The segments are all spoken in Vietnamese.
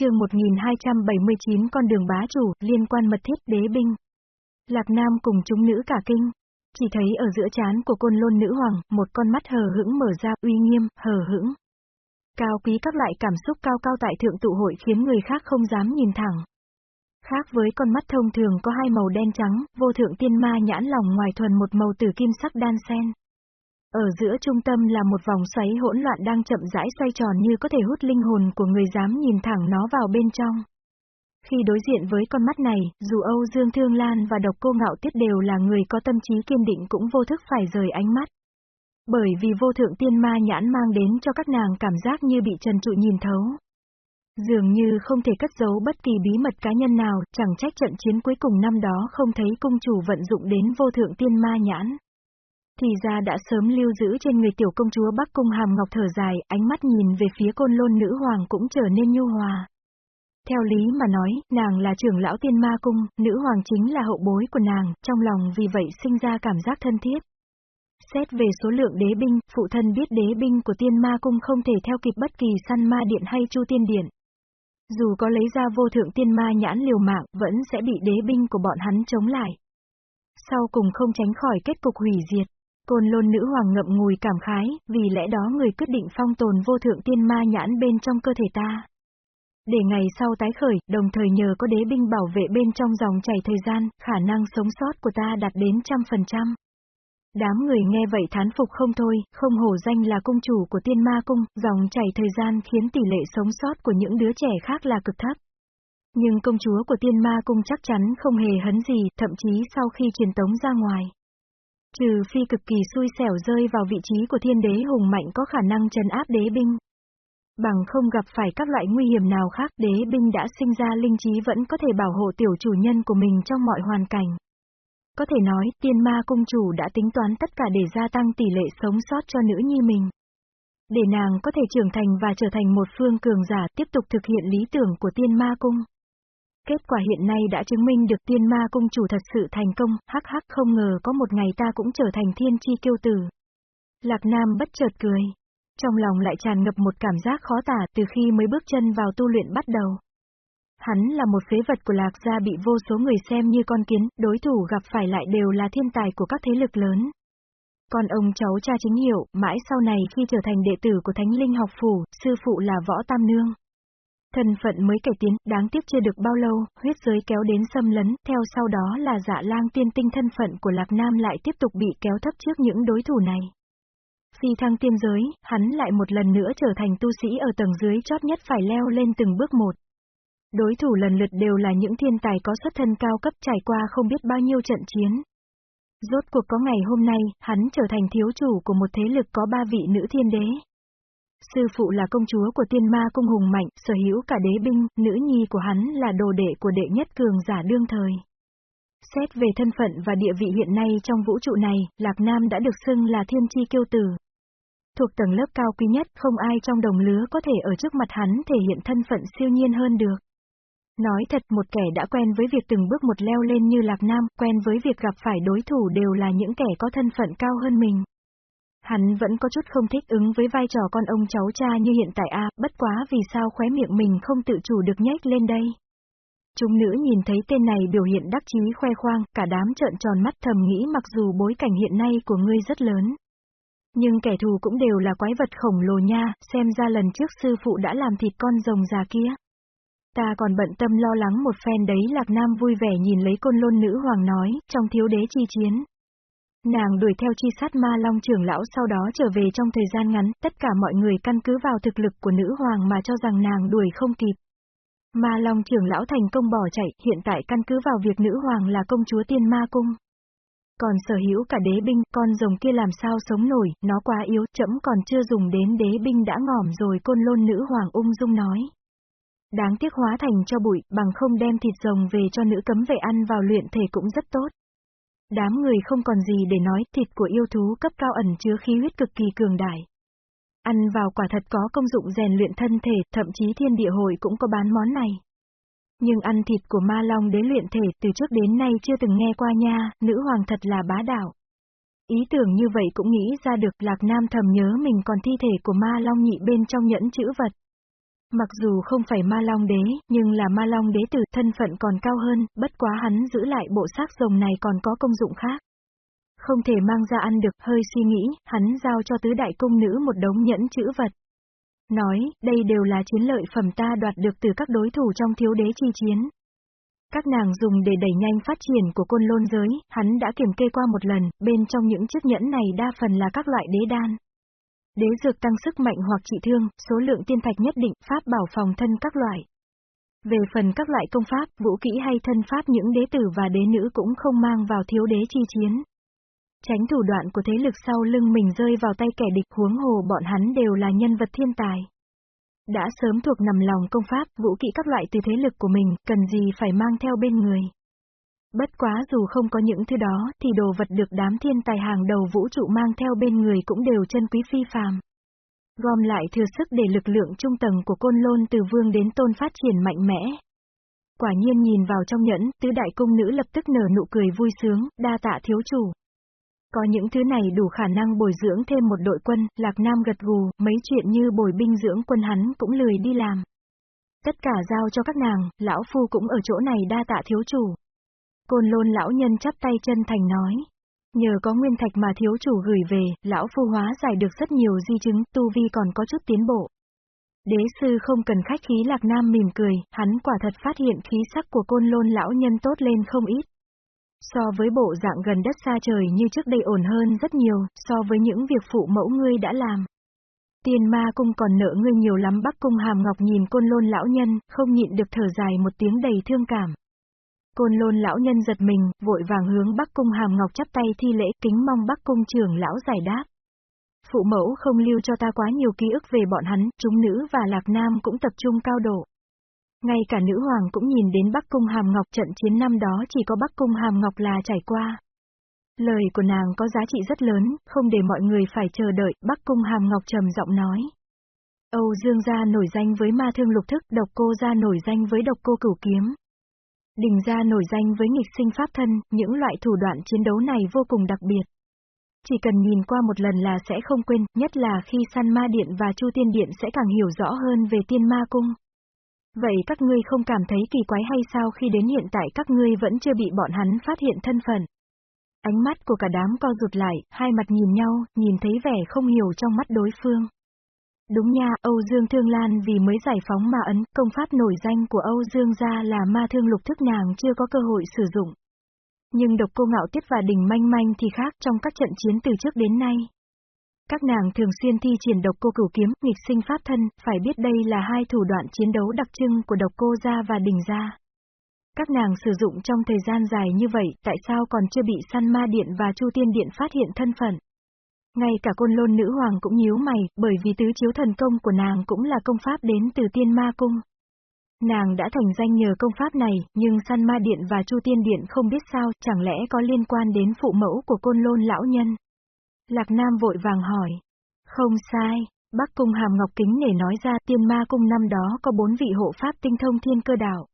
chương 1279 con đường bá chủ, liên quan mật thiết đế binh. Lạc Nam cùng chúng nữ cả kinh. Chỉ thấy ở giữa chán của côn lôn nữ hoàng, một con mắt hờ hững mở ra, uy nghiêm, hờ hững. Cao quý các loại cảm xúc cao cao tại thượng tụ hội khiến người khác không dám nhìn thẳng. Khác với con mắt thông thường có hai màu đen trắng, vô thượng tiên ma nhãn lòng ngoài thuần một màu tử kim sắc đan sen. Ở giữa trung tâm là một vòng xoáy hỗn loạn đang chậm rãi xoay tròn như có thể hút linh hồn của người dám nhìn thẳng nó vào bên trong. Khi đối diện với con mắt này, dù Âu Dương Thương Lan và Độc Cô Ngạo Tiết đều là người có tâm trí kiên định cũng vô thức phải rời ánh mắt. Bởi vì vô thượng tiên ma nhãn mang đến cho các nàng cảm giác như bị trần trụi nhìn thấu. Dường như không thể cất giấu bất kỳ bí mật cá nhân nào, chẳng trách trận chiến cuối cùng năm đó không thấy cung chủ vận dụng đến vô thượng tiên ma nhãn. Thì ra đã sớm lưu giữ trên người tiểu công chúa Bắc Cung Hàm Ngọc thở dài, ánh mắt nhìn về phía côn lôn nữ hoàng cũng trở nên nhu hòa. Theo lý mà nói, nàng là trưởng lão tiên ma cung, nữ hoàng chính là hậu bối của nàng, trong lòng vì vậy sinh ra cảm giác thân thiết. Xét về số lượng đế binh, phụ thân biết đế binh của tiên ma cung không thể theo kịp bất kỳ săn ma điện hay chu tiên điện. Dù có lấy ra vô thượng tiên ma nhãn liều mạng, vẫn sẽ bị đế binh của bọn hắn chống lại. Sau cùng không tránh khỏi kết cục hủy diệt. Côn lôn nữ hoàng ngậm ngùi cảm khái, vì lẽ đó người quyết định phong tồn vô thượng tiên ma nhãn bên trong cơ thể ta. Để ngày sau tái khởi, đồng thời nhờ có đế binh bảo vệ bên trong dòng chảy thời gian, khả năng sống sót của ta đạt đến trăm phần trăm. Đám người nghe vậy thán phục không thôi, không hổ danh là công chủ của tiên ma cung, dòng chảy thời gian khiến tỷ lệ sống sót của những đứa trẻ khác là cực thấp. Nhưng công chúa của tiên ma cung chắc chắn không hề hấn gì, thậm chí sau khi truyền tống ra ngoài. Trừ phi cực kỳ xui xẻo rơi vào vị trí của thiên đế hùng mạnh có khả năng trấn áp đế binh. Bằng không gặp phải các loại nguy hiểm nào khác đế binh đã sinh ra linh trí vẫn có thể bảo hộ tiểu chủ nhân của mình trong mọi hoàn cảnh. Có thể nói, tiên ma cung chủ đã tính toán tất cả để gia tăng tỷ lệ sống sót cho nữ nhi mình. Để nàng có thể trưởng thành và trở thành một phương cường giả tiếp tục thực hiện lý tưởng của tiên ma cung. Kết quả hiện nay đã chứng minh được tiên ma cung chủ thật sự thành công, hắc hắc không ngờ có một ngày ta cũng trở thành thiên chi kiêu tử. Lạc Nam bất chợt cười. Trong lòng lại tràn ngập một cảm giác khó tả từ khi mới bước chân vào tu luyện bắt đầu. Hắn là một phế vật của Lạc gia bị vô số người xem như con kiến, đối thủ gặp phải lại đều là thiên tài của các thế lực lớn. Còn ông cháu cha chính hiệu, mãi sau này khi trở thành đệ tử của Thánh Linh học phủ, sư phụ là Võ Tam Nương. Thân phận mới cải tiến, đáng tiếc chưa được bao lâu, huyết giới kéo đến xâm lấn, theo sau đó là dạ lang tiên tinh thân phận của Lạc Nam lại tiếp tục bị kéo thấp trước những đối thủ này. Phi thăng tiên giới, hắn lại một lần nữa trở thành tu sĩ ở tầng dưới chót nhất phải leo lên từng bước một. Đối thủ lần lượt đều là những thiên tài có xuất thân cao cấp trải qua không biết bao nhiêu trận chiến. Rốt cuộc có ngày hôm nay, hắn trở thành thiếu chủ của một thế lực có ba vị nữ thiên đế. Sư phụ là công chúa của tiên ma cung hùng mạnh, sở hữu cả đế binh, nữ nhi của hắn là đồ đệ của đệ nhất cường giả đương thời. Xét về thân phận và địa vị hiện nay trong vũ trụ này, Lạc Nam đã được xưng là thiên chi kiêu tử. Thuộc tầng lớp cao quý nhất, không ai trong đồng lứa có thể ở trước mặt hắn thể hiện thân phận siêu nhiên hơn được. Nói thật một kẻ đã quen với việc từng bước một leo lên như Lạc Nam, quen với việc gặp phải đối thủ đều là những kẻ có thân phận cao hơn mình. Hắn vẫn có chút không thích ứng với vai trò con ông cháu cha như hiện tại a, bất quá vì sao khóe miệng mình không tự chủ được nhếch lên đây. Chúng nữ nhìn thấy tên này biểu hiện đắc chí khoe khoang, cả đám trợn tròn mắt thầm nghĩ mặc dù bối cảnh hiện nay của ngươi rất lớn. Nhưng kẻ thù cũng đều là quái vật khổng lồ nha, xem ra lần trước sư phụ đã làm thịt con rồng già kia. Ta còn bận tâm lo lắng một phen đấy Lạc Nam vui vẻ nhìn lấy côn lôn nữ hoàng nói, trong thiếu đế chi chiến, Nàng đuổi theo chi sát ma long trưởng lão sau đó trở về trong thời gian ngắn, tất cả mọi người căn cứ vào thực lực của nữ hoàng mà cho rằng nàng đuổi không kịp. Ma long trưởng lão thành công bỏ chạy, hiện tại căn cứ vào việc nữ hoàng là công chúa tiên ma cung. Còn sở hữu cả đế binh, con rồng kia làm sao sống nổi, nó quá yếu, chậm còn chưa dùng đến đế binh đã ngỏm rồi côn lôn nữ hoàng ung dung nói. Đáng tiếc hóa thành cho bụi, bằng không đem thịt rồng về cho nữ cấm vệ ăn vào luyện thể cũng rất tốt. Đám người không còn gì để nói, thịt của yêu thú cấp cao ẩn chứa khí huyết cực kỳ cường đại. Ăn vào quả thật có công dụng rèn luyện thân thể, thậm chí thiên địa hội cũng có bán món này. Nhưng ăn thịt của ma long đế luyện thể từ trước đến nay chưa từng nghe qua nha, nữ hoàng thật là bá đạo. Ý tưởng như vậy cũng nghĩ ra được Lạc Nam thầm nhớ mình còn thi thể của ma long nhị bên trong nhẫn chữ vật. Mặc dù không phải ma long đế, nhưng là ma long đế tử thân phận còn cao hơn, bất quá hắn giữ lại bộ xác rồng này còn có công dụng khác. Không thể mang ra ăn được, hơi suy nghĩ, hắn giao cho tứ đại công nữ một đống nhẫn chữ vật. Nói, đây đều là chiến lợi phẩm ta đoạt được từ các đối thủ trong thiếu đế chi chiến. Các nàng dùng để đẩy nhanh phát triển của côn lôn giới, hắn đã kiểm kê qua một lần, bên trong những chiếc nhẫn này đa phần là các loại đế đan. Đế dược tăng sức mạnh hoặc trị thương, số lượng tiên thạch nhất định, pháp bảo phòng thân các loại. Về phần các loại công pháp, vũ kỹ hay thân pháp những đế tử và đế nữ cũng không mang vào thiếu đế chi chiến. Tránh thủ đoạn của thế lực sau lưng mình rơi vào tay kẻ địch huống hồ bọn hắn đều là nhân vật thiên tài. Đã sớm thuộc nằm lòng công pháp, vũ kỹ các loại từ thế lực của mình, cần gì phải mang theo bên người. Bất quá dù không có những thứ đó, thì đồ vật được đám thiên tài hàng đầu vũ trụ mang theo bên người cũng đều chân quý phi phàm. Gom lại thừa sức để lực lượng trung tầng của côn lôn từ vương đến tôn phát triển mạnh mẽ. Quả nhiên nhìn vào trong nhẫn, tứ đại cung nữ lập tức nở nụ cười vui sướng, đa tạ thiếu chủ. Có những thứ này đủ khả năng bồi dưỡng thêm một đội quân, Lạc Nam gật gù, mấy chuyện như bồi binh dưỡng quân hắn cũng lười đi làm. Tất cả giao cho các nàng, lão phu cũng ở chỗ này đa tạ thiếu chủ. Côn lôn lão nhân chắp tay chân thành nói. Nhờ có nguyên thạch mà thiếu chủ gửi về, lão phu hóa giải được rất nhiều di chứng, tu vi còn có chút tiến bộ. Đế sư không cần khách khí lạc nam mỉm cười, hắn quả thật phát hiện khí sắc của côn lôn lão nhân tốt lên không ít. So với bộ dạng gần đất xa trời như trước đây ổn hơn rất nhiều, so với những việc phụ mẫu ngươi đã làm. Tiên ma cung còn nợ ngươi nhiều lắm bắc cung hàm ngọc nhìn côn lôn lão nhân, không nhịn được thở dài một tiếng đầy thương cảm. Côn lôn lão nhân giật mình, vội vàng hướng Bắc Cung Hàm Ngọc chắp tay thi lễ kính mong Bắc Cung trưởng lão giải đáp. Phụ mẫu không lưu cho ta quá nhiều ký ức về bọn hắn, chúng nữ và Lạc Nam cũng tập trung cao độ. Ngay cả nữ hoàng cũng nhìn đến Bắc Cung Hàm Ngọc trận chiến năm đó chỉ có Bắc Cung Hàm Ngọc là trải qua. Lời của nàng có giá trị rất lớn, không để mọi người phải chờ đợi, Bắc Cung Hàm Ngọc trầm giọng nói. Âu Dương gia nổi danh với ma thương lục thức, độc cô gia nổi danh với độc cô cửu kiếm. Đình gia nổi danh với nghịch sinh pháp thân, những loại thủ đoạn chiến đấu này vô cùng đặc biệt. Chỉ cần nhìn qua một lần là sẽ không quên, nhất là khi săn ma điện và chu tiên điện sẽ càng hiểu rõ hơn về tiên ma cung. Vậy các ngươi không cảm thấy kỳ quái hay sao khi đến hiện tại các ngươi vẫn chưa bị bọn hắn phát hiện thân phận? Ánh mắt của cả đám co rụt lại, hai mặt nhìn nhau, nhìn thấy vẻ không hiểu trong mắt đối phương. Đúng nha, Âu Dương Thương Lan vì mới giải phóng mà ấn, công pháp nổi danh của Âu Dương gia là ma thương lục thức nàng chưa có cơ hội sử dụng. Nhưng độc cô ngạo tiết và đình manh manh thì khác trong các trận chiến từ trước đến nay. Các nàng thường xuyên thi triển độc cô cửu kiếm, nghịch sinh pháp thân, phải biết đây là hai thủ đoạn chiến đấu đặc trưng của độc cô gia và đình gia. Các nàng sử dụng trong thời gian dài như vậy, tại sao còn chưa bị săn ma điện và chu tiên điện phát hiện thân phận? Ngay cả côn lôn nữ hoàng cũng nhíu mày, bởi vì tứ chiếu thần công của nàng cũng là công pháp đến từ tiên ma cung. Nàng đã thành danh nhờ công pháp này, nhưng săn ma điện và chu tiên điện không biết sao, chẳng lẽ có liên quan đến phụ mẫu của côn lôn lão nhân. Lạc Nam vội vàng hỏi. Không sai, Bắc Cung Hàm Ngọc Kính để nói ra tiên ma cung năm đó có bốn vị hộ pháp tinh thông thiên cơ đạo.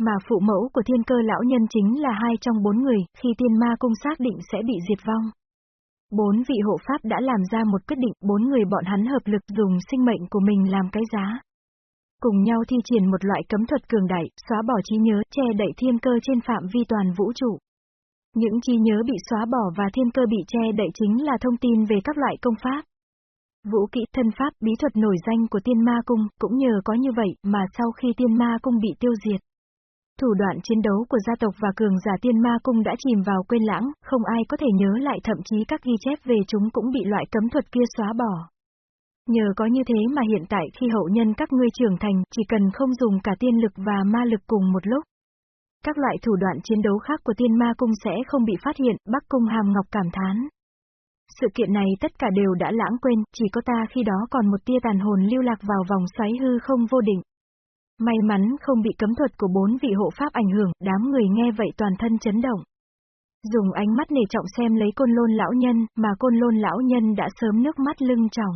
Mà phụ mẫu của thiên cơ lão nhân chính là hai trong bốn người, khi tiên ma cung xác định sẽ bị diệt vong. Bốn vị hộ pháp đã làm ra một quyết định, bốn người bọn hắn hợp lực dùng sinh mệnh của mình làm cái giá. Cùng nhau thi triển một loại cấm thuật cường đại, xóa bỏ trí nhớ, che đậy thiên cơ trên phạm vi toàn vũ trụ. Những trí nhớ bị xóa bỏ và thiên cơ bị che đậy chính là thông tin về các loại công pháp. Vũ kỹ thân pháp bí thuật nổi danh của tiên ma cung, cũng nhờ có như vậy mà sau khi tiên ma cung bị tiêu diệt. Thủ đoạn chiến đấu của gia tộc và cường giả tiên ma cung đã chìm vào quên lãng, không ai có thể nhớ lại thậm chí các ghi chép về chúng cũng bị loại cấm thuật kia xóa bỏ. Nhờ có như thế mà hiện tại khi hậu nhân các ngươi trưởng thành, chỉ cần không dùng cả tiên lực và ma lực cùng một lúc. Các loại thủ đoạn chiến đấu khác của tiên ma cung sẽ không bị phát hiện, Bắc Cung Hàm Ngọc cảm thán. Sự kiện này tất cả đều đã lãng quên, chỉ có ta khi đó còn một tia tàn hồn lưu lạc vào vòng xoáy hư không vô định. May mắn không bị cấm thuật của bốn vị hộ pháp ảnh hưởng, đám người nghe vậy toàn thân chấn động. Dùng ánh mắt nể trọng xem lấy côn lôn lão nhân, mà côn lôn lão nhân đã sớm nước mắt lưng tròng.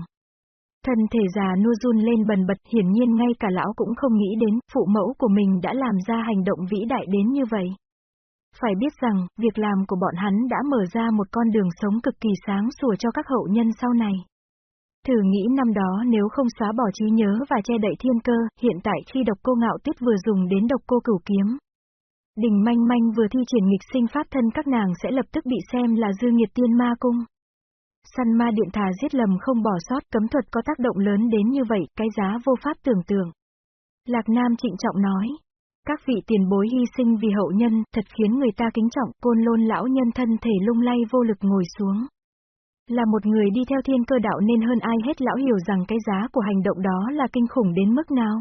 Thân thể già nua run lên bần bật hiển nhiên ngay cả lão cũng không nghĩ đến, phụ mẫu của mình đã làm ra hành động vĩ đại đến như vậy. Phải biết rằng, việc làm của bọn hắn đã mở ra một con đường sống cực kỳ sáng sủa cho các hậu nhân sau này. Thử nghĩ năm đó nếu không xóa bỏ trí nhớ và che đậy thiên cơ, hiện tại khi độc cô ngạo tuyết vừa dùng đến độc cô cửu kiếm. Đình manh manh vừa thi triển nghịch sinh pháp thân các nàng sẽ lập tức bị xem là dư nghiệt tiên ma cung. Săn ma điện thà giết lầm không bỏ sót cấm thuật có tác động lớn đến như vậy, cái giá vô pháp tưởng tượng. Lạc Nam trịnh trọng nói. Các vị tiền bối hy sinh vì hậu nhân, thật khiến người ta kính trọng, côn lôn lão nhân thân thể lung lay vô lực ngồi xuống. Là một người đi theo thiên cơ đạo nên hơn ai hết lão hiểu rằng cái giá của hành động đó là kinh khủng đến mức nào.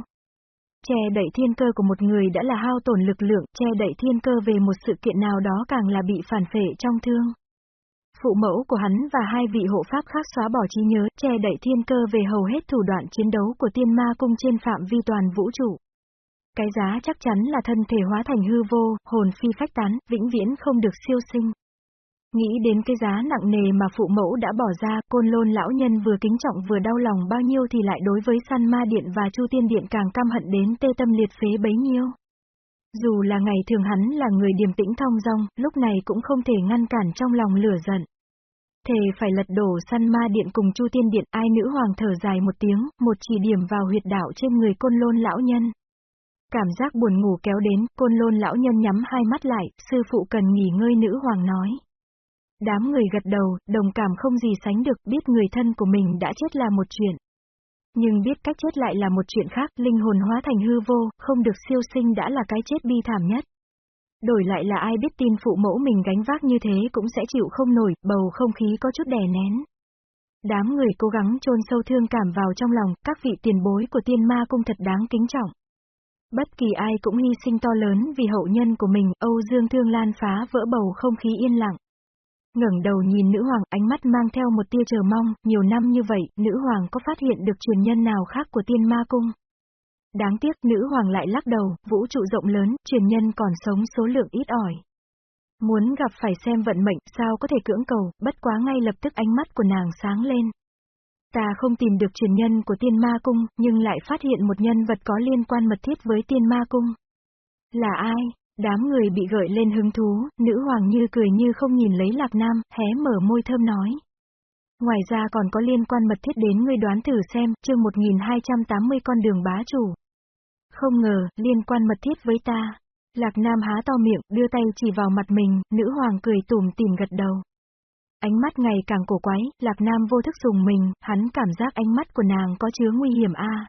Che đẩy thiên cơ của một người đã là hao tổn lực lượng, che đẩy thiên cơ về một sự kiện nào đó càng là bị phản phệ trong thương. Phụ mẫu của hắn và hai vị hộ pháp khác xóa bỏ trí nhớ, che đẩy thiên cơ về hầu hết thủ đoạn chiến đấu của tiên ma cung trên phạm vi toàn vũ trụ. Cái giá chắc chắn là thân thể hóa thành hư vô, hồn phi phách tán, vĩnh viễn không được siêu sinh. Nghĩ đến cái giá nặng nề mà phụ mẫu đã bỏ ra, côn lôn lão nhân vừa kính trọng vừa đau lòng bao nhiêu thì lại đối với săn ma điện và chu tiên điện càng căm hận đến tê tâm liệt phế bấy nhiêu. Dù là ngày thường hắn là người điềm tĩnh thong dong, lúc này cũng không thể ngăn cản trong lòng lửa giận. Thề phải lật đổ săn ma điện cùng chu tiên điện, ai nữ hoàng thở dài một tiếng, một chỉ điểm vào huyệt đạo trên người côn lôn lão nhân. Cảm giác buồn ngủ kéo đến, côn lôn lão nhân nhắm hai mắt lại, sư phụ cần nghỉ ngơi nữ hoàng nói. Đám người gật đầu, đồng cảm không gì sánh được, biết người thân của mình đã chết là một chuyện. Nhưng biết cách chết lại là một chuyện khác, linh hồn hóa thành hư vô, không được siêu sinh đã là cái chết bi thảm nhất. Đổi lại là ai biết tin phụ mẫu mình gánh vác như thế cũng sẽ chịu không nổi, bầu không khí có chút đè nén. Đám người cố gắng chôn sâu thương cảm vào trong lòng, các vị tiền bối của tiên ma cung thật đáng kính trọng. Bất kỳ ai cũng hy sinh to lớn vì hậu nhân của mình, Âu Dương Thương Lan phá vỡ bầu không khí yên lặng ngẩng đầu nhìn nữ hoàng, ánh mắt mang theo một tia chờ mong, nhiều năm như vậy, nữ hoàng có phát hiện được truyền nhân nào khác của tiên ma cung. Đáng tiếc nữ hoàng lại lắc đầu, vũ trụ rộng lớn, truyền nhân còn sống số lượng ít ỏi. Muốn gặp phải xem vận mệnh, sao có thể cưỡng cầu, bất quá ngay lập tức ánh mắt của nàng sáng lên. Ta không tìm được truyền nhân của tiên ma cung, nhưng lại phát hiện một nhân vật có liên quan mật thiết với tiên ma cung. Là ai? Đám người bị gợi lên hứng thú, nữ hoàng như cười như không nhìn lấy lạc nam, hé mở môi thơm nói. Ngoài ra còn có liên quan mật thiết đến ngươi đoán thử xem, chương 1280 con đường bá chủ. Không ngờ, liên quan mật thiết với ta. Lạc Nam há to miệng, đưa tay chỉ vào mặt mình, nữ hoàng cười tủm tỉm gật đầu. Ánh mắt ngày càng cổ quái, Lạc Nam vô thức dùng mình, hắn cảm giác ánh mắt của nàng có chứa nguy hiểm a.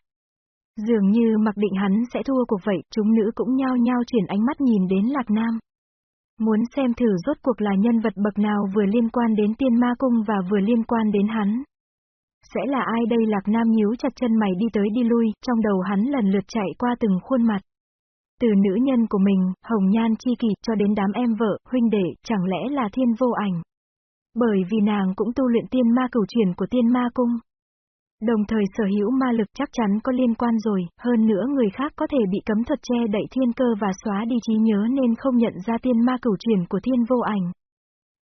Dường như mặc định hắn sẽ thua cuộc vậy, chúng nữ cũng nhao nhao chuyển ánh mắt nhìn đến Lạc Nam. Muốn xem thử rốt cuộc là nhân vật bậc nào vừa liên quan đến tiên ma cung và vừa liên quan đến hắn. Sẽ là ai đây Lạc Nam nhíu chặt chân mày đi tới đi lui, trong đầu hắn lần lượt chạy qua từng khuôn mặt. Từ nữ nhân của mình, hồng nhan chi kỷ, cho đến đám em vợ, huynh đệ, chẳng lẽ là thiên vô ảnh. Bởi vì nàng cũng tu luyện tiên ma cửu truyền của tiên ma cung. Đồng thời sở hữu ma lực chắc chắn có liên quan rồi, hơn nữa người khác có thể bị cấm thuật che đậy thiên cơ và xóa đi trí nhớ nên không nhận ra tiên ma cửu truyền của thiên vô ảnh.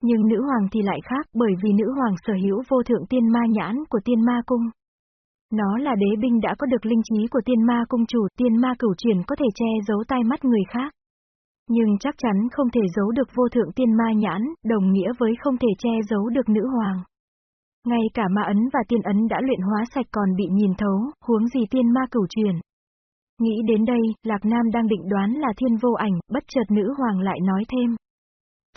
Nhưng nữ hoàng thì lại khác bởi vì nữ hoàng sở hữu vô thượng tiên ma nhãn của tiên ma cung. Nó là đế binh đã có được linh trí của tiên ma cung chủ, tiên ma cửu truyền có thể che giấu tai mắt người khác. Nhưng chắc chắn không thể giấu được vô thượng tiên ma nhãn, đồng nghĩa với không thể che giấu được nữ hoàng. Ngay cả ma ấn và tiên ấn đã luyện hóa sạch còn bị nhìn thấu, huống gì tiên ma cửu truyền. Nghĩ đến đây, Lạc Nam đang định đoán là thiên vô ảnh, bất chợt nữ hoàng lại nói thêm.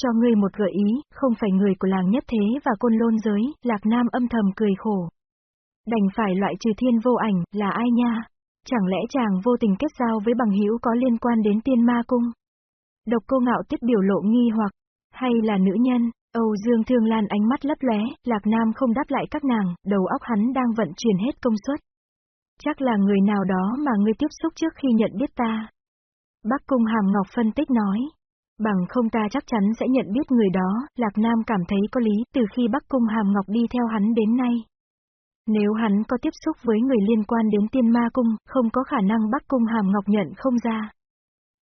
Cho ngươi một gợi ý, không phải người của làng nhất thế và côn lôn giới, Lạc Nam âm thầm cười khổ. Đành phải loại trừ thiên vô ảnh, là ai nha? Chẳng lẽ chàng vô tình kết giao với bằng hữu có liên quan đến tiên ma cung? Độc cô ngạo tiết biểu lộ nghi hoặc, hay là nữ nhân? Âu Dương Thương Lan ánh mắt lấp lóe, Lạc Nam không đáp lại các nàng, đầu óc hắn đang vận chuyển hết công suất. Chắc là người nào đó mà ngươi tiếp xúc trước khi nhận biết ta. Bắc Cung Hàm Ngọc phân tích nói. Bằng không ta chắc chắn sẽ nhận biết người đó, Lạc Nam cảm thấy có lý từ khi Bắc Cung Hàm Ngọc đi theo hắn đến nay. Nếu hắn có tiếp xúc với người liên quan đến tiên ma cung, không có khả năng Bắc Cung Hàm Ngọc nhận không ra.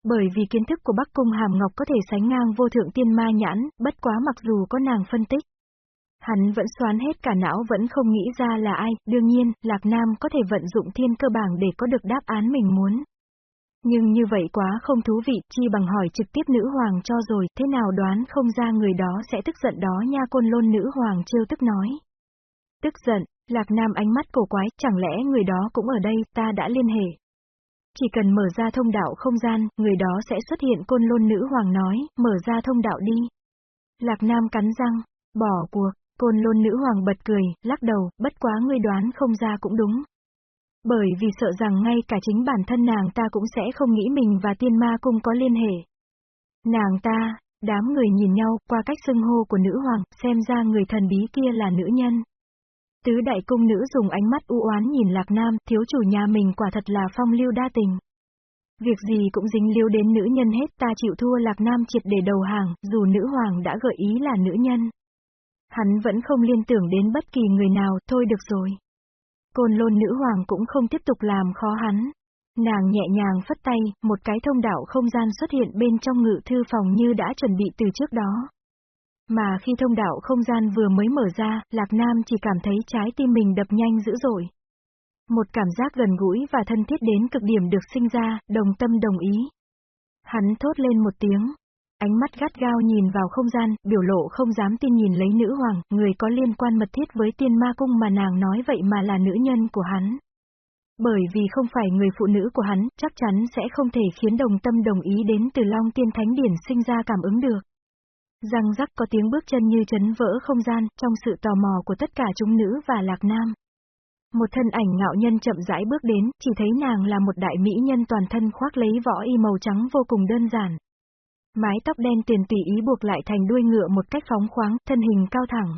Bởi vì kiến thức của Bắc Cung Hàm Ngọc có thể sánh ngang vô thượng tiên ma nhãn, bất quá mặc dù có nàng phân tích. Hắn vẫn xoán hết cả não vẫn không nghĩ ra là ai, đương nhiên, Lạc Nam có thể vận dụng thiên cơ bảng để có được đáp án mình muốn. Nhưng như vậy quá không thú vị, chi bằng hỏi trực tiếp nữ hoàng cho rồi, thế nào đoán không ra người đó sẽ tức giận đó nha côn lôn nữ hoàng trêu tức nói. Tức giận, Lạc Nam ánh mắt cổ quái, chẳng lẽ người đó cũng ở đây, ta đã liên hệ. Chỉ cần mở ra thông đạo không gian, người đó sẽ xuất hiện côn lôn nữ hoàng nói, mở ra thông đạo đi. Lạc Nam cắn răng, bỏ cuộc, côn lôn nữ hoàng bật cười, lắc đầu, bất quá ngươi đoán không ra cũng đúng. Bởi vì sợ rằng ngay cả chính bản thân nàng ta cũng sẽ không nghĩ mình và tiên ma cung có liên hệ. Nàng ta, đám người nhìn nhau, qua cách xưng hô của nữ hoàng, xem ra người thần bí kia là nữ nhân. Tứ đại cung nữ dùng ánh mắt u oán nhìn Lạc Nam, thiếu chủ nhà mình quả thật là phong lưu đa tình. Việc gì cũng dính liêu đến nữ nhân hết ta chịu thua Lạc Nam triệt để đầu hàng, dù nữ hoàng đã gợi ý là nữ nhân. Hắn vẫn không liên tưởng đến bất kỳ người nào, thôi được rồi. Côn lôn nữ hoàng cũng không tiếp tục làm khó hắn. Nàng nhẹ nhàng phất tay, một cái thông đạo không gian xuất hiện bên trong ngự thư phòng như đã chuẩn bị từ trước đó. Mà khi thông đạo không gian vừa mới mở ra, Lạc Nam chỉ cảm thấy trái tim mình đập nhanh dữ dội. Một cảm giác gần gũi và thân thiết đến cực điểm được sinh ra, đồng tâm đồng ý. Hắn thốt lên một tiếng. Ánh mắt gắt gao nhìn vào không gian, biểu lộ không dám tin nhìn lấy nữ hoàng, người có liên quan mật thiết với tiên ma cung mà nàng nói vậy mà là nữ nhân của hắn. Bởi vì không phải người phụ nữ của hắn, chắc chắn sẽ không thể khiến đồng tâm đồng ý đến từ Long Tiên Thánh Điển sinh ra cảm ứng được. Răng rắc có tiếng bước chân như chấn vỡ không gian, trong sự tò mò của tất cả chúng nữ và lạc nam. Một thân ảnh ngạo nhân chậm rãi bước đến, chỉ thấy nàng là một đại mỹ nhân toàn thân khoác lấy võ y màu trắng vô cùng đơn giản. Mái tóc đen tiền tùy ý buộc lại thành đuôi ngựa một cách phóng khoáng, thân hình cao thẳng.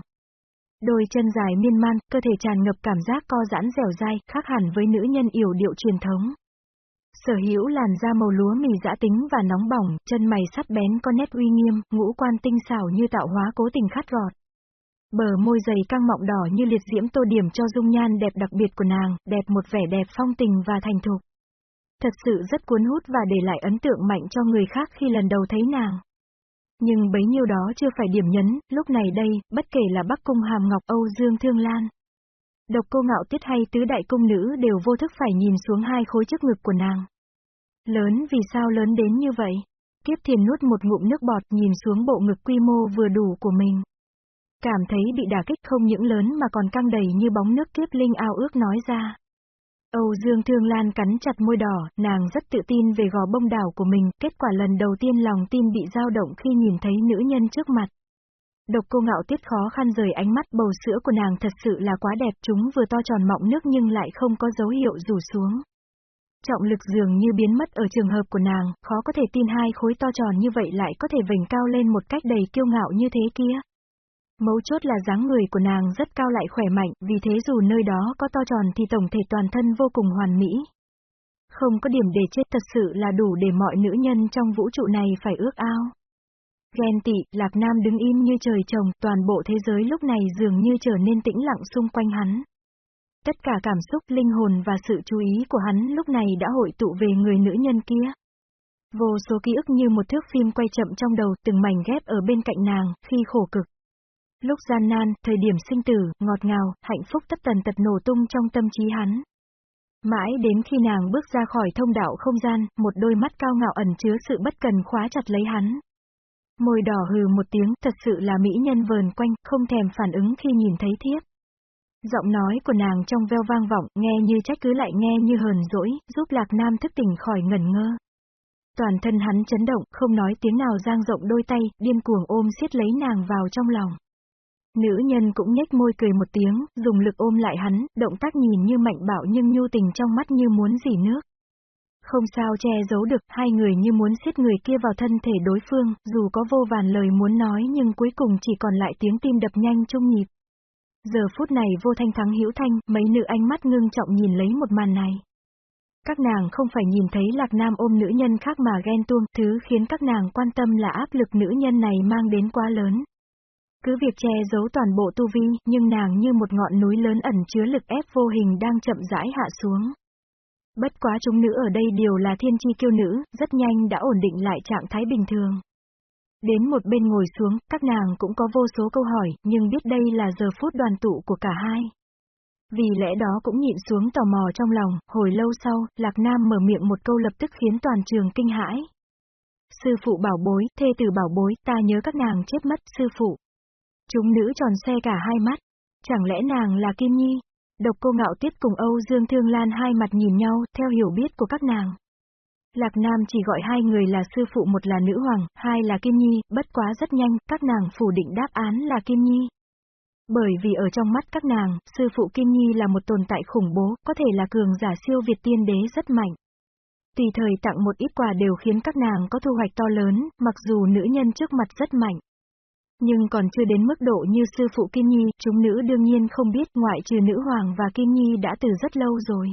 Đôi chân dài miên man, cơ thể tràn ngập cảm giác co giãn dẻo dai, khác hẳn với nữ nhân yểu điệu truyền thống. Sở hữu làn da màu lúa mì dã tính và nóng bỏng, chân mày sắt bén có nét uy nghiêm, ngũ quan tinh xảo như tạo hóa cố tình khát gọt. Bờ môi dày căng mọng đỏ như liệt diễm tô điểm cho dung nhan đẹp đặc biệt của nàng, đẹp một vẻ đẹp phong tình và thành thục. Thật sự rất cuốn hút và để lại ấn tượng mạnh cho người khác khi lần đầu thấy nàng. Nhưng bấy nhiêu đó chưa phải điểm nhấn, lúc này đây, bất kể là Bắc Cung Hàm Ngọc Âu Dương Thương Lan. Độc cô ngạo tiết hay tứ đại cung nữ đều vô thức phải nhìn xuống hai khối trước ngực của nàng. Lớn vì sao lớn đến như vậy? Kiếp thiền nuốt một ngụm nước bọt nhìn xuống bộ ngực quy mô vừa đủ của mình. Cảm thấy bị đả kích không những lớn mà còn căng đầy như bóng nước kiếp linh ao ước nói ra. Âu Dương Thương Lan cắn chặt môi đỏ, nàng rất tự tin về gò bông đảo của mình, kết quả lần đầu tiên lòng tin bị dao động khi nhìn thấy nữ nhân trước mặt. Độc cô ngạo tiết khó khăn rời ánh mắt bầu sữa của nàng thật sự là quá đẹp chúng vừa to tròn mọng nước nhưng lại không có dấu hiệu rủ xuống. Trọng lực dường như biến mất ở trường hợp của nàng, khó có thể tin hai khối to tròn như vậy lại có thể vành cao lên một cách đầy kiêu ngạo như thế kia. Mấu chốt là dáng người của nàng rất cao lại khỏe mạnh, vì thế dù nơi đó có to tròn thì tổng thể toàn thân vô cùng hoàn mỹ. Không có điểm để chết thật sự là đủ để mọi nữ nhân trong vũ trụ này phải ước ao. Ghen tị, Lạc Nam đứng im như trời trồng, toàn bộ thế giới lúc này dường như trở nên tĩnh lặng xung quanh hắn. Tất cả cảm xúc, linh hồn và sự chú ý của hắn lúc này đã hội tụ về người nữ nhân kia. Vô số ký ức như một thước phim quay chậm trong đầu, từng mảnh ghép ở bên cạnh nàng, khi khổ cực. Lúc gian nan, thời điểm sinh tử, ngọt ngào, hạnh phúc tất tần tật nổ tung trong tâm trí hắn. Mãi đến khi nàng bước ra khỏi thông đạo không gian, một đôi mắt cao ngạo ẩn chứa sự bất cần khóa chặt lấy hắn. Môi đỏ hừ một tiếng, thật sự là mỹ nhân vờn quanh, không thèm phản ứng khi nhìn thấy thiếp. Giọng nói của nàng trong veo vang vọng, nghe như trách cứ lại nghe như hờn dỗi, giúp Lạc Nam thức tỉnh khỏi ngẩn ngơ. Toàn thân hắn chấn động, không nói tiếng nào giang rộng đôi tay, điên cuồng ôm siết lấy nàng vào trong lòng. Nữ nhân cũng nhếch môi cười một tiếng, dùng lực ôm lại hắn, động tác nhìn như mạnh bạo nhưng nhu tình trong mắt như muốn dỉ nước. Không sao che giấu được, hai người như muốn siết người kia vào thân thể đối phương, dù có vô vàn lời muốn nói nhưng cuối cùng chỉ còn lại tiếng tim đập nhanh chung nhịp. Giờ phút này vô thanh thắng hữu thanh, mấy nữ ánh mắt ngưng trọng nhìn lấy một màn này. Các nàng không phải nhìn thấy lạc nam ôm nữ nhân khác mà ghen tuông, thứ khiến các nàng quan tâm là áp lực nữ nhân này mang đến quá lớn. Cứ việc che giấu toàn bộ tu vi, nhưng nàng như một ngọn núi lớn ẩn chứa lực ép vô hình đang chậm rãi hạ xuống. Bất quá chúng nữ ở đây đều là thiên chi kiêu nữ, rất nhanh đã ổn định lại trạng thái bình thường. Đến một bên ngồi xuống, các nàng cũng có vô số câu hỏi, nhưng biết đây là giờ phút đoàn tụ của cả hai. Vì lẽ đó cũng nhịn xuống tò mò trong lòng, hồi lâu sau, Lạc Nam mở miệng một câu lập tức khiến toàn trường kinh hãi. Sư phụ bảo bối, thê tử bảo bối, ta nhớ các nàng chết mất, sư phụ. Chúng nữ tròn xe cả hai mắt. Chẳng lẽ nàng là Kim Nhi? Độc cô ngạo tiết cùng Âu Dương Thương Lan hai mặt nhìn nhau, theo hiểu biết của các nàng. Lạc Nam chỉ gọi hai người là sư phụ một là nữ hoàng, hai là Kim Nhi, bất quá rất nhanh, các nàng phủ định đáp án là Kim Nhi. Bởi vì ở trong mắt các nàng, sư phụ Kim Nhi là một tồn tại khủng bố, có thể là cường giả siêu việt tiên đế rất mạnh. Tùy thời tặng một ít quà đều khiến các nàng có thu hoạch to lớn, mặc dù nữ nhân trước mặt rất mạnh. Nhưng còn chưa đến mức độ như sư phụ Kim Nhi, chúng nữ đương nhiên không biết ngoại trừ nữ hoàng và Kim Nhi đã từ rất lâu rồi.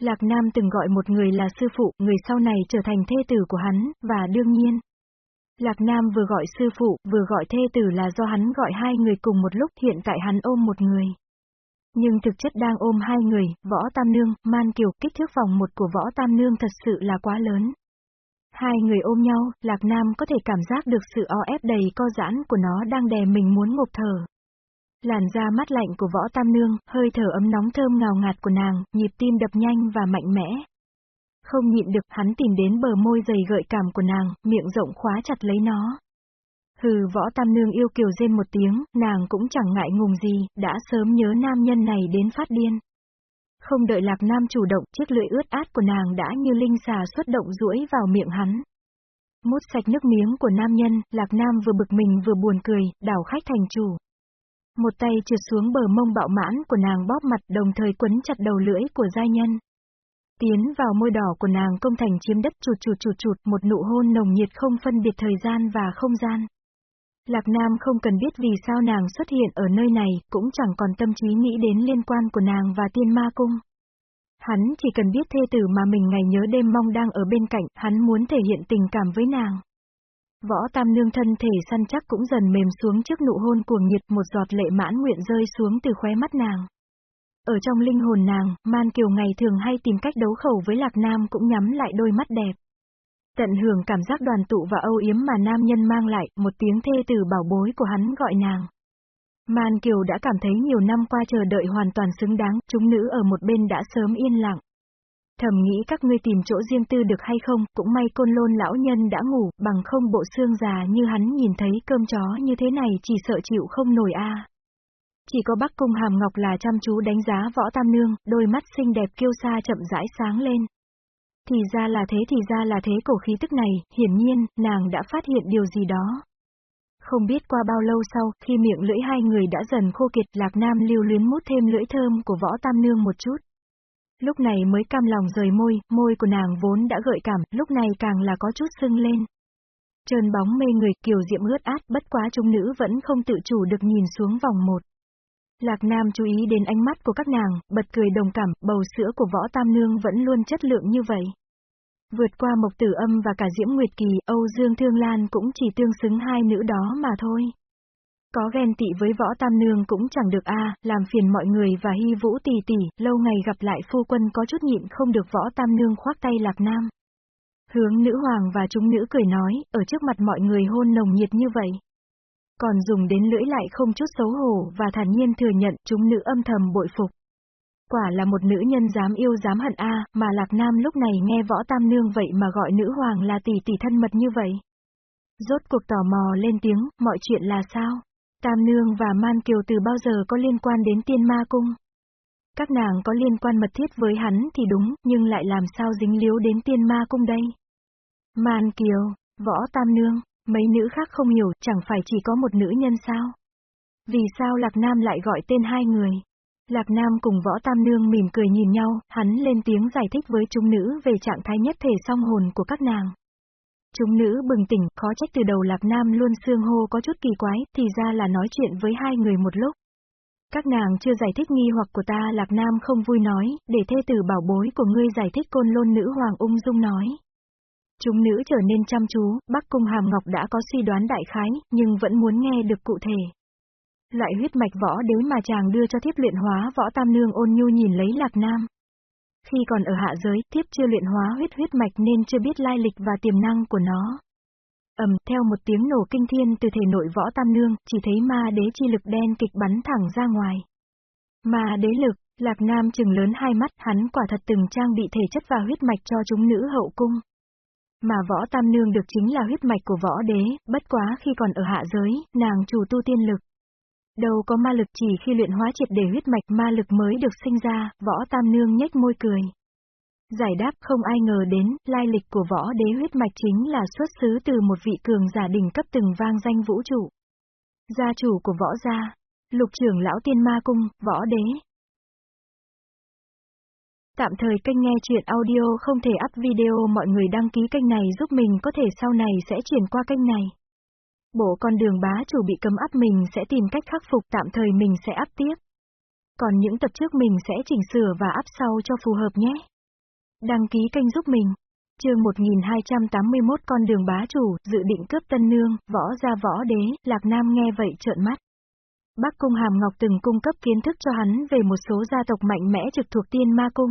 Lạc Nam từng gọi một người là sư phụ, người sau này trở thành thê tử của hắn, và đương nhiên. Lạc Nam vừa gọi sư phụ, vừa gọi thê tử là do hắn gọi hai người cùng một lúc hiện tại hắn ôm một người. Nhưng thực chất đang ôm hai người, võ tam nương, man kiều, kích thước vòng một của võ tam nương thật sự là quá lớn. Hai người ôm nhau, Lạc Nam có thể cảm giác được sự o ép đầy co giãn của nó đang đè mình muốn ngục thở. Làn da mát lạnh của võ tam nương, hơi thở ấm nóng thơm ngào ngạt của nàng, nhịp tim đập nhanh và mạnh mẽ. Không nhịn được, hắn tìm đến bờ môi dày gợi cảm của nàng, miệng rộng khóa chặt lấy nó. Hừ, võ tam nương yêu kiều rên một tiếng, nàng cũng chẳng ngại ngùng gì, đã sớm nhớ nam nhân này đến phát điên. Không đợi lạc nam chủ động, chiếc lưỡi ướt át của nàng đã như linh xà xuất động duỗi vào miệng hắn. Mút sạch nước miếng của nam nhân, lạc nam vừa bực mình vừa buồn cười, đảo khách thành chủ. Một tay trượt xuống bờ mông bạo mãn của nàng bóp mặt đồng thời quấn chặt đầu lưỡi của giai nhân. Tiến vào môi đỏ của nàng công thành chiếm đất chụt chụt chụt chụt một nụ hôn nồng nhiệt không phân biệt thời gian và không gian. Lạc Nam không cần biết vì sao nàng xuất hiện ở nơi này, cũng chẳng còn tâm trí nghĩ đến liên quan của nàng và tiên ma cung. Hắn chỉ cần biết thê tử mà mình ngày nhớ đêm mong đang ở bên cạnh, hắn muốn thể hiện tình cảm với nàng. Võ Tam Nương thân thể săn chắc cũng dần mềm xuống trước nụ hôn cuồng nhiệt một giọt lệ mãn nguyện rơi xuống từ khóe mắt nàng. Ở trong linh hồn nàng, Man Kiều ngày thường hay tìm cách đấu khẩu với Lạc Nam cũng nhắm lại đôi mắt đẹp. Tận hưởng cảm giác đoàn tụ và âu yếm mà nam nhân mang lại, một tiếng thê từ bảo bối của hắn gọi nàng. Man Kiều đã cảm thấy nhiều năm qua chờ đợi hoàn toàn xứng đáng, chúng nữ ở một bên đã sớm yên lặng. Thầm nghĩ các ngươi tìm chỗ riêng tư được hay không, cũng may côn lôn lão nhân đã ngủ, bằng không bộ xương già như hắn nhìn thấy cơm chó như thế này chỉ sợ chịu không nổi a. Chỉ có Bắc Cung Hàm Ngọc là chăm chú đánh giá võ tam nương, đôi mắt xinh đẹp kiêu sa chậm rãi sáng lên. Thì ra là thế thì ra là thế cổ khí tức này, hiển nhiên, nàng đã phát hiện điều gì đó. Không biết qua bao lâu sau, khi miệng lưỡi hai người đã dần khô kiệt, Lạc Nam lưu luyến mút thêm lưỡi thơm của võ tam nương một chút. Lúc này mới cam lòng rời môi, môi của nàng vốn đã gợi cảm, lúc này càng là có chút sưng lên. Trơn bóng mê người, kiều diệm ướt át, bất quá trung nữ vẫn không tự chủ được nhìn xuống vòng một. Lạc Nam chú ý đến ánh mắt của các nàng, bật cười đồng cảm, bầu sữa của võ tam nương vẫn luôn chất lượng như vậy. Vượt qua Mộc Tử Âm và cả Diễm Nguyệt Kỳ, Âu Dương Thương Lan cũng chỉ tương xứng hai nữ đó mà thôi. Có ghen tị với võ tam nương cũng chẳng được a, làm phiền mọi người và hy vũ tỷ tỷ, lâu ngày gặp lại phu quân có chút nhịn không được võ tam nương khoác tay lạc nam. Hướng nữ hoàng và chúng nữ cười nói, ở trước mặt mọi người hôn nồng nhiệt như vậy. Còn dùng đến lưỡi lại không chút xấu hổ và thản nhiên thừa nhận chúng nữ âm thầm bội phục. Quả là một nữ nhân dám yêu dám hận a, mà Lạc Nam lúc này nghe võ tam nương vậy mà gọi nữ hoàng là tỷ tỷ thân mật như vậy. Rốt cuộc tò mò lên tiếng, mọi chuyện là sao? Tam nương và Man Kiều từ bao giờ có liên quan đến tiên ma cung? Các nàng có liên quan mật thiết với hắn thì đúng, nhưng lại làm sao dính líu đến tiên ma cung đây? Man Kiều, võ tam nương, mấy nữ khác không hiểu, chẳng phải chỉ có một nữ nhân sao? Vì sao Lạc Nam lại gọi tên hai người? Lạc Nam cùng võ tam nương mỉm cười nhìn nhau, hắn lên tiếng giải thích với chúng nữ về trạng thái nhất thể song hồn của các nàng. Chúng nữ bừng tỉnh, khó trách từ đầu Lạc Nam luôn xương hô có chút kỳ quái, thì ra là nói chuyện với hai người một lúc. Các nàng chưa giải thích nghi hoặc của ta Lạc Nam không vui nói, để thê tử bảo bối của ngươi giải thích côn lôn nữ hoàng ung dung nói. Chúng nữ trở nên chăm chú, Bắc Cung Hàm Ngọc đã có suy đoán đại khái, nhưng vẫn muốn nghe được cụ thể. Loại huyết mạch võ đế mà chàng đưa cho thiếp luyện hóa võ tam nương ôn nhu nhìn lấy Lạc Nam. Khi còn ở hạ giới, thiếp chưa luyện hóa huyết huyết mạch nên chưa biết lai lịch và tiềm năng của nó. ầm, theo một tiếng nổ kinh thiên từ thể nội võ tam nương, chỉ thấy ma đế chi lực đen kịch bắn thẳng ra ngoài. Ma đế lực, Lạc Nam chừng lớn hai mắt, hắn quả thật từng trang bị thể chất và huyết mạch cho chúng nữ hậu cung. Mà võ tam nương được chính là huyết mạch của võ đế, bất quá khi còn ở hạ giới, nàng chủ tu tiên lực. Đâu có ma lực chỉ khi luyện hóa triệt để huyết mạch ma lực mới được sinh ra, võ tam nương nhếch môi cười. Giải đáp không ai ngờ đến, lai lịch của võ đế huyết mạch chính là xuất xứ từ một vị cường giả đỉnh cấp từng vang danh vũ trụ. Gia chủ của võ gia, lục trưởng lão tiên ma cung, võ đế. Tạm thời kênh nghe chuyện audio không thể up video mọi người đăng ký kênh này giúp mình có thể sau này sẽ chuyển qua kênh này. Bộ con đường bá chủ bị cấm up mình sẽ tìm cách khắc phục tạm thời mình sẽ up tiếp. Còn những tập trước mình sẽ chỉnh sửa và up sau cho phù hợp nhé. Đăng ký kênh giúp mình. Chương 1281 con đường bá chủ, dự định cướp tân nương, võ gia võ đế, Lạc Nam nghe vậy trợn mắt. Bắc Cung Hàm Ngọc từng cung cấp kiến thức cho hắn về một số gia tộc mạnh mẽ trực thuộc tiên ma cung.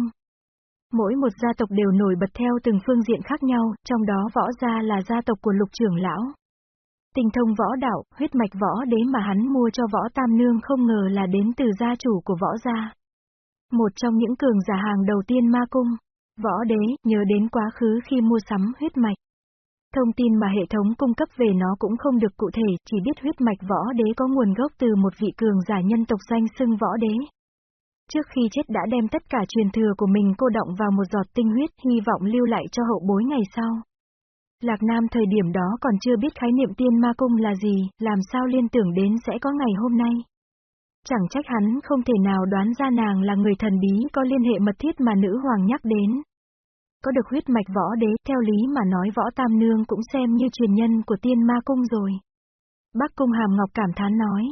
Mỗi một gia tộc đều nổi bật theo từng phương diện khác nhau, trong đó võ gia là gia tộc của lục trưởng lão. Tình thông võ đạo, huyết mạch võ đế mà hắn mua cho võ tam nương không ngờ là đến từ gia chủ của võ gia. Một trong những cường giả hàng đầu tiên ma cung. Võ đế, nhớ đến quá khứ khi mua sắm huyết mạch. Thông tin mà hệ thống cung cấp về nó cũng không được cụ thể, chỉ biết huyết mạch võ đế có nguồn gốc từ một vị cường giả nhân tộc danh xưng võ đế. Trước khi chết đã đem tất cả truyền thừa của mình cô động vào một giọt tinh huyết, hy vọng lưu lại cho hậu bối ngày sau. Lạc Nam thời điểm đó còn chưa biết khái niệm tiên ma cung là gì, làm sao liên tưởng đến sẽ có ngày hôm nay. Chẳng trách hắn không thể nào đoán ra nàng là người thần bí có liên hệ mật thiết mà nữ hoàng nhắc đến. Có được huyết mạch võ đế, theo lý mà nói võ tam nương cũng xem như truyền nhân của tiên ma cung rồi. Bắc cung hàm ngọc cảm thán nói.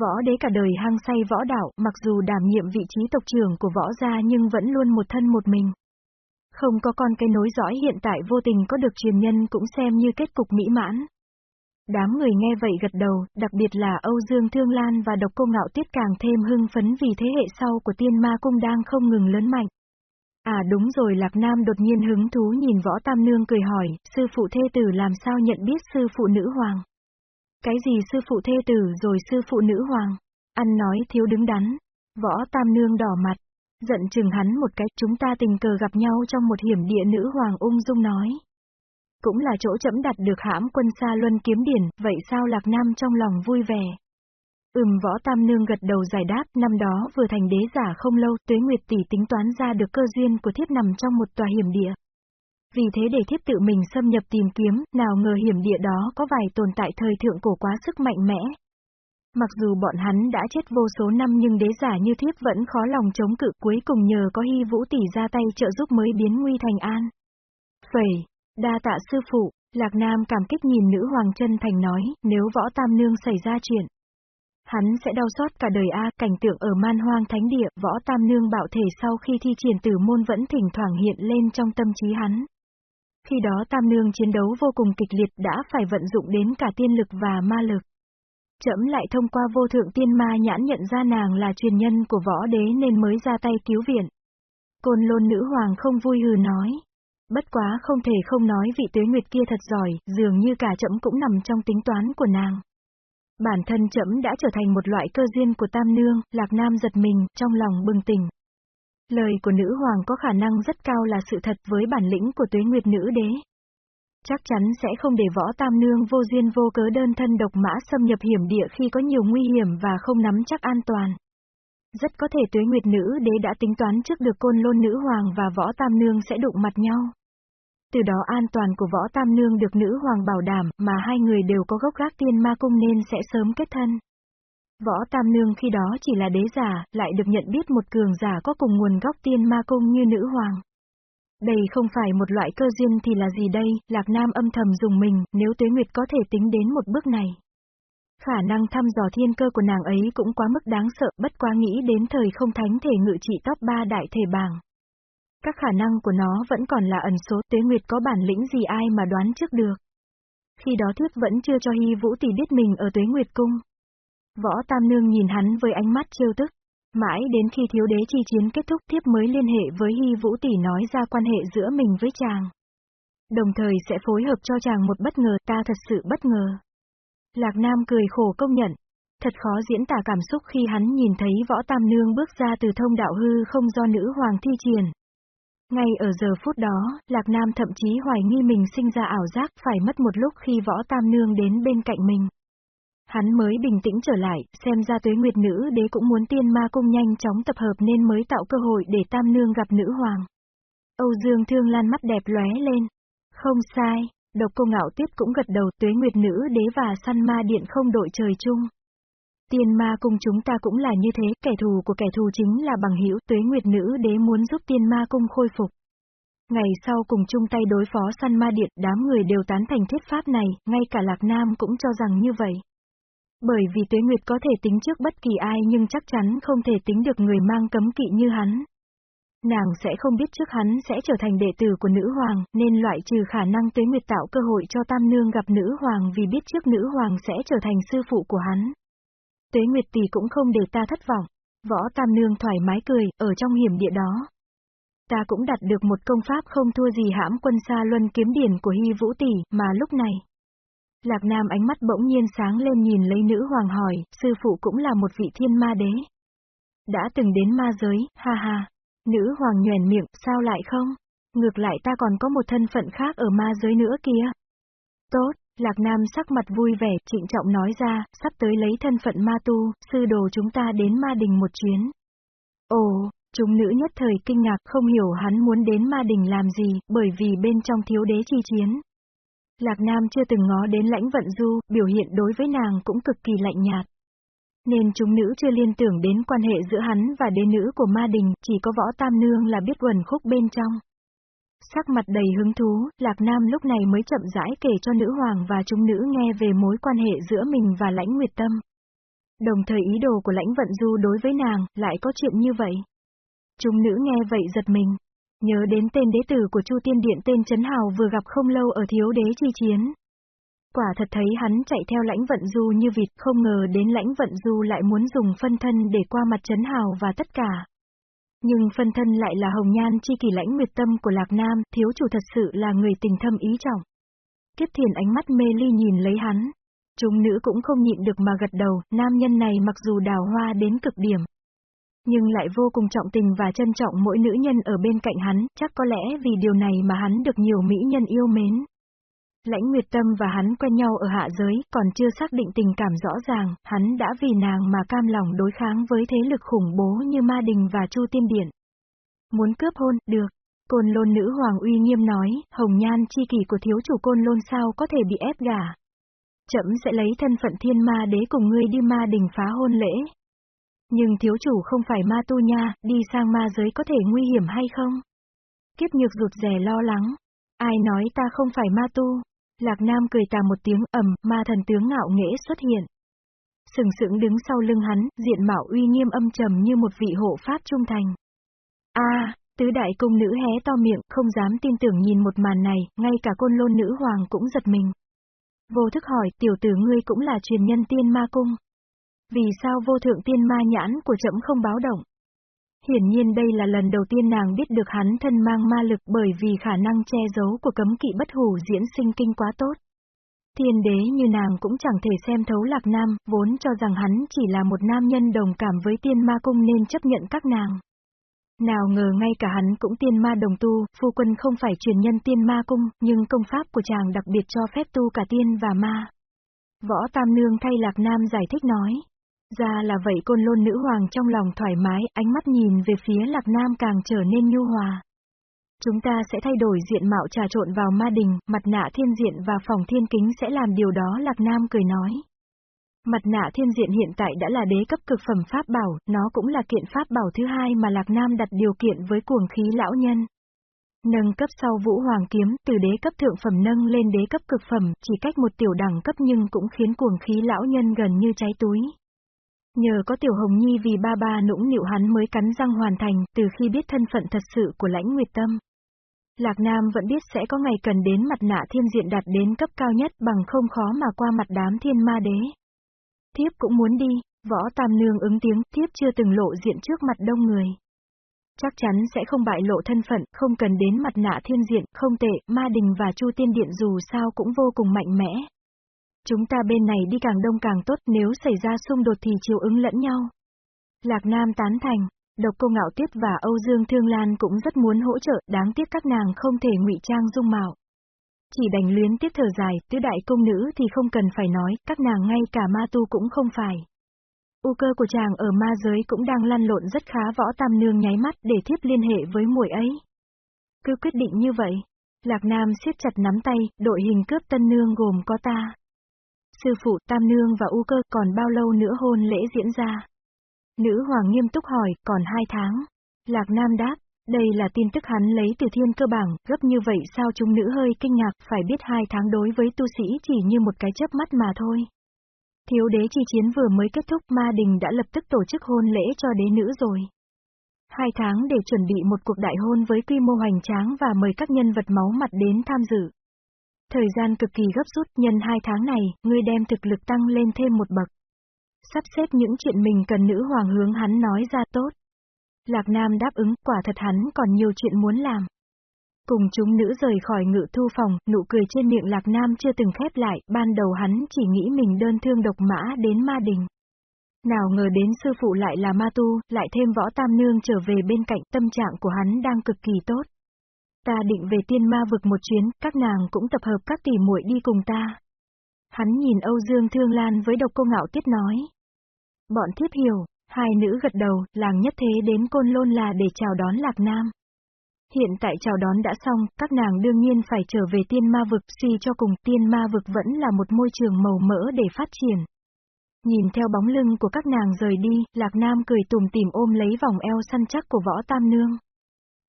Võ đế cả đời hăng say võ đạo, mặc dù đảm nhiệm vị trí tộc trưởng của võ gia nhưng vẫn luôn một thân một mình. Không có con cây nối dõi hiện tại vô tình có được truyền nhân cũng xem như kết cục mỹ mãn. Đám người nghe vậy gật đầu, đặc biệt là Âu Dương Thương Lan và Độc Cô Ngạo Tiết càng thêm hưng phấn vì thế hệ sau của tiên ma cung đang không ngừng lớn mạnh. À đúng rồi Lạc Nam đột nhiên hứng thú nhìn võ tam nương cười hỏi, sư phụ thê tử làm sao nhận biết sư phụ nữ hoàng? Cái gì sư phụ thê tử rồi sư phụ nữ hoàng? Ăn nói thiếu đứng đắn. Võ tam nương đỏ mặt. Giận chừng hắn một cái, chúng ta tình cờ gặp nhau trong một hiểm địa nữ hoàng ung dung nói cũng là chỗ chấm đặt được hãm quân xa luân kiếm điển, vậy sao Lạc Nam trong lòng vui vẻ. Ừm võ tam nương gật đầu giải đáp, năm đó vừa thành đế giả không lâu, tuế nguyệt tỷ tính toán ra được cơ duyên của thiếp nằm trong một tòa hiểm địa. Vì thế để thiếp tự mình xâm nhập tìm kiếm, nào ngờ hiểm địa đó có vài tồn tại thời thượng cổ quá sức mạnh mẽ. Mặc dù bọn hắn đã chết vô số năm nhưng đế giả như thiếp vẫn khó lòng chống cự cuối cùng nhờ có hy vũ tỷ ra tay trợ giúp mới biến nguy thành an. Phẩy, Đa tạ sư phụ, Lạc Nam cảm kích nhìn nữ hoàng chân thành nói, nếu võ tam nương xảy ra chuyện. Hắn sẽ đau xót cả đời A, cảnh tượng ở man hoang thánh địa, võ tam nương bạo thể sau khi thi triển tử môn vẫn thỉnh thoảng hiện lên trong tâm trí hắn. Khi đó tam nương chiến đấu vô cùng kịch liệt đã phải vận dụng đến cả tiên lực và ma lực. Chậm lại thông qua vô thượng tiên ma nhãn nhận ra nàng là truyền nhân của võ đế nên mới ra tay cứu viện. Côn lôn nữ hoàng không vui hừ nói. Bất quá không thể không nói vị tuế nguyệt kia thật giỏi, dường như cả chậm cũng nằm trong tính toán của nàng. Bản thân chậm đã trở thành một loại cơ duyên của tam nương, lạc nam giật mình, trong lòng bừng tỉnh. Lời của nữ hoàng có khả năng rất cao là sự thật với bản lĩnh của tuế nguyệt nữ đế. Chắc chắn sẽ không để võ tam nương vô duyên vô cớ đơn thân độc mã xâm nhập hiểm địa khi có nhiều nguy hiểm và không nắm chắc an toàn. Rất có thể tuế nguyệt nữ đế đã tính toán trước được côn lôn nữ hoàng và võ tam nương sẽ đụng mặt nhau. Từ đó an toàn của võ tam nương được nữ hoàng bảo đảm, mà hai người đều có gốc gác tiên ma cung nên sẽ sớm kết thân. Võ tam nương khi đó chỉ là đế giả, lại được nhận biết một cường giả có cùng nguồn gốc tiên ma cung như nữ hoàng. Đây không phải một loại cơ duyên thì là gì đây, Lạc Nam âm thầm dùng mình, nếu tuế nguyệt có thể tính đến một bước này. Khả năng thăm dò thiên cơ của nàng ấy cũng quá mức đáng sợ, bất quá nghĩ đến thời không thánh thể ngự trị top 3 đại thể bảng. Các khả năng của nó vẫn còn là ẩn số, tuế nguyệt có bản lĩnh gì ai mà đoán trước được. Khi đó thuyết vẫn chưa cho Hy Vũ tỷ biết mình ở tuế nguyệt cung. Võ Tam Nương nhìn hắn với ánh mắt trêu tức. Mãi đến khi thiếu đế chi chiến kết thúc thiếp mới liên hệ với Hy Vũ tỷ nói ra quan hệ giữa mình với chàng. Đồng thời sẽ phối hợp cho chàng một bất ngờ, ta thật sự bất ngờ. Lạc Nam cười khổ công nhận. Thật khó diễn tả cảm xúc khi hắn nhìn thấy võ tam nương bước ra từ thông đạo hư không do nữ hoàng thi triển. Ngay ở giờ phút đó, Lạc Nam thậm chí hoài nghi mình sinh ra ảo giác phải mất một lúc khi võ tam nương đến bên cạnh mình. Hắn mới bình tĩnh trở lại, xem ra tuế nguyệt nữ đế cũng muốn tiên ma cung nhanh chóng tập hợp nên mới tạo cơ hội để tam nương gặp nữ hoàng. Âu Dương Thương Lan mắt đẹp lóe lên. Không sai, độc cô ngạo tuyết cũng gật đầu tuế nguyệt nữ đế và săn ma điện không đội trời chung. Tiên ma cung chúng ta cũng là như thế, kẻ thù của kẻ thù chính là bằng hữu tuế nguyệt nữ đế muốn giúp tiên ma cung khôi phục. Ngày sau cùng chung tay đối phó săn ma điện, đám người đều tán thành thuyết pháp này, ngay cả Lạc Nam cũng cho rằng như vậy. Bởi vì Tuế Nguyệt có thể tính trước bất kỳ ai nhưng chắc chắn không thể tính được người mang cấm kỵ như hắn. Nàng sẽ không biết trước hắn sẽ trở thành đệ tử của nữ hoàng, nên loại trừ khả năng Tuế Nguyệt tạo cơ hội cho Tam Nương gặp nữ hoàng vì biết trước nữ hoàng sẽ trở thành sư phụ của hắn. Tuế Nguyệt tỷ cũng không để ta thất vọng. Võ Tam Nương thoải mái cười, ở trong hiểm địa đó. Ta cũng đạt được một công pháp không thua gì hãm quân xa luân kiếm điển của Hy Vũ Tỷ, mà lúc này. Lạc Nam ánh mắt bỗng nhiên sáng lên nhìn lấy nữ hoàng hỏi, sư phụ cũng là một vị thiên ma đế. Đã từng đến ma giới, ha ha. Nữ hoàng nhoèn miệng, sao lại không? Ngược lại ta còn có một thân phận khác ở ma giới nữa kìa. Tốt, Lạc Nam sắc mặt vui vẻ, trịnh trọng nói ra, sắp tới lấy thân phận ma tu, sư đồ chúng ta đến ma đình một chuyến. Ồ, chúng nữ nhất thời kinh ngạc không hiểu hắn muốn đến ma đình làm gì, bởi vì bên trong thiếu đế chi chiến. Lạc Nam chưa từng ngó đến lãnh vận du, biểu hiện đối với nàng cũng cực kỳ lạnh nhạt. Nên chúng nữ chưa liên tưởng đến quan hệ giữa hắn và đế nữ của ma đình, chỉ có võ tam nương là biết quần khúc bên trong. Sắc mặt đầy hứng thú, Lạc Nam lúc này mới chậm rãi kể cho nữ hoàng và chúng nữ nghe về mối quan hệ giữa mình và lãnh nguyệt tâm. Đồng thời ý đồ của lãnh vận du đối với nàng, lại có chuyện như vậy. Chúng nữ nghe vậy giật mình. Nhớ đến tên đế tử của Chu Tiên Điện tên Trấn Hào vừa gặp không lâu ở thiếu đế chi chiến. Quả thật thấy hắn chạy theo lãnh vận du như vịt, không ngờ đến lãnh vận du lại muốn dùng phân thân để qua mặt Trấn Hào và tất cả. Nhưng phân thân lại là hồng nhan chi kỳ lãnh nguyệt tâm của Lạc Nam, thiếu chủ thật sự là người tình thâm ý trọng. Kiếp thiền ánh mắt mê ly nhìn lấy hắn. Chúng nữ cũng không nhịn được mà gật đầu, nam nhân này mặc dù đào hoa đến cực điểm. Nhưng lại vô cùng trọng tình và trân trọng mỗi nữ nhân ở bên cạnh hắn, chắc có lẽ vì điều này mà hắn được nhiều mỹ nhân yêu mến. Lãnh Nguyệt Tâm và hắn quen nhau ở hạ giới, còn chưa xác định tình cảm rõ ràng, hắn đã vì nàng mà cam lòng đối kháng với thế lực khủng bố như Ma Đình và Chu Tiên Điện. Muốn cướp hôn, được. Côn lôn nữ hoàng uy nghiêm nói, hồng nhan chi kỷ của thiếu chủ côn lôn sao có thể bị ép gả. Chậm sẽ lấy thân phận thiên ma đế cùng ngươi đi ma đình phá hôn lễ. Nhưng thiếu chủ không phải ma tu nha, đi sang ma giới có thể nguy hiểm hay không? Kiếp nhược rụt rè lo lắng. Ai nói ta không phải ma tu? Lạc Nam cười tà một tiếng ầm, ma thần tướng ngạo nghễ xuất hiện. Sừng sững đứng sau lưng hắn, diện mạo uy nghiêm âm trầm như một vị hộ pháp trung thành. A, tứ đại công nữ hé to miệng, không dám tin tưởng nhìn một màn này, ngay cả côn lôn nữ hoàng cũng giật mình. Vô thức hỏi, tiểu tử ngươi cũng là truyền nhân tiên ma cung. Vì sao vô thượng tiên ma nhãn của trẫm không báo động? Hiển nhiên đây là lần đầu tiên nàng biết được hắn thân mang ma lực bởi vì khả năng che giấu của cấm kỵ bất hủ diễn sinh kinh quá tốt. Thiên đế như nàng cũng chẳng thể xem thấu lạc nam, vốn cho rằng hắn chỉ là một nam nhân đồng cảm với tiên ma cung nên chấp nhận các nàng. Nào ngờ ngay cả hắn cũng tiên ma đồng tu, phu quân không phải truyền nhân tiên ma cung, nhưng công pháp của chàng đặc biệt cho phép tu cả tiên và ma. Võ Tam Nương thay Lạc Nam giải thích nói. Ra là vậy côn lôn nữ hoàng trong lòng thoải mái, ánh mắt nhìn về phía lạc nam càng trở nên nhu hòa. Chúng ta sẽ thay đổi diện mạo trà trộn vào ma đình, mặt nạ thiên diện và phòng thiên kính sẽ làm điều đó lạc nam cười nói. Mặt nạ thiên diện hiện tại đã là đế cấp cực phẩm pháp bảo, nó cũng là kiện pháp bảo thứ hai mà Lạc Nam đặt điều kiện với cuồng khí lão nhân. Nâng cấp sau vũ hoàng kiếm, từ đế cấp thượng phẩm nâng lên đế cấp cực phẩm, chỉ cách một tiểu đẳng cấp nhưng cũng khiến cuồng khí lão nhân gần như cháy túi. Nhờ có Tiểu Hồng Nhi vì ba ba nũng nịu hắn mới cắn răng hoàn thành, từ khi biết thân phận thật sự của lãnh nguyệt tâm. Lạc Nam vẫn biết sẽ có ngày cần đến mặt nạ thiên diện đạt đến cấp cao nhất bằng không khó mà qua mặt đám thiên ma đế. Thiếp cũng muốn đi, võ tam nương ứng tiếng, thiếp chưa từng lộ diện trước mặt đông người. Chắc chắn sẽ không bại lộ thân phận, không cần đến mặt nạ thiên diện, không tệ, ma đình và chu tiên điện dù sao cũng vô cùng mạnh mẽ. Chúng ta bên này đi càng đông càng tốt nếu xảy ra xung đột thì chiều ứng lẫn nhau. Lạc Nam tán thành, độc cô ngạo tuyết và Âu Dương Thương Lan cũng rất muốn hỗ trợ, đáng tiếc các nàng không thể ngụy trang dung mạo. Chỉ đành luyến tiếc thở dài, tứ đại công nữ thì không cần phải nói, các nàng ngay cả ma tu cũng không phải. U cơ của chàng ở ma giới cũng đang lăn lộn rất khá võ tam nương nháy mắt để thiếp liên hệ với muội ấy. Cứ quyết định như vậy. Lạc Nam siết chặt nắm tay, đội hình cướp tân nương gồm có ta. Sư phụ tam nương và u cơ còn bao lâu nữa hôn lễ diễn ra? Nữ hoàng nghiêm túc hỏi, còn hai tháng. Lạc Nam đáp, đây là tin tức hắn lấy từ thiên cơ bảng, gấp như vậy sao chúng nữ hơi kinh ngạc, phải biết hai tháng đối với tu sĩ chỉ như một cái chớp mắt mà thôi. Thiếu đế chi chiến vừa mới kết thúc ma đình đã lập tức tổ chức hôn lễ cho đế nữ rồi. Hai tháng để chuẩn bị một cuộc đại hôn với quy mô hoành tráng và mời các nhân vật máu mặt đến tham dự. Thời gian cực kỳ gấp rút nhân hai tháng này, ngươi đem thực lực tăng lên thêm một bậc. Sắp xếp những chuyện mình cần nữ hoàng hướng hắn nói ra tốt. Lạc Nam đáp ứng, quả thật hắn còn nhiều chuyện muốn làm. Cùng chúng nữ rời khỏi ngự thu phòng, nụ cười trên miệng Lạc Nam chưa từng khép lại, ban đầu hắn chỉ nghĩ mình đơn thương độc mã đến ma đình. Nào ngờ đến sư phụ lại là ma tu, lại thêm võ tam nương trở về bên cạnh tâm trạng của hắn đang cực kỳ tốt. Ta định về tiên ma vực một chuyến, các nàng cũng tập hợp các tỷ muội đi cùng ta. Hắn nhìn Âu Dương Thương Lan với độc cô ngạo tiết nói. Bọn thiếp hiểu, hai nữ gật đầu, làng nhất thế đến Côn Lôn là để chào đón Lạc Nam. Hiện tại chào đón đã xong, các nàng đương nhiên phải trở về tiên ma vực, suy cho cùng tiên ma vực vẫn là một môi trường màu mỡ để phát triển. Nhìn theo bóng lưng của các nàng rời đi, Lạc Nam cười tùm tìm ôm lấy vòng eo săn chắc của võ tam nương.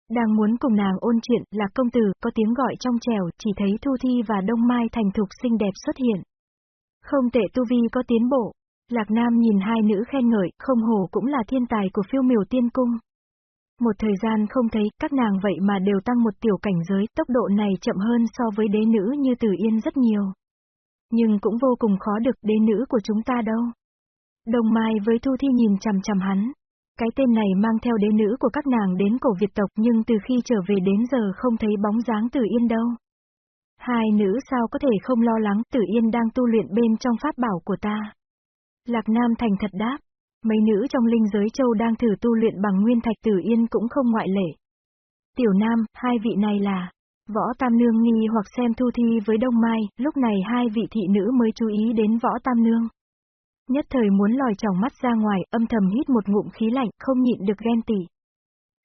Đang muốn cùng nàng ôn chuyện, Lạc công tử, có tiếng gọi trong trèo, chỉ thấy Thu Thi và Đông Mai thành thục xinh đẹp xuất hiện. Không tệ Tu Vi có tiến bộ. Lạc Nam nhìn hai nữ khen ngợi, không hổ cũng là thiên tài của phiêu miểu tiên cung. Một thời gian không thấy, các nàng vậy mà đều tăng một tiểu cảnh giới, tốc độ này chậm hơn so với đế nữ như Tử Yên rất nhiều. Nhưng cũng vô cùng khó được đế nữ của chúng ta đâu. Đồng Mai với Thu Thi nhìn chằm chằm hắn. Cái tên này mang theo đế nữ của các nàng đến cổ Việt tộc nhưng từ khi trở về đến giờ không thấy bóng dáng Tử Yên đâu. Hai nữ sao có thể không lo lắng Tử Yên đang tu luyện bên trong pháp bảo của ta. Lạc Nam thành thật đáp. Mấy nữ trong linh giới châu đang thử tu luyện bằng nguyên thạch Tử Yên cũng không ngoại lệ. Tiểu Nam, hai vị này là... Võ Tam Nương nghi hoặc xem Thu Thi với Đông Mai, lúc này hai vị thị nữ mới chú ý đến Võ Tam Nương. Nhất thời muốn lòi tròng mắt ra ngoài, âm thầm hít một ngụm khí lạnh, không nhịn được ghen tỉ.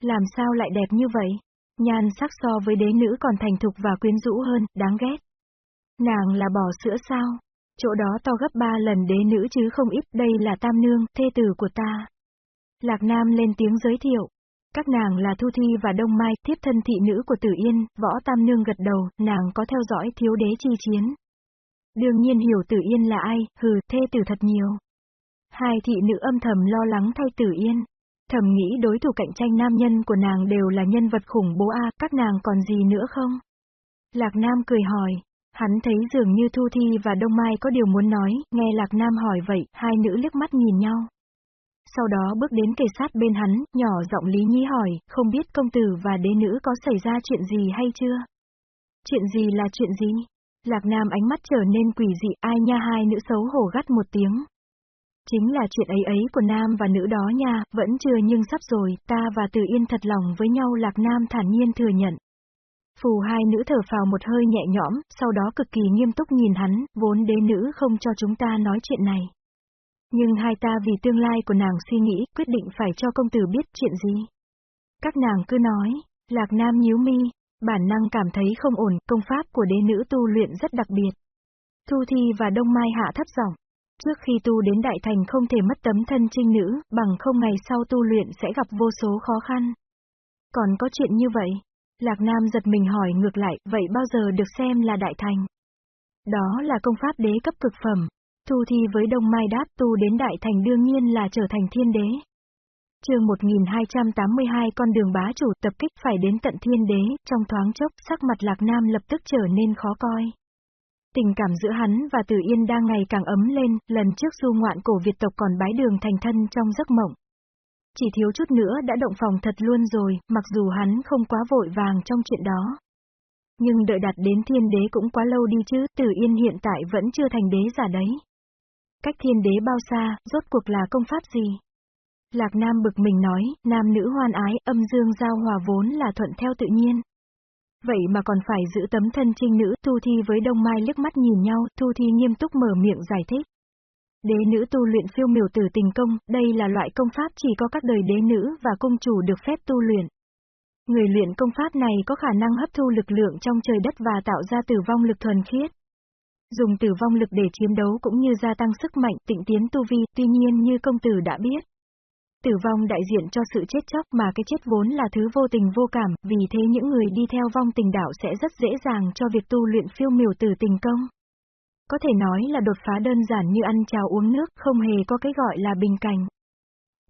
Làm sao lại đẹp như vậy? Nhan sắc so với đế nữ còn thành thục và quyến rũ hơn, đáng ghét. Nàng là bò sữa sao? Chỗ đó to gấp ba lần đế nữ chứ không ít, đây là Tam Nương, thê tử của ta. Lạc Nam lên tiếng giới thiệu. Các nàng là Thu Thi và Đông Mai, thiếp thân thị nữ của Tử Yên, võ tam nương gật đầu, nàng có theo dõi thiếu đế chi chiến. Đương nhiên hiểu Tử Yên là ai, hừ, thê tử thật nhiều. Hai thị nữ âm thầm lo lắng thay Tử Yên. Thầm nghĩ đối thủ cạnh tranh nam nhân của nàng đều là nhân vật khủng bố a, các nàng còn gì nữa không? Lạc Nam cười hỏi, hắn thấy dường như Thu Thi và Đông Mai có điều muốn nói, nghe Lạc Nam hỏi vậy, hai nữ liếc mắt nhìn nhau sau đó bước đến kề sát bên hắn, nhỏ giọng Lý Nhi hỏi, không biết công tử và đế nữ có xảy ra chuyện gì hay chưa? Chuyện gì là chuyện gì? Lạc Nam ánh mắt trở nên quỷ dị, ai nha hai nữ xấu hổ gắt một tiếng. Chính là chuyện ấy ấy của nam và nữ đó nha, vẫn chưa nhưng sắp rồi, ta và Từ Yên thật lòng với nhau Lạc Nam thản nhiên thừa nhận. Phù hai nữ thở phào một hơi nhẹ nhõm, sau đó cực kỳ nghiêm túc nhìn hắn, vốn đế nữ không cho chúng ta nói chuyện này. Nhưng hai ta vì tương lai của nàng suy nghĩ, quyết định phải cho công tử biết chuyện gì. Các nàng cứ nói, Lạc Nam nhíu mi, bản năng cảm thấy không ổn, công pháp của đế nữ tu luyện rất đặc biệt. Thu Thi và Đông Mai hạ thấp giọng. Trước khi tu đến đại thành không thể mất tấm thân trinh nữ, bằng không ngày sau tu luyện sẽ gặp vô số khó khăn. Còn có chuyện như vậy? Lạc Nam giật mình hỏi ngược lại, vậy bao giờ được xem là đại thành? Đó là công pháp đế cấp cực phẩm, Thu Thi với Đông Mai đáp tu đến Đại Thành đương nhiên là trở thành thiên đế chương 1282 con đường bá chủ tập kích phải đến tận thiên đế, trong thoáng chốc sắc mặt Lạc Nam lập tức trở nên khó coi. Tình cảm giữa hắn và Tử Yên đang ngày càng ấm lên, lần trước du ngoạn cổ Việt tộc còn bái đường thành thân trong giấc mộng. Chỉ thiếu chút nữa đã động phòng thật luôn rồi, mặc dù hắn không quá vội vàng trong chuyện đó. Nhưng đợi đạt đến thiên đế cũng quá lâu đi chứ, Tử Yên hiện tại vẫn chưa thành đế giả đấy. Cách thiên đế bao xa, rốt cuộc là công pháp gì? Lạc Nam bực mình nói, nam nữ hoan ái, âm dương giao hòa vốn là thuận theo tự nhiên. Vậy mà còn phải giữ tấm thân trinh nữ, Thu Thi với Đông Mai liếc mắt nhìn nhau, Thu Thi nghiêm túc mở miệng giải thích. Đế nữ tu luyện phiêu miểu tử tình công, đây là loại công pháp chỉ có các đời đế nữ và công chủ được phép tu luyện. Người luyện công pháp này có khả năng hấp thu lực lượng trong trời đất và tạo ra tử vong lực thuần khiết. Dùng tử vong lực để chiến đấu cũng như gia tăng sức mạnh, tịnh tiến tu vi, tuy nhiên như công tử đã biết. Tử vong đại diện cho sự chết chóc mà cái chết vốn là thứ vô tình vô cảm, vì thế những người đi theo vong tình đạo sẽ rất dễ dàng cho việc tu luyện phiêu miểu tử tình công. Có thể nói là đột phá đơn giản như ăn cháo uống nước, không hề có cái gọi là bình cảnh.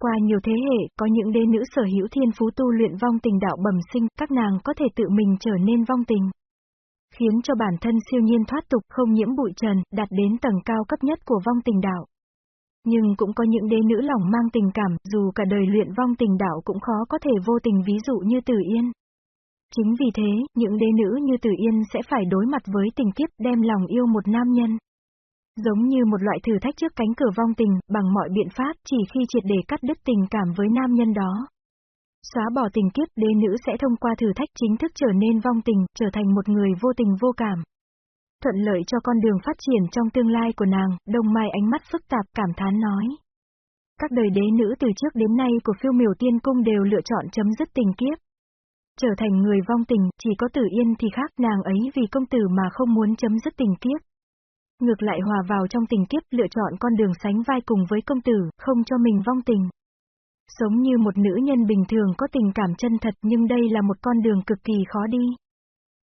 Qua nhiều thế hệ, có những đế nữ sở hữu thiên phú tu luyện vong tình đạo bẩm sinh, các nàng có thể tự mình trở nên vong tình. Khiến cho bản thân siêu nhiên thoát tục không nhiễm bụi trần, đạt đến tầng cao cấp nhất của vong tình đạo. Nhưng cũng có những đế nữ lòng mang tình cảm, dù cả đời luyện vong tình đạo cũng khó có thể vô tình ví dụ như Tử Yên. Chính vì thế, những đế nữ như Tử Yên sẽ phải đối mặt với tình kiếp đem lòng yêu một nam nhân. Giống như một loại thử thách trước cánh cửa vong tình, bằng mọi biện pháp, chỉ khi triệt để cắt đứt tình cảm với nam nhân đó. Xóa bỏ tình kiếp, đế nữ sẽ thông qua thử thách chính thức trở nên vong tình, trở thành một người vô tình vô cảm. Thuận lợi cho con đường phát triển trong tương lai của nàng, đông mai ánh mắt phức tạp cảm thán nói. Các đời đế nữ từ trước đến nay của phiêu miểu tiên cung đều lựa chọn chấm dứt tình kiếp. Trở thành người vong tình, chỉ có tử yên thì khác nàng ấy vì công tử mà không muốn chấm dứt tình kiếp. Ngược lại hòa vào trong tình kiếp lựa chọn con đường sánh vai cùng với công tử, không cho mình vong tình. Sống như một nữ nhân bình thường có tình cảm chân thật nhưng đây là một con đường cực kỳ khó đi.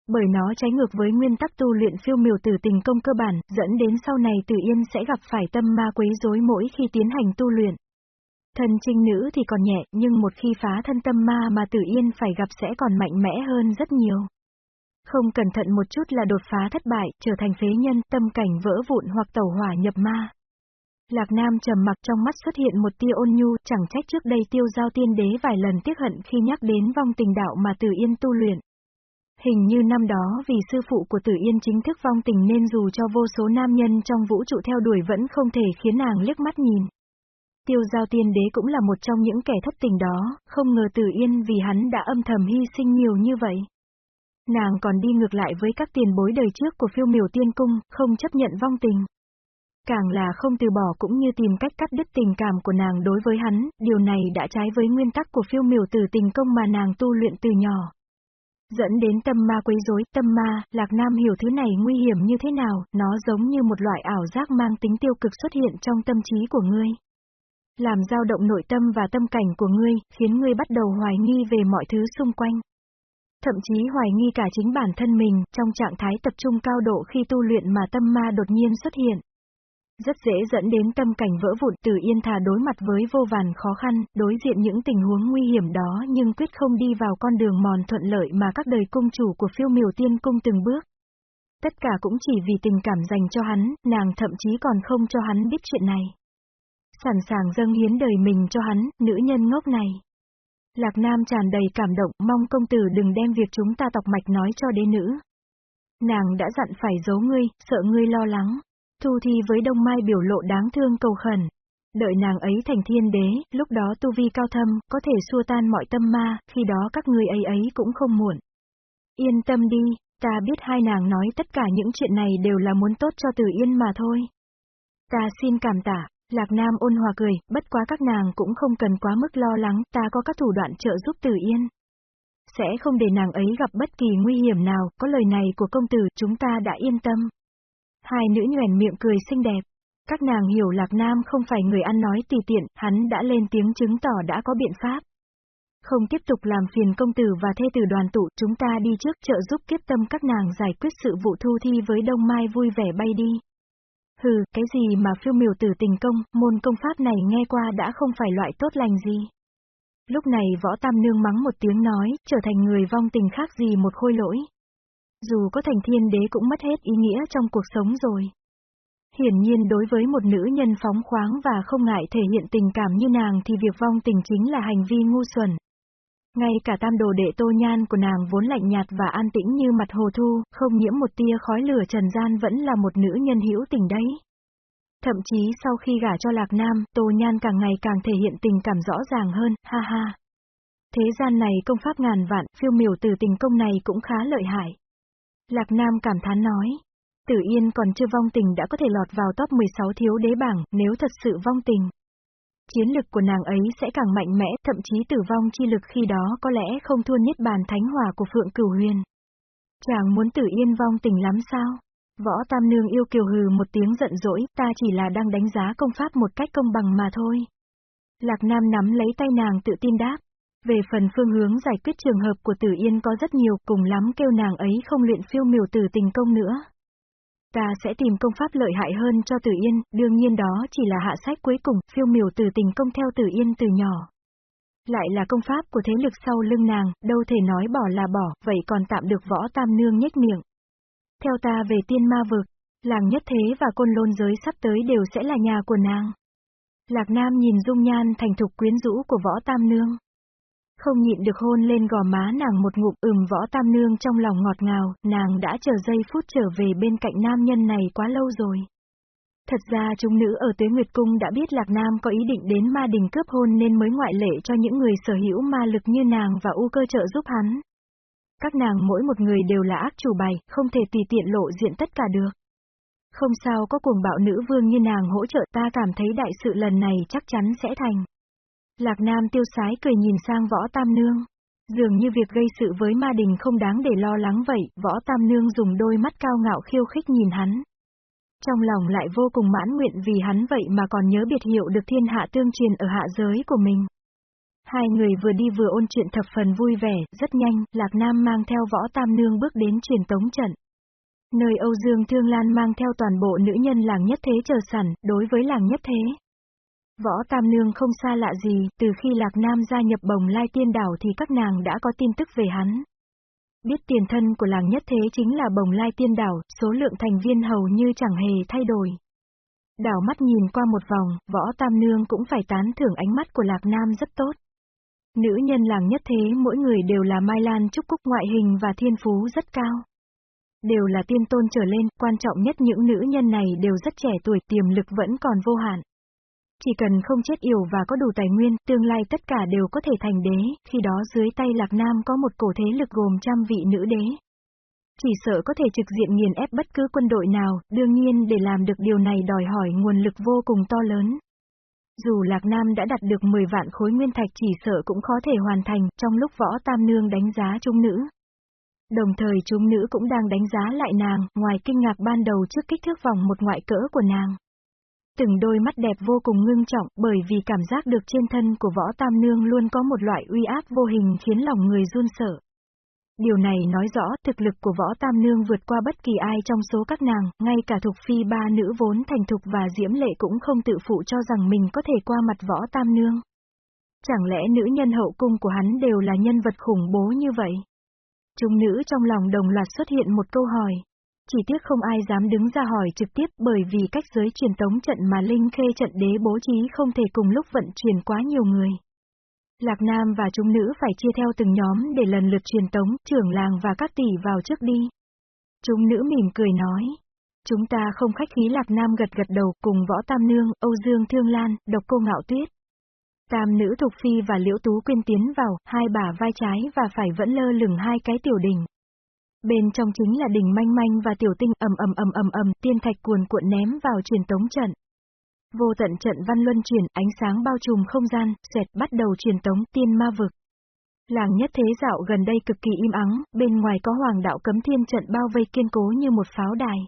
Bởi nó trái ngược với nguyên tắc tu luyện phiêu miểu tử tình công cơ bản, dẫn đến sau này Tử Yên sẽ gặp phải tâm ma quấy rối mỗi khi tiến hành tu luyện. Thân trinh nữ thì còn nhẹ, nhưng một khi phá thân tâm ma mà Tử Yên phải gặp sẽ còn mạnh mẽ hơn rất nhiều. Không cẩn thận một chút là đột phá thất bại, trở thành phế nhân, tâm cảnh vỡ vụn hoặc tẩu hỏa nhập ma. Lạc Nam trầm mặc trong mắt xuất hiện một tia ôn nhu, chẳng trách trước đây tiêu giao tiên đế vài lần tiếc hận khi nhắc đến vong tình đạo mà Tử Yên tu luyện. Hình như năm đó vì sư phụ của Tử Yên chính thức vong tình nên dù cho vô số nam nhân trong vũ trụ theo đuổi vẫn không thể khiến nàng liếc mắt nhìn. Tiêu giao tiên đế cũng là một trong những kẻ thất tình đó, không ngờ Tử Yên vì hắn đã âm thầm hy sinh nhiều như vậy. Nàng còn đi ngược lại với các tiền bối đời trước của phiêu miểu tiên cung, không chấp nhận vong tình. Càng là không từ bỏ cũng như tìm cách cắt đứt tình cảm của nàng đối với hắn, điều này đã trái với nguyên tắc của phiêu miểu tử tình công mà nàng tu luyện từ nhỏ. Dẫn đến tâm ma quấy rối, tâm ma, Lạc Nam hiểu thứ này nguy hiểm như thế nào, nó giống như một loại ảo giác mang tính tiêu cực xuất hiện trong tâm trí của ngươi. Làm dao động nội tâm và tâm cảnh của ngươi, khiến ngươi bắt đầu hoài nghi về mọi thứ xung quanh. Thậm chí hoài nghi cả chính bản thân mình, trong trạng thái tập trung cao độ khi tu luyện mà tâm ma đột nhiên xuất hiện rất dễ dẫn đến tâm cảnh vỡ vụn từ yên thà đối mặt với vô vàn khó khăn, đối diện những tình huống nguy hiểm đó nhưng quyết không đi vào con đường mòn thuận lợi mà các đời cung chủ của phiêu miểu tiên cung từng bước. Tất cả cũng chỉ vì tình cảm dành cho hắn, nàng thậm chí còn không cho hắn biết chuyện này. Sẵn sàng dâng hiến đời mình cho hắn, nữ nhân ngốc này. Lạc Nam tràn đầy cảm động, mong công tử đừng đem việc chúng ta tọc mạch nói cho đế nữ. Nàng đã dặn phải giấu ngươi, sợ ngươi lo lắng. Thu Thi với Đông Mai biểu lộ đáng thương cầu khẩn. Đợi nàng ấy thành thiên đế, lúc đó tu vi cao thâm, có thể xua tan mọi tâm ma, khi đó các người ấy ấy cũng không muộn. Yên tâm đi, ta biết hai nàng nói tất cả những chuyện này đều là muốn tốt cho Tử Yên mà thôi. Ta xin cảm tạ, Lạc Nam ôn hòa cười, bất quá các nàng cũng không cần quá mức lo lắng, ta có các thủ đoạn trợ giúp Tử Yên. Sẽ không để nàng ấy gặp bất kỳ nguy hiểm nào, có lời này của công tử, chúng ta đã yên tâm. Hai nữ nhoèn miệng cười xinh đẹp. Các nàng hiểu Lạc Nam không phải người ăn nói tùy tiện, hắn đã lên tiếng chứng tỏ đã có biện pháp. Không tiếp tục làm phiền công tử và thê tử đoàn tụ, chúng ta đi trước trợ giúp kiếp tâm các nàng giải quyết sự vụ thu thi với Đông Mai vui vẻ bay đi. Hừ, cái gì mà phiêu miểu tử tình công, môn công pháp này nghe qua đã không phải loại tốt lành gì. Lúc này võ tam nương mắng một tiếng nói, trở thành người vong tình khác gì một khôi lỗi. Dù có thành thiên đế cũng mất hết ý nghĩa trong cuộc sống rồi. Hiển nhiên đối với một nữ nhân phóng khoáng và không ngại thể hiện tình cảm như nàng thì việc vong tình chính là hành vi ngu xuẩn. Ngay cả tam đồ đệ tô nhan của nàng vốn lạnh nhạt và an tĩnh như mặt hồ thu, không nhiễm một tia khói lửa trần gian vẫn là một nữ nhân hữu tình đấy. Thậm chí sau khi gả cho Lạc Nam, Tô Nhan càng ngày càng thể hiện tình cảm rõ ràng hơn, ha ha. Thế gian này công pháp ngàn vạn, phiêu miểu từ tình công này cũng khá lợi hại. Lạc Nam cảm thán nói. Tử Yên còn chưa vong tình đã có thể lọt vào top 16 thiếu đế bảng, nếu thật sự vong tình. Chiến lực của nàng ấy sẽ càng mạnh mẽ, thậm chí tử vong chi lực khi đó có lẽ không thua niết bàn thánh hỏa của Phượng Cửu Huyền. Chàng muốn Tử Yên vong tình lắm sao? Võ Tam Nương yêu kiều hừ một tiếng giận dỗi, ta chỉ là đang đánh giá công pháp một cách công bằng mà thôi. Lạc Nam nắm lấy tay nàng tự tin đáp. Về phần phương hướng giải quyết trường hợp của Tử Yên có rất nhiều, cùng lắm kêu nàng ấy không luyện phiêu miểu tử tình công nữa. Ta sẽ tìm công pháp lợi hại hơn cho Tử Yên, đương nhiên đó chỉ là hạ sách cuối cùng, phiêu miểu tử tình công theo Tử Yên từ nhỏ. Lại là công pháp của thế lực sau lưng nàng, đâu thể nói bỏ là bỏ, vậy còn tạm được võ tam nương nhếch miệng. Theo ta về tiên ma vực, làng nhất thế và côn lôn giới sắp tới đều sẽ là nhà của nàng. Lạc Nam nhìn dung nhan thành thục quyến rũ của võ tam nương. Không nhịn được hôn lên gò má nàng một ngụm ừm võ tam nương trong lòng ngọt ngào, nàng đã chờ giây phút trở về bên cạnh nam nhân này quá lâu rồi. Thật ra chúng nữ ở Tuế Nguyệt Cung đã biết Lạc Nam có ý định đến ma đình cướp hôn nên mới ngoại lệ cho những người sở hữu ma lực như nàng và u cơ trợ giúp hắn. Các nàng mỗi một người đều là ác chủ bài, không thể tùy tiện lộ diện tất cả được. Không sao có cuồng bạo nữ vương như nàng hỗ trợ ta cảm thấy đại sự lần này chắc chắn sẽ thành. Lạc Nam tiêu sái cười nhìn sang võ tam nương. Dường như việc gây sự với ma đình không đáng để lo lắng vậy, võ tam nương dùng đôi mắt cao ngạo khiêu khích nhìn hắn. Trong lòng lại vô cùng mãn nguyện vì hắn vậy mà còn nhớ biệt hiệu được thiên hạ tương truyền ở hạ giới của mình. Hai người vừa đi vừa ôn chuyện thập phần vui vẻ, rất nhanh, Lạc Nam mang theo võ tam nương bước đến truyền tống trận. Nơi Âu Dương Thương Lan mang theo toàn bộ nữ nhân làng nhất thế chờ sẵn, đối với làng nhất thế. Võ Tam Nương không xa lạ gì, từ khi Lạc Nam gia nhập bồng lai tiên đảo thì các nàng đã có tin tức về hắn. Biết tiền thân của làng nhất thế chính là bồng lai tiên đảo, số lượng thành viên hầu như chẳng hề thay đổi. Đảo mắt nhìn qua một vòng, võ Tam Nương cũng phải tán thưởng ánh mắt của Lạc Nam rất tốt. Nữ nhân làng nhất thế mỗi người đều là Mai Lan Trúc Cúc ngoại hình và thiên phú rất cao. Đều là tiên tôn trở lên, quan trọng nhất những nữ nhân này đều rất trẻ tuổi tiềm lực vẫn còn vô hạn. Chỉ cần không chết yểu và có đủ tài nguyên, tương lai tất cả đều có thể thành đế, khi đó dưới tay Lạc Nam có một cổ thế lực gồm trăm vị nữ đế. Chỉ sợ có thể trực diện nghiền ép bất cứ quân đội nào, đương nhiên để làm được điều này đòi hỏi nguồn lực vô cùng to lớn. Dù Lạc Nam đã đặt được 10 vạn khối nguyên thạch chỉ sợ cũng khó thể hoàn thành, trong lúc võ tam nương đánh giá trung nữ. Đồng thời chúng nữ cũng đang đánh giá lại nàng, ngoài kinh ngạc ban đầu trước kích thước vòng một ngoại cỡ của nàng. Từng đôi mắt đẹp vô cùng ngưng trọng bởi vì cảm giác được trên thân của võ tam nương luôn có một loại uy áp vô hình khiến lòng người run sợ. Điều này nói rõ thực lực của võ tam nương vượt qua bất kỳ ai trong số các nàng, ngay cả thục phi ba nữ vốn thành thục và diễm lệ cũng không tự phụ cho rằng mình có thể qua mặt võ tam nương. Chẳng lẽ nữ nhân hậu cung của hắn đều là nhân vật khủng bố như vậy? Chúng nữ trong lòng đồng loạt xuất hiện một câu hỏi. Chỉ tiếc không ai dám đứng ra hỏi trực tiếp bởi vì cách giới truyền tống trận mà Linh Khê trận đế bố trí không thể cùng lúc vận chuyển quá nhiều người. Lạc Nam và chúng nữ phải chia theo từng nhóm để lần lượt truyền tống, trưởng làng và các tỷ vào trước đi. Chúng nữ mỉm cười nói. Chúng ta không khách khí Lạc Nam gật gật đầu cùng Võ Tam Nương, Âu Dương Thương Lan, Độc Cô Ngạo Tuyết. Tam nữ Thục Phi và Liễu Tú Quyên tiến vào, hai bà vai trái và phải vẫn lơ lửng hai cái tiểu đỉnh. Bên trong chính là đỉnh manh manh và tiểu tinh ầm ầm ầm ầm ầm, tiên thạch cuồn cuộn ném vào truyền tống trận. Vô tận trận văn luân chuyển, ánh sáng bao trùm không gian, xoẹt bắt đầu truyền tống tiên ma vực. Làng nhất thế dạo gần đây cực kỳ im ắng, bên ngoài có hoàng đạo cấm thiên trận bao vây kiên cố như một pháo đài.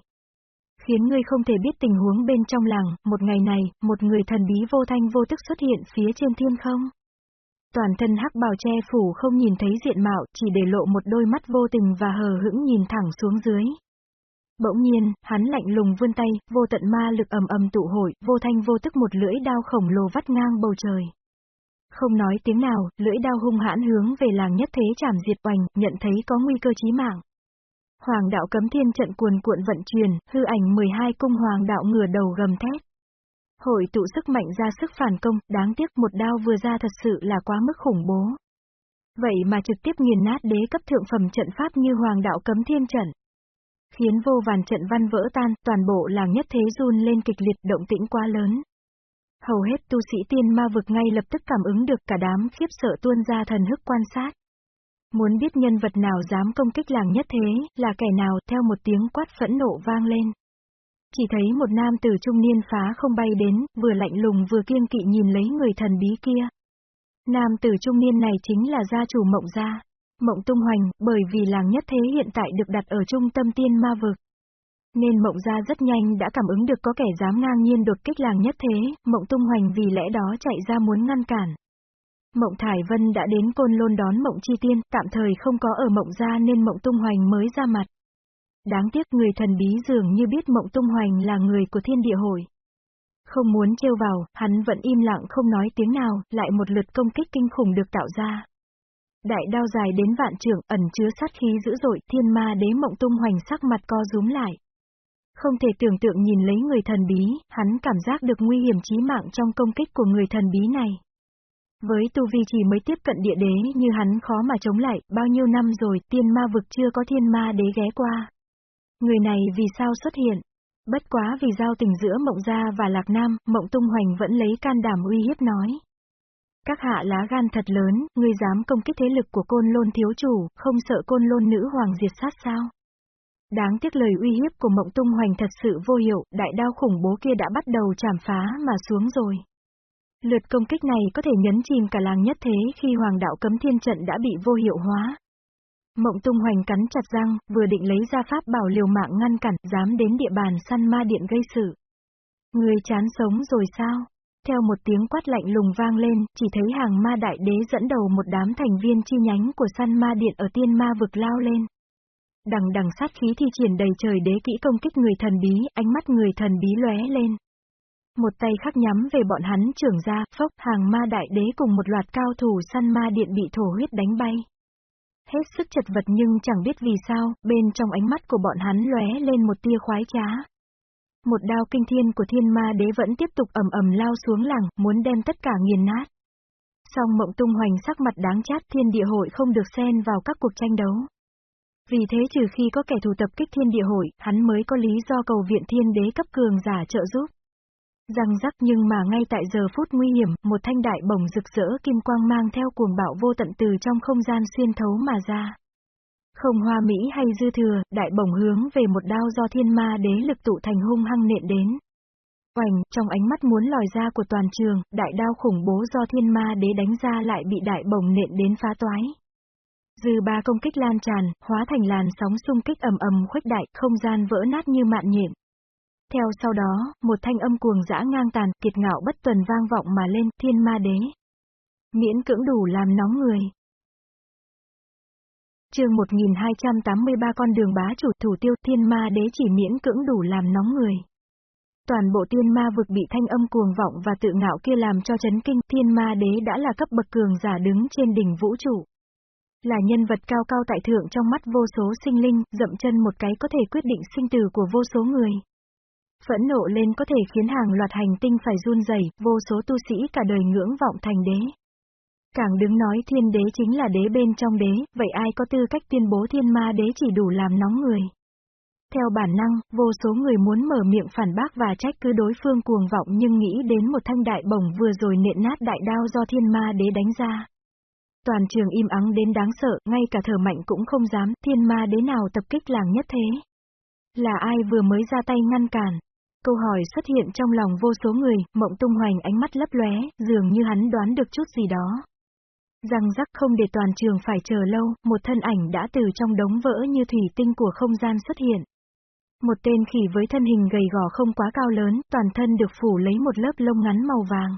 Khiến ngươi không thể biết tình huống bên trong làng, một ngày này, một người thần bí vô thanh vô tức xuất hiện phía trên thiên không. Toàn thân hắc bào che phủ không nhìn thấy diện mạo, chỉ để lộ một đôi mắt vô tình và hờ hững nhìn thẳng xuống dưới. Bỗng nhiên, hắn lạnh lùng vươn tay, vô tận ma lực ầm ầm tụ hội, vô thanh vô tức một lưỡi đao khổng lồ vắt ngang bầu trời. Không nói tiếng nào, lưỡi đao hung hãn hướng về làng nhất thế chảm diệt oành, nhận thấy có nguy cơ chí mạng. Hoàng đạo cấm thiên trận cuồn cuộn vận chuyển, hư ảnh 12 cung hoàng đạo ngửa đầu gầm thét. Hội tụ sức mạnh ra sức phản công, đáng tiếc một đao vừa ra thật sự là quá mức khủng bố. Vậy mà trực tiếp nghiền nát đế cấp thượng phẩm trận pháp như hoàng đạo cấm thiên trận. Khiến vô vàn trận văn vỡ tan, toàn bộ làng nhất thế run lên kịch liệt động tĩnh quá lớn. Hầu hết tu sĩ tiên ma vực ngay lập tức cảm ứng được cả đám khiếp sợ tuôn ra thần hức quan sát. Muốn biết nhân vật nào dám công kích làng nhất thế, là kẻ nào, theo một tiếng quát phẫn nộ vang lên. Chỉ thấy một nam tử trung niên phá không bay đến, vừa lạnh lùng vừa kiêng kỵ nhìn lấy người thần bí kia. Nam tử trung niên này chính là gia chủ mộng gia. Mộng tung hoành, bởi vì làng nhất thế hiện tại được đặt ở trung tâm tiên ma vực. Nên mộng gia rất nhanh đã cảm ứng được có kẻ dám ngang nhiên đột kích làng nhất thế, mộng tung hoành vì lẽ đó chạy ra muốn ngăn cản. Mộng Thải Vân đã đến côn lôn đón mộng chi tiên, tạm thời không có ở mộng gia nên mộng tung hoành mới ra mặt. Đáng tiếc người thần bí dường như biết mộng tung hoành là người của thiên địa hội. Không muốn trêu vào, hắn vẫn im lặng không nói tiếng nào, lại một lượt công kích kinh khủng được tạo ra. Đại đao dài đến vạn trưởng, ẩn chứa sát khí dữ dội, thiên ma đế mộng tung hoành sắc mặt co rúm lại. Không thể tưởng tượng nhìn lấy người thần bí, hắn cảm giác được nguy hiểm chí mạng trong công kích của người thần bí này. Với tu vi chỉ mới tiếp cận địa đế như hắn khó mà chống lại, bao nhiêu năm rồi tiên ma vực chưa có thiên ma đế ghé qua. Người này vì sao xuất hiện? Bất quá vì giao tình giữa Mộng Gia và Lạc Nam, Mộng Tung Hoành vẫn lấy can đảm uy hiếp nói. Các hạ lá gan thật lớn, ngươi dám công kích thế lực của côn lôn thiếu chủ, không sợ côn lôn nữ hoàng diệt sát sao? Đáng tiếc lời uy hiếp của Mộng Tung Hoành thật sự vô hiệu, đại đao khủng bố kia đã bắt đầu chảm phá mà xuống rồi. Lượt công kích này có thể nhấn chìm cả làng nhất thế khi hoàng đạo cấm thiên trận đã bị vô hiệu hóa. Mộng tung hoành cắn chặt răng, vừa định lấy ra pháp bảo liều mạng ngăn cản, dám đến địa bàn săn ma điện gây sự. Người chán sống rồi sao? Theo một tiếng quát lạnh lùng vang lên, chỉ thấy hàng ma đại đế dẫn đầu một đám thành viên chi nhánh của săn ma điện ở tiên ma vực lao lên. Đằng đằng sát khí thi triển đầy trời đế kỹ công kích người thần bí, ánh mắt người thần bí lóe lên. Một tay khắc nhắm về bọn hắn trưởng ra, phốc hàng ma đại đế cùng một loạt cao thủ săn ma điện bị thổ huyết đánh bay. Hết sức chật vật nhưng chẳng biết vì sao, bên trong ánh mắt của bọn hắn lóe lên một tia khoái trá. Một đao kinh thiên của thiên ma đế vẫn tiếp tục ầm ầm lao xuống làng, muốn đem tất cả nghiền nát. Song mộng tung hoành sắc mặt đáng chát thiên địa hội không được xen vào các cuộc tranh đấu. Vì thế trừ khi có kẻ thù tập kích thiên địa hội, hắn mới có lý do cầu viện thiên đế cấp cường giả trợ giúp. Răng rắc nhưng mà ngay tại giờ phút nguy hiểm, một thanh đại bổng rực rỡ kim quang mang theo cuồng bạo vô tận từ trong không gian xuyên thấu mà ra. Không hoa mỹ hay dư thừa, đại bổng hướng về một đao do thiên ma đế lực tụ thành hung hăng nện đến. Oành, trong ánh mắt muốn lòi ra của toàn trường, đại đao khủng bố do thiên ma đế đánh ra lại bị đại bổng nện đến phá toái. Dư ba công kích lan tràn, hóa thành làn sóng xung kích ầm ầm khuếch đại, không gian vỡ nát như mạn nhện. Theo sau đó, một thanh âm cuồng dã ngang tàn, kiệt ngạo bất tuần vang vọng mà lên, thiên ma đế. Miễn cưỡng đủ làm nóng người. chương 1283 con đường bá chủ thủ tiêu thiên ma đế chỉ miễn cưỡng đủ làm nóng người. Toàn bộ tiên ma vực bị thanh âm cuồng vọng và tự ngạo kia làm cho chấn kinh, thiên ma đế đã là cấp bậc cường giả đứng trên đỉnh vũ trụ. Là nhân vật cao cao tại thượng trong mắt vô số sinh linh, dậm chân một cái có thể quyết định sinh tử của vô số người. Phẫn nộ lên có thể khiến hàng loạt hành tinh phải run rẩy, vô số tu sĩ cả đời ngưỡng vọng thành đế. Càng đứng nói thiên đế chính là đế bên trong đế, vậy ai có tư cách tuyên bố thiên ma đế chỉ đủ làm nóng người. Theo bản năng, vô số người muốn mở miệng phản bác và trách cứ đối phương cuồng vọng nhưng nghĩ đến một thanh đại bổng vừa rồi nện nát đại đao do thiên ma đế đánh ra. Toàn trường im ắng đến đáng sợ, ngay cả thở mạnh cũng không dám, thiên ma đế nào tập kích làng nhất thế. Là ai vừa mới ra tay ngăn cản? Câu hỏi xuất hiện trong lòng vô số người, mộng tung hoành ánh mắt lấp lóe, dường như hắn đoán được chút gì đó. Răng rắc không để toàn trường phải chờ lâu, một thân ảnh đã từ trong đống vỡ như thủy tinh của không gian xuất hiện. Một tên khỉ với thân hình gầy gò không quá cao lớn, toàn thân được phủ lấy một lớp lông ngắn màu vàng.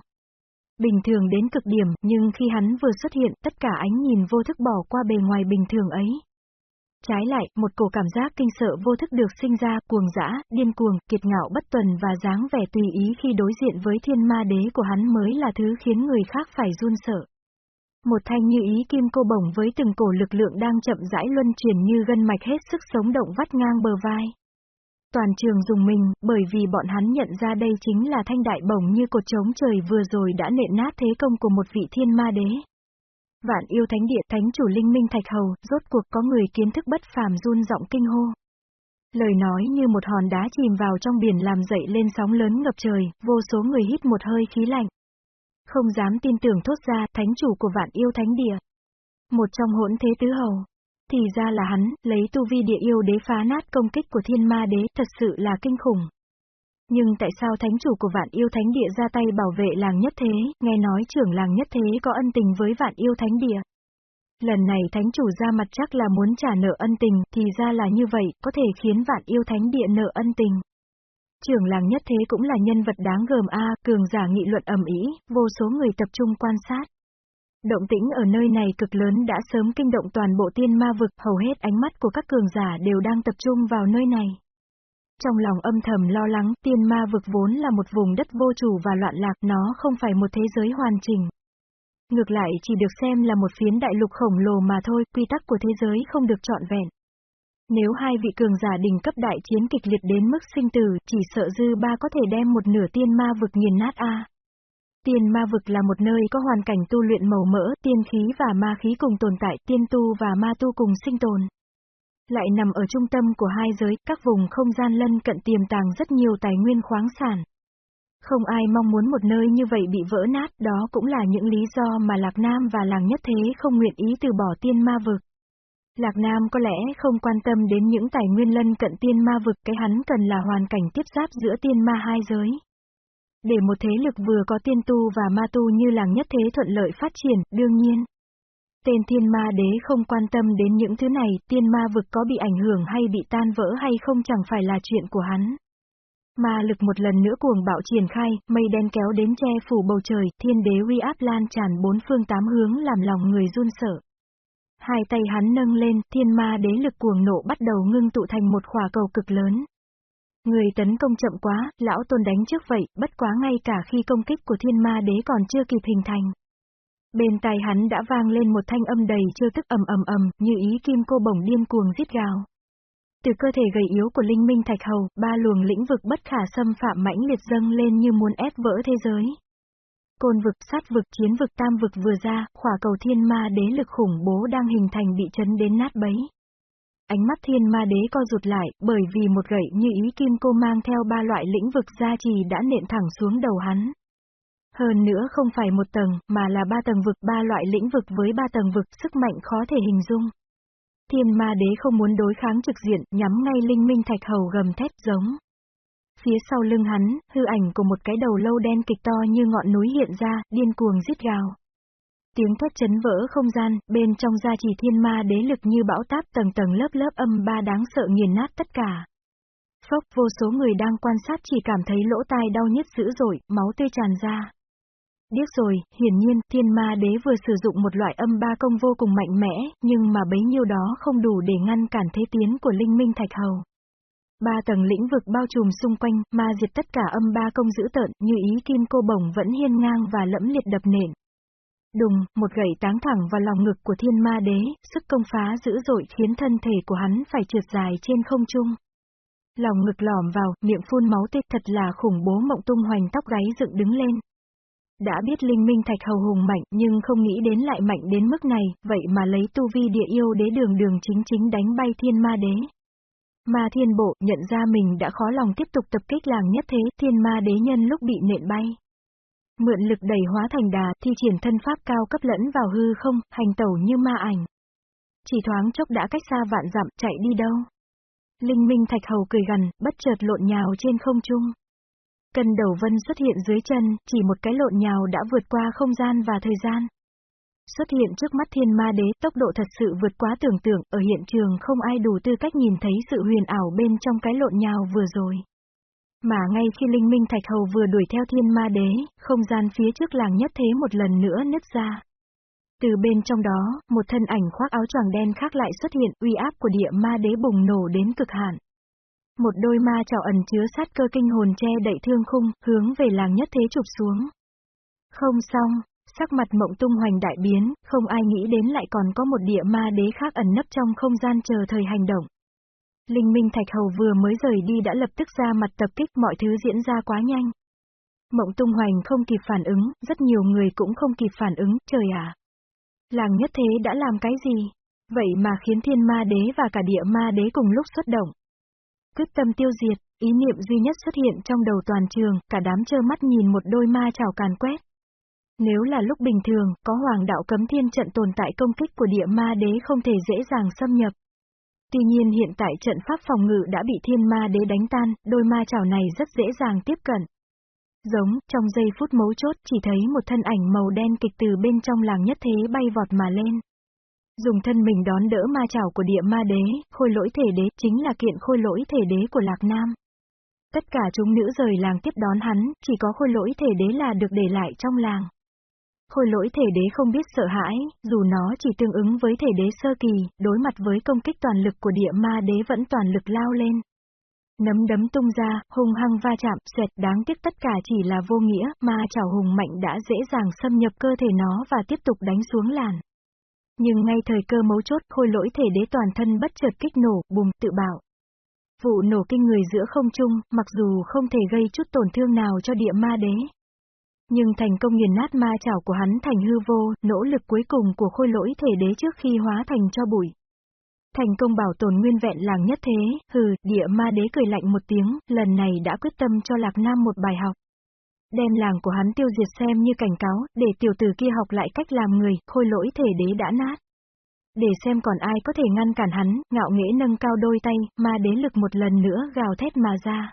Bình thường đến cực điểm, nhưng khi hắn vừa xuất hiện, tất cả ánh nhìn vô thức bỏ qua bề ngoài bình thường ấy. Trái lại, một cổ cảm giác kinh sợ vô thức được sinh ra, cuồng dã, điên cuồng, kiệt ngạo bất tuần và dáng vẻ tùy ý khi đối diện với thiên ma đế của hắn mới là thứ khiến người khác phải run sợ. Một thanh như ý kim cô bổng với từng cổ lực lượng đang chậm rãi luân chuyển như gân mạch hết sức sống động vắt ngang bờ vai. Toàn trường dùng mình, bởi vì bọn hắn nhận ra đây chính là thanh đại bổng như cột trống trời vừa rồi đã nện nát thế công của một vị thiên ma đế. Vạn yêu thánh địa thánh chủ linh minh thạch hầu, rốt cuộc có người kiến thức bất phàm run giọng kinh hô. Lời nói như một hòn đá chìm vào trong biển làm dậy lên sóng lớn ngập trời, vô số người hít một hơi khí lạnh. Không dám tin tưởng thốt ra, thánh chủ của vạn yêu thánh địa. Một trong hỗn thế tứ hầu. Thì ra là hắn, lấy tu vi địa yêu đế phá nát công kích của thiên ma đế, thật sự là kinh khủng. Nhưng tại sao thánh chủ của vạn yêu thánh địa ra tay bảo vệ làng nhất thế, nghe nói trưởng làng nhất thế có ân tình với vạn yêu thánh địa. Lần này thánh chủ ra mặt chắc là muốn trả nợ ân tình, thì ra là như vậy, có thể khiến vạn yêu thánh địa nợ ân tình. Trưởng làng nhất thế cũng là nhân vật đáng gờm a, cường giả nghị luận ầm ĩ, vô số người tập trung quan sát. Động tĩnh ở nơi này cực lớn đã sớm kinh động toàn bộ tiên ma vực, hầu hết ánh mắt của các cường giả đều đang tập trung vào nơi này. Trong lòng âm thầm lo lắng, tiên ma vực vốn là một vùng đất vô chủ và loạn lạc, nó không phải một thế giới hoàn chỉnh. Ngược lại chỉ được xem là một phiến đại lục khổng lồ mà thôi, quy tắc của thế giới không được trọn vẹn. Nếu hai vị cường giả đỉnh cấp đại chiến kịch liệt đến mức sinh tử, chỉ sợ dư ba có thể đem một nửa tiên ma vực nghiền nát a. Tiên ma vực là một nơi có hoàn cảnh tu luyện màu mỡ, tiên khí và ma khí cùng tồn tại, tiên tu và ma tu cùng sinh tồn. Lại nằm ở trung tâm của hai giới, các vùng không gian lân cận tiềm tàng rất nhiều tài nguyên khoáng sản. Không ai mong muốn một nơi như vậy bị vỡ nát, đó cũng là những lý do mà Lạc Nam và làng nhất thế không nguyện ý từ bỏ tiên ma vực. Lạc Nam có lẽ không quan tâm đến những tài nguyên lân cận tiên ma vực, cái hắn cần là hoàn cảnh tiếp giáp giữa tiên ma hai giới. Để một thế lực vừa có tiên tu và ma tu như làng nhất thế thuận lợi phát triển, đương nhiên. Tên thiên ma đế không quan tâm đến những thứ này, tiên ma vực có bị ảnh hưởng hay bị tan vỡ hay không chẳng phải là chuyện của hắn. Ma lực một lần nữa cuồng bạo triển khai, mây đen kéo đến che phủ bầu trời, thiên đế uy áp lan tràn bốn phương tám hướng làm lòng người run sợ. Hai tay hắn nâng lên, thiên ma đế lực cuồng nộ bắt đầu ngưng tụ thành một khỏa cầu cực lớn. Người tấn công chậm quá, lão tôn đánh trước vậy, bất quá ngay cả khi công kích của thiên ma đế còn chưa kịp hình thành. Bên tai hắn đã vang lên một thanh âm đầy chưa tức ầm ầm ầm, như ý kim cô bổng điên cuồng giết gào. Từ cơ thể gầy yếu của linh minh thạch hầu, ba luồng lĩnh vực bất khả xâm phạm mãnh liệt dâng lên như muốn ép vỡ thế giới. Côn vực, sát vực, chiến vực, tam vực vừa ra, khỏa cầu thiên ma đế lực khủng bố đang hình thành bị chấn đến nát bấy. Ánh mắt thiên ma đế co rụt lại, bởi vì một gậy như ý kim cô mang theo ba loại lĩnh vực gia trì đã nện thẳng xuống đầu hắn. Hơn nữa không phải một tầng, mà là ba tầng vực, ba loại lĩnh vực với ba tầng vực, sức mạnh khó thể hình dung. Thiên ma đế không muốn đối kháng trực diện, nhắm ngay linh minh thạch hầu gầm thét giống. Phía sau lưng hắn, hư ảnh của một cái đầu lâu đen kịch to như ngọn núi hiện ra, điên cuồng giết gào. Tiếng thoát chấn vỡ không gian, bên trong gia trì thiên ma đế lực như bão táp tầng tầng lớp lớp âm ba đáng sợ nghiền nát tất cả. Phốc vô số người đang quan sát chỉ cảm thấy lỗ tai đau nhức dữ dội, máu tươi tràn ra. Điếc rồi, hiển nhiên, thiên ma đế vừa sử dụng một loại âm ba công vô cùng mạnh mẽ, nhưng mà bấy nhiêu đó không đủ để ngăn cản thế tiến của linh minh thạch hầu. Ba tầng lĩnh vực bao trùm xung quanh, ma diệt tất cả âm ba công dữ tợn, như ý kim cô bổng vẫn hiên ngang và lẫm liệt đập nện. Đùng, một gậy táng thẳng vào lòng ngực của thiên ma đế, sức công phá dữ dội khiến thân thể của hắn phải trượt dài trên không trung. Lòng ngực lỏm vào, miệng phun máu tê thật là khủng bố mộng tung hoành tóc gáy dựng đứng lên. Đã biết linh minh thạch hầu hùng mạnh nhưng không nghĩ đến lại mạnh đến mức này, vậy mà lấy tu vi địa yêu đế đường đường chính chính đánh bay thiên ma đế. Ma thiên bộ nhận ra mình đã khó lòng tiếp tục tập kích làng nhất thế, thiên ma đế nhân lúc bị nện bay. Mượn lực đẩy hóa thành đà, thi triển thân pháp cao cấp lẫn vào hư không, hành tẩu như ma ảnh. Chỉ thoáng chốc đã cách xa vạn dặm, chạy đi đâu. Linh minh thạch hầu cười gần, bất chợt lộn nhào trên không trung. Cân đầu vân xuất hiện dưới chân, chỉ một cái lộn nhào đã vượt qua không gian và thời gian. Xuất hiện trước mắt thiên ma đế, tốc độ thật sự vượt quá tưởng tượng, ở hiện trường không ai đủ tư cách nhìn thấy sự huyền ảo bên trong cái lộn nhào vừa rồi. Mà ngay khi Linh Minh Thạch Hầu vừa đuổi theo thiên ma đế, không gian phía trước làng nhất thế một lần nữa nứt ra. Từ bên trong đó, một thân ảnh khoác áo choàng đen khác lại xuất hiện, uy áp của địa ma đế bùng nổ đến cực hạn. Một đôi ma trảo ẩn chứa sát cơ kinh hồn che đậy thương khung, hướng về làng nhất thế chụp xuống. Không xong, sắc mặt mộng tung hoành đại biến, không ai nghĩ đến lại còn có một địa ma đế khác ẩn nấp trong không gian chờ thời hành động. Linh Minh Thạch Hầu vừa mới rời đi đã lập tức ra mặt tập kích mọi thứ diễn ra quá nhanh. Mộng tung hoành không kịp phản ứng, rất nhiều người cũng không kịp phản ứng, trời ạ. Làng nhất thế đã làm cái gì? Vậy mà khiến thiên ma đế và cả địa ma đế cùng lúc xuất động quyết tâm tiêu diệt, ý niệm duy nhất xuất hiện trong đầu toàn trường, cả đám trơ mắt nhìn một đôi ma chảo càn quét. Nếu là lúc bình thường, có hoàng đạo cấm thiên trận tồn tại công kích của địa ma đế không thể dễ dàng xâm nhập. Tuy nhiên hiện tại trận pháp phòng ngự đã bị thiên ma đế đánh tan, đôi ma chảo này rất dễ dàng tiếp cận. Giống, trong giây phút mấu chốt chỉ thấy một thân ảnh màu đen kịch từ bên trong làng nhất thế bay vọt mà lên. Dùng thân mình đón đỡ ma chảo của địa ma đế, khôi lỗi thể đế chính là kiện khôi lỗi thể đế của Lạc Nam. Tất cả chúng nữ rời làng tiếp đón hắn, chỉ có khôi lỗi thể đế là được để lại trong làng. Khôi lỗi thể đế không biết sợ hãi, dù nó chỉ tương ứng với thể đế sơ kỳ, đối mặt với công kích toàn lực của địa ma đế vẫn toàn lực lao lên. Nấm đấm tung ra, hung hăng va chạm, xoẹt đáng tiếc tất cả chỉ là vô nghĩa, ma chảo hùng mạnh đã dễ dàng xâm nhập cơ thể nó và tiếp tục đánh xuống làn. Nhưng ngay thời cơ mấu chốt khôi lỗi thể đế toàn thân bất chợt kích nổ, bùng, tự bảo. Vụ nổ kinh người giữa không trung, mặc dù không thể gây chút tổn thương nào cho địa ma đế. Nhưng thành công nghiền nát ma chảo của hắn thành hư vô, nỗ lực cuối cùng của khôi lỗi thể đế trước khi hóa thành cho bụi. Thành công bảo tồn nguyên vẹn làng nhất thế, hừ, địa ma đế cười lạnh một tiếng, lần này đã quyết tâm cho Lạc Nam một bài học. Đem làng của hắn tiêu diệt xem như cảnh cáo, để tiểu tử kia học lại cách làm người, khôi lỗi thể đế đã nát. Để xem còn ai có thể ngăn cản hắn, ngạo nghễ nâng cao đôi tay, ma đế lực một lần nữa gào thét mà ra.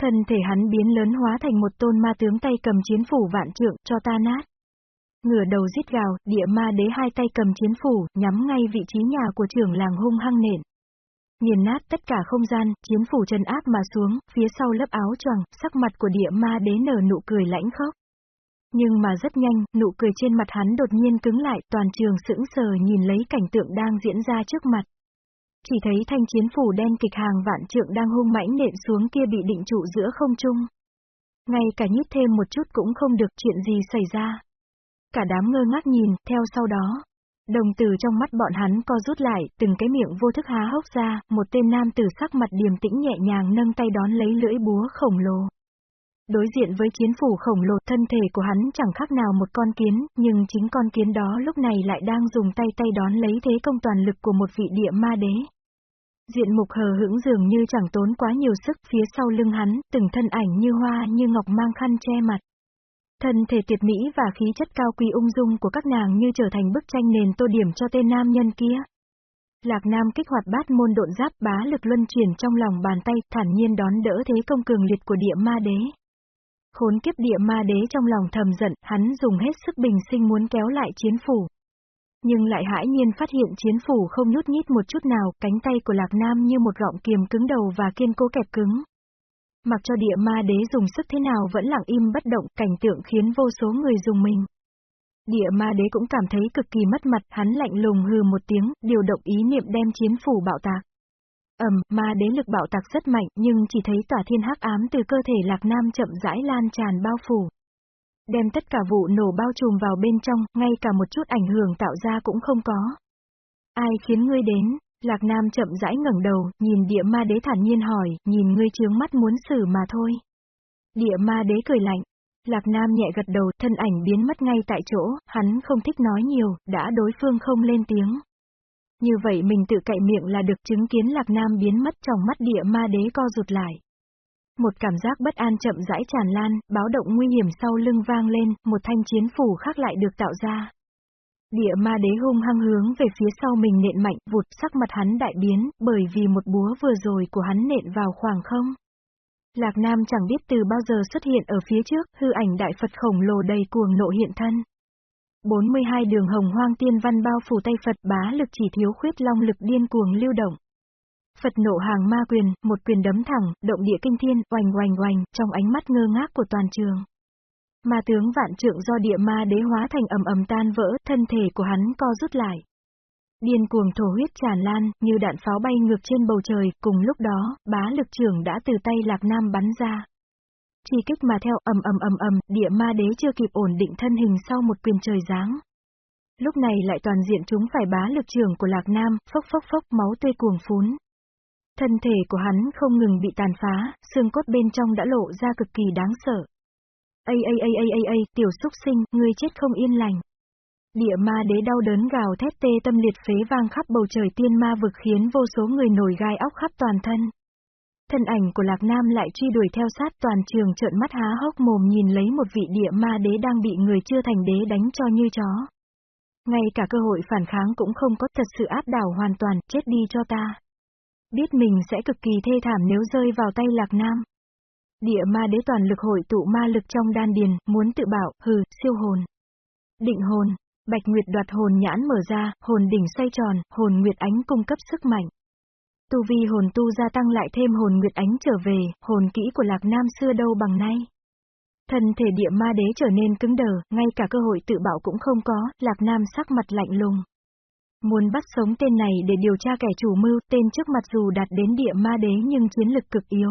Thân thể hắn biến lớn hóa thành một tôn ma tướng tay cầm chiến phủ vạn trượng cho ta nát. Ngửa đầu giết gào, địa ma đế hai tay cầm chiến phủ, nhắm ngay vị trí nhà của trưởng làng hung hăng nện. Nghiền nát tất cả không gian, chiến phủ chân áp mà xuống, phía sau lớp áo choàng, sắc mặt của địa ma đế nở nụ cười lãnh khốc. Nhưng mà rất nhanh, nụ cười trên mặt hắn đột nhiên cứng lại, toàn trường sững sờ nhìn lấy cảnh tượng đang diễn ra trước mặt. Chỉ thấy thanh chiến phủ đen kịch hàng vạn trượng đang hung mãnh nện xuống kia bị định trụ giữa không trung. Ngay cả nhít thêm một chút cũng không được chuyện gì xảy ra. Cả đám ngơ ngác nhìn, theo sau đó. Đồng tử trong mắt bọn hắn co rút lại, từng cái miệng vô thức há hốc ra, một tên nam tử sắc mặt điềm tĩnh nhẹ nhàng nâng tay đón lấy lưỡi búa khổng lồ. Đối diện với chiến phủ khổng lồ thân thể của hắn chẳng khác nào một con kiến, nhưng chính con kiến đó lúc này lại đang dùng tay tay đón lấy thế công toàn lực của một vị địa ma đế. Diện mục hờ hững dường như chẳng tốn quá nhiều sức phía sau lưng hắn, từng thân ảnh như hoa như ngọc mang khăn che mặt. Thân thể tuyệt mỹ và khí chất cao quý ung dung của các nàng như trở thành bức tranh nền tô điểm cho tên nam nhân kia. Lạc Nam kích hoạt bát môn độn giáp bá lực luân chuyển trong lòng bàn tay, thản nhiên đón đỡ thế công cường liệt của địa ma đế. Khốn kiếp địa ma đế trong lòng thầm giận, hắn dùng hết sức bình sinh muốn kéo lại chiến phủ. Nhưng lại hãi nhiên phát hiện chiến phủ không nhút nhít một chút nào, cánh tay của Lạc Nam như một gọng kiềm cứng đầu và kiên cố kẹp cứng. Mặc cho địa ma đế dùng sức thế nào vẫn lặng im bất động, cảnh tượng khiến vô số người dùng mình. Địa ma đế cũng cảm thấy cực kỳ mất mặt, hắn lạnh lùng hừ một tiếng, điều động ý niệm đem chiến phủ bạo tạc. Ầm, ma đế lực bạo tạc rất mạnh, nhưng chỉ thấy tỏa thiên hắc ám từ cơ thể Lạc Nam chậm rãi lan tràn bao phủ. Đem tất cả vụ nổ bao trùm vào bên trong, ngay cả một chút ảnh hưởng tạo ra cũng không có. Ai khiến ngươi đến? Lạc Nam chậm rãi ngẩng đầu, nhìn địa ma đế thản nhiên hỏi, nhìn ngươi chướng mắt muốn xử mà thôi. Địa ma đế cười lạnh. Lạc Nam nhẹ gật đầu, thân ảnh biến mất ngay tại chỗ, hắn không thích nói nhiều, đã đối phương không lên tiếng. Như vậy mình tự cậy miệng là được chứng kiến Lạc Nam biến mất trong mắt địa ma đế co rụt lại. Một cảm giác bất an chậm rãi tràn lan, báo động nguy hiểm sau lưng vang lên, một thanh chiến phủ khác lại được tạo ra. Địa ma đế hung hăng hướng về phía sau mình nện mạnh, vụt sắc mặt hắn đại biến, bởi vì một búa vừa rồi của hắn nện vào khoảng không. Lạc Nam chẳng biết từ bao giờ xuất hiện ở phía trước, hư ảnh đại Phật khổng lồ đầy cuồng nộ hiện thân. 42 đường hồng hoang tiên văn bao phủ tay Phật bá lực chỉ thiếu khuyết long lực điên cuồng lưu động. Phật nộ hàng ma quyền, một quyền đấm thẳng, động địa kinh thiên, oành oành oành, trong ánh mắt ngơ ngác của toàn trường. Ma tướng vạn trượng do địa ma đế hóa thành ầm ầm tan vỡ, thân thể của hắn co rút lại. Điên cuồng thổ huyết tràn lan, như đạn pháo bay ngược trên bầu trời, cùng lúc đó, bá lực trưởng đã từ tay Lạc Nam bắn ra. Chỉ kích mà theo ầm ầm ầm ầm, địa ma đế chưa kịp ổn định thân hình sau một quyền trời giáng. Lúc này lại toàn diện chúng phải bá lực trưởng của Lạc Nam, phốc phốc phốc máu tươi cuồng phún. Thân thể của hắn không ngừng bị tàn phá, xương cốt bên trong đã lộ ra cực kỳ đáng sợ. Ây ây ây ây ây ây, tiểu xúc sinh, ngươi chết không yên lành. Địa ma đế đau đớn gào thét tê tâm liệt phế vang khắp bầu trời tiên ma vực khiến vô số người nổi gai óc khắp toàn thân. Thân ảnh của Lạc Nam lại truy đuổi theo sát toàn trường trợn mắt há hốc mồm nhìn lấy một vị địa ma đế đang bị người chưa thành đế đánh cho như chó. Ngay cả cơ hội phản kháng cũng không có thật sự áp đảo hoàn toàn, chết đi cho ta. Biết mình sẽ cực kỳ thê thảm nếu rơi vào tay Lạc Nam. Địa ma đế toàn lực hội tụ ma lực trong đan điền, muốn tự bảo, hừ, siêu hồn. Định hồn, Bạch Nguyệt đoạt hồn nhãn mở ra, hồn đỉnh xoay tròn, hồn Nguyệt ánh cung cấp sức mạnh. Tu vi hồn tu gia tăng lại thêm hồn Nguyệt ánh trở về, hồn kỹ của Lạc Nam xưa đâu bằng nay. Thân thể địa ma đế trở nên cứng đờ, ngay cả cơ hội tự bảo cũng không có, Lạc Nam sắc mặt lạnh lùng. Muốn bắt sống tên này để điều tra kẻ chủ mưu, tên trước mặt dù đạt đến địa ma đế nhưng chiến lực cực yếu.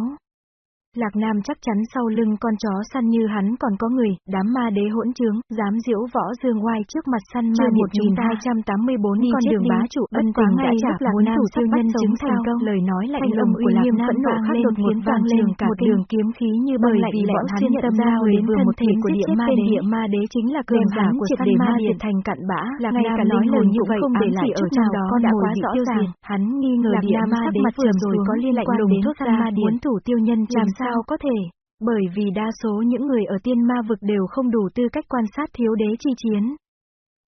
Lạc Nam chắc chắn sau lưng con chó săn như hắn còn có người, đám ma đế hỗn trướng, dám diễu võ dương oai trước mặt săn ma 1284 con đường bá chủ ân tình đã trả Lạc Nam siêu nhân chứng thành công, lời nói lạnh lùng của Lạc Nam phẫn nộ khắc đột ngột vang lên cả đường kiếm khí như băng lạnh lẽo xuyên tâm ra đến vừa một thể của địa ma đế. Địa ma đế chính là cường giả của săn ma điện thành cặn bã, Lạc Nam nói lời như vậy không để lại ở trong đó đã quá rõ ràng, hắn nghi ngờ địa ma đế vừa rồi có liên quan đến thuốc săn ma điện thủ tiêu nhân làm sao sao có thể? Bởi vì đa số những người ở tiên ma vực đều không đủ tư cách quan sát thiếu đế chi chiến.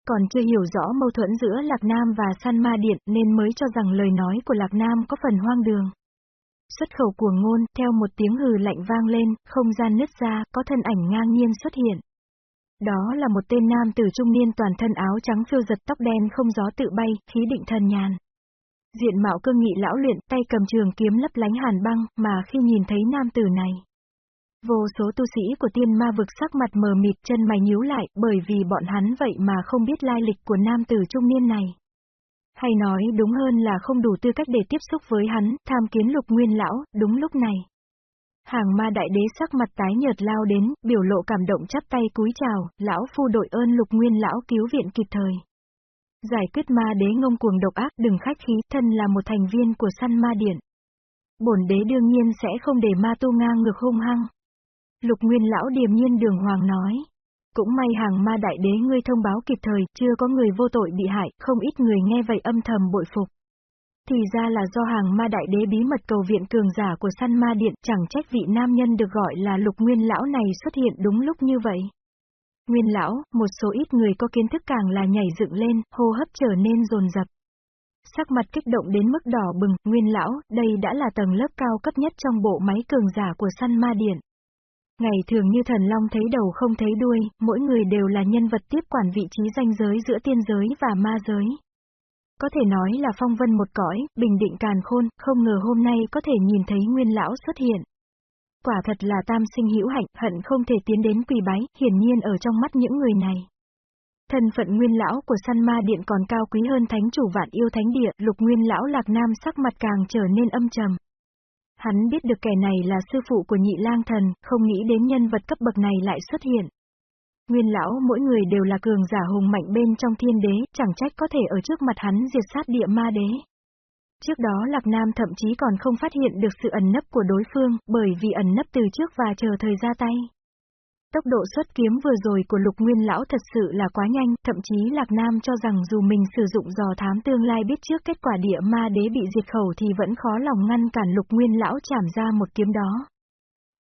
Còn chưa hiểu rõ mâu thuẫn giữa Lạc Nam và San Ma Điện nên mới cho rằng lời nói của Lạc Nam có phần hoang đường. Xuất khẩu của ngôn, theo một tiếng hừ lạnh vang lên, không gian nứt ra, có thân ảnh ngang nhiên xuất hiện. Đó là một tên nam tử trung niên toàn thân áo trắng phiêu giật tóc đen không gió tự bay, khí định thần nhàn. Diện mạo cương nghị lão luyện, tay cầm trường kiếm lấp lánh hàn băng, mà khi nhìn thấy nam tử này. Vô số tu sĩ của tiên ma vực sắc mặt mờ mịt chân mày nhíu lại, bởi vì bọn hắn vậy mà không biết lai lịch của nam tử trung niên này. Hay nói đúng hơn là không đủ tư cách để tiếp xúc với hắn, tham kiến lục nguyên lão, đúng lúc này. Hàng ma đại đế sắc mặt tái nhợt lao đến, biểu lộ cảm động chắp tay cúi chào, lão phu đội ơn lục nguyên lão cứu viện kịp thời. Giải quyết ma đế ngông cuồng độc ác đừng khách khí, thân là một thành viên của săn ma điện. Bổn đế đương nhiên sẽ không để ma tu ngang ngược hung hăng. Lục nguyên lão điềm nhiên đường hoàng nói. Cũng may hàng ma đại đế ngươi thông báo kịp thời, chưa có người vô tội bị hại, không ít người nghe vậy âm thầm bội phục. Thì ra là do hàng ma đại đế bí mật cầu viện cường giả của săn ma điện, chẳng trách vị nam nhân được gọi là lục nguyên lão này xuất hiện đúng lúc như vậy. Nguyên lão, một số ít người có kiến thức càng là nhảy dựng lên, hô hấp trở nên rồn rập. Sắc mặt kích động đến mức đỏ bừng, Nguyên lão, đây đã là tầng lớp cao cấp nhất trong bộ máy cường giả của săn ma điện. Ngày thường như thần long thấy đầu không thấy đuôi, mỗi người đều là nhân vật tiếp quản vị trí danh giới giữa tiên giới và ma giới. Có thể nói là phong vân một cõi, bình định càn khôn, không ngờ hôm nay có thể nhìn thấy nguyên lão xuất hiện. Quả thật là tam sinh hữu hạnh, hận không thể tiến đến quỳ bái, hiển nhiên ở trong mắt những người này. Thân phận nguyên lão của săn ma điện còn cao quý hơn thánh chủ vạn yêu thánh địa, lục nguyên lão lạc nam sắc mặt càng trở nên âm trầm. Hắn biết được kẻ này là sư phụ của nhị lang thần, không nghĩ đến nhân vật cấp bậc này lại xuất hiện. Nguyên lão mỗi người đều là cường giả hùng mạnh bên trong thiên đế, chẳng trách có thể ở trước mặt hắn diệt sát địa ma đế. Trước đó Lạc Nam thậm chí còn không phát hiện được sự ẩn nấp của đối phương, bởi vì ẩn nấp từ trước và chờ thời ra tay. Tốc độ xuất kiếm vừa rồi của lục nguyên lão thật sự là quá nhanh, thậm chí Lạc Nam cho rằng dù mình sử dụng dò thám tương lai biết trước kết quả địa ma đế bị diệt khẩu thì vẫn khó lòng ngăn cản lục nguyên lão chảm ra một kiếm đó.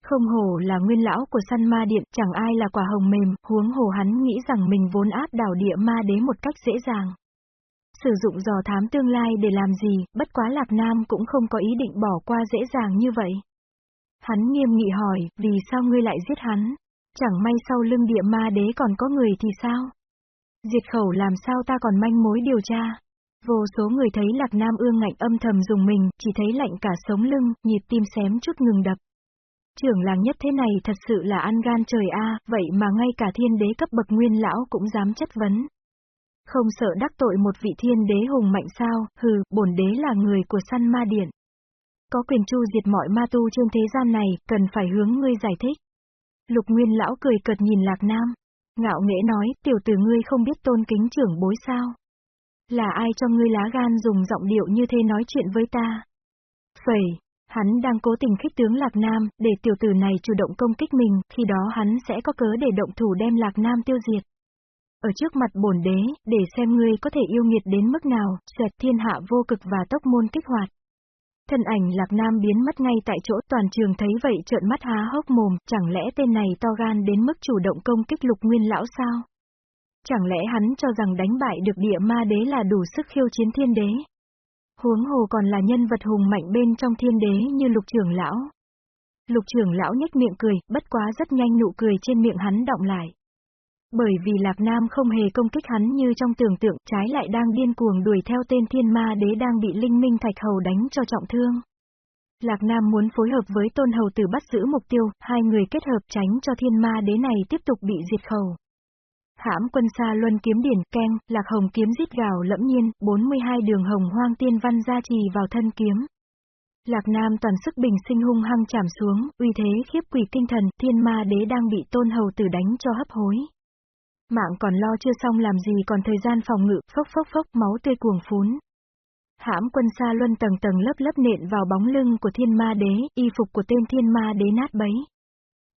Không hổ là nguyên lão của săn ma điện, chẳng ai là quả hồng mềm, huống hồ hắn nghĩ rằng mình vốn áp đảo địa ma đế một cách dễ dàng. Sử dụng dò thám tương lai để làm gì, bất quá Lạc Nam cũng không có ý định bỏ qua dễ dàng như vậy. Hắn nghiêm nghị hỏi, vì sao ngươi lại giết hắn? Chẳng may sau lưng địa ma đế còn có người thì sao? Diệt khẩu làm sao ta còn manh mối điều tra? Vô số người thấy Lạc Nam ương ngạnh âm thầm dùng mình, chỉ thấy lạnh cả sống lưng, nhịp tim xém chút ngừng đập. Trưởng làng nhất thế này thật sự là ăn gan trời a, vậy mà ngay cả thiên đế cấp bậc nguyên lão cũng dám chất vấn. Không sợ đắc tội một vị thiên đế hùng mạnh sao, hừ, bổn đế là người của săn ma điện. Có quyền chu diệt mọi ma tu trên thế gian này, cần phải hướng ngươi giải thích. Lục Nguyên lão cười cợt nhìn Lạc Nam. Ngạo nghễ nói, tiểu tử ngươi không biết tôn kính trưởng bối sao. Là ai cho ngươi lá gan dùng giọng điệu như thế nói chuyện với ta? Phẩy, hắn đang cố tình khích tướng Lạc Nam, để tiểu tử này chủ động công kích mình, khi đó hắn sẽ có cớ để động thủ đem Lạc Nam tiêu diệt ở trước mặt bổn đế, để xem ngươi có thể yêu nghiệt đến mức nào, xoẹt thiên hạ vô cực và tốc môn kích hoạt. Thân ảnh Lạc Nam biến mất ngay tại chỗ toàn trường thấy vậy trợn mắt há hốc mồm, chẳng lẽ tên này to gan đến mức chủ động công kích lục nguyên lão sao? Chẳng lẽ hắn cho rằng đánh bại được địa ma đế là đủ sức khiêu chiến thiên đế? Huống hồ còn là nhân vật hùng mạnh bên trong thiên đế như lục trưởng lão. Lục trưởng lão nhếch miệng cười, bất quá rất nhanh nụ cười trên miệng hắn động lại. Bởi vì Lạc Nam không hề công kích hắn như trong tưởng tượng, trái lại đang điên cuồng đuổi theo tên thiên ma đế đang bị linh minh thạch hầu đánh cho trọng thương. Lạc Nam muốn phối hợp với tôn hầu tử bắt giữ mục tiêu, hai người kết hợp tránh cho thiên ma đế này tiếp tục bị diệt khẩu. Hãm quân xa luân kiếm điển, keng, lạc hồng kiếm giết gào lẫm nhiên, 42 đường hồng hoang tiên văn gia trì vào thân kiếm. Lạc Nam toàn sức bình sinh hung hăng chạm xuống, uy thế khiếp quỷ kinh thần, thiên ma đế đang bị tôn hầu tử đánh cho hấp hối. Mạng còn lo chưa xong làm gì còn thời gian phòng ngự, phốc phốc phốc, máu tươi cuồng phún. Hãm quân xa luân tầng tầng lớp lớp nện vào bóng lưng của thiên ma đế, y phục của tên thiên ma đế nát bấy.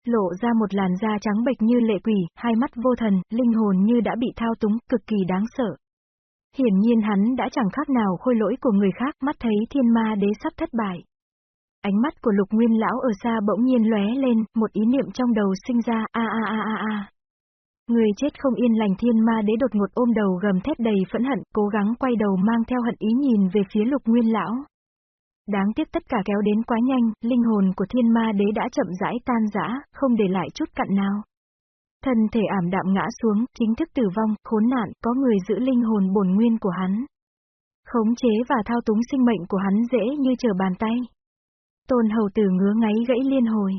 Lộ ra một làn da trắng bệch như lệ quỷ, hai mắt vô thần, linh hồn như đã bị thao túng, cực kỳ đáng sợ. Hiển nhiên hắn đã chẳng khác nào khôi lỗi của người khác, mắt thấy thiên ma đế sắp thất bại. Ánh mắt của lục nguyên lão ở xa bỗng nhiên lóe lên, một ý niệm trong đầu sinh ra, a a a a a. Người chết không yên lành thiên ma đế đột ngột ôm đầu gầm thét đầy phẫn hận, cố gắng quay đầu mang theo hận ý nhìn về phía lục nguyên lão. Đáng tiếc tất cả kéo đến quá nhanh, linh hồn của thiên ma đế đã chậm rãi tan rã, không để lại chút cặn nào. Thân thể ảm đạm ngã xuống, chính thức tử vong, khốn nạn, có người giữ linh hồn bổn nguyên của hắn. Khống chế và thao túng sinh mệnh của hắn dễ như trở bàn tay. Tôn hầu tử ngứa ngáy gãy liên hồi.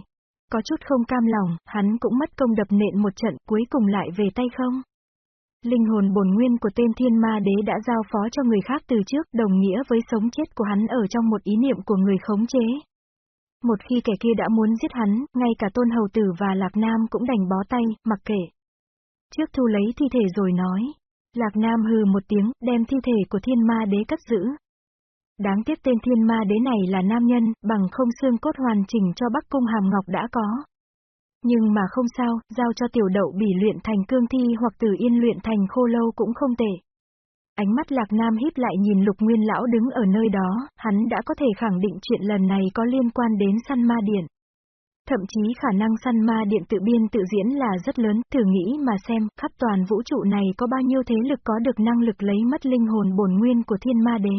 Có chút không cam lòng, hắn cũng mất công đập nện một trận cuối cùng lại về tay không. Linh hồn bổn nguyên của tên thiên ma đế đã giao phó cho người khác từ trước đồng nghĩa với sống chết của hắn ở trong một ý niệm của người khống chế. Một khi kẻ kia đã muốn giết hắn, ngay cả tôn hầu tử và lạc nam cũng đành bó tay, mặc kệ. Trước thu lấy thi thể rồi nói. Lạc nam hừ một tiếng, đem thi thể của thiên ma đế cất giữ. Đáng tiếc tên thiên ma đế này là nam nhân, bằng không xương cốt hoàn chỉnh cho Bắc Cung Hàm Ngọc đã có. Nhưng mà không sao, giao cho tiểu đậu bỉ luyện thành cương thi hoặc tử yên luyện thành khô lâu cũng không tệ. Ánh mắt Lạc Nam híp lại nhìn Lục Nguyên Lão đứng ở nơi đó, hắn đã có thể khẳng định chuyện lần này có liên quan đến săn ma điện. Thậm chí khả năng săn ma điện tự biên tự diễn là rất lớn, thử nghĩ mà xem, khắp toàn vũ trụ này có bao nhiêu thế lực có được năng lực lấy mất linh hồn bổn nguyên của thiên ma đế.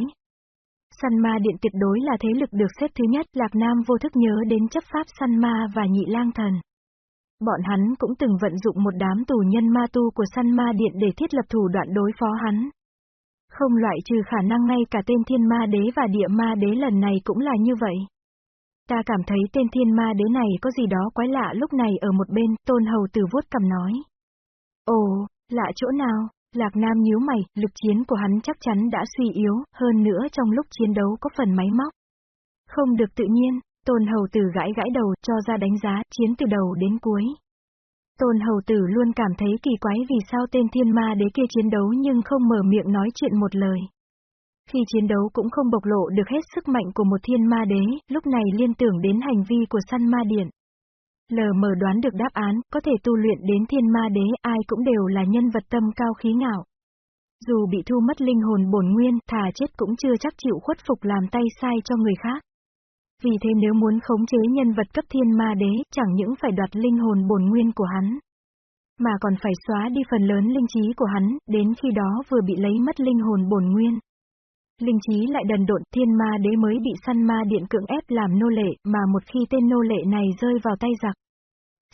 Săn ma điện tuyệt đối là thế lực được xếp thứ nhất, Lạc Nam vô thức nhớ đến chấp pháp săn ma và nhị lang thần. Bọn hắn cũng từng vận dụng một đám tù nhân ma tu của săn ma điện để thiết lập thủ đoạn đối phó hắn. Không loại trừ khả năng ngay cả tên thiên ma đế và địa ma đế lần này cũng là như vậy. Ta cảm thấy tên thiên ma đế này có gì đó quái lạ lúc này ở một bên, tôn hầu từ vuốt cầm nói. Ồ, lạ chỗ nào? Lạc Nam nhíu mày, lực chiến của hắn chắc chắn đã suy yếu, hơn nữa trong lúc chiến đấu có phần máy móc. Không được tự nhiên, Tôn hầu tử gãi gãi đầu, cho ra đánh giá, chiến từ đầu đến cuối. Tôn hầu tử luôn cảm thấy kỳ quái vì sao tên thiên ma đế kia chiến đấu nhưng không mở miệng nói chuyện một lời. Khi chiến đấu cũng không bộc lộ được hết sức mạnh của một thiên ma đế, lúc này liên tưởng đến hành vi của săn ma điện. Lờ mờ đoán được đáp án, có thể tu luyện đến thiên ma đế, ai cũng đều là nhân vật tâm cao khí ngạo. Dù bị thu mất linh hồn bổn nguyên, thà chết cũng chưa chắc chịu khuất phục làm tay sai cho người khác. Vì thế nếu muốn khống chế nhân vật cấp thiên ma đế, chẳng những phải đoạt linh hồn bổn nguyên của hắn, mà còn phải xóa đi phần lớn linh trí của hắn, đến khi đó vừa bị lấy mất linh hồn bổn nguyên. Linh trí lại đần độn, thiên ma đế mới bị săn ma điện cưỡng ép làm nô lệ, mà một khi tên nô lệ này rơi vào tay giặc.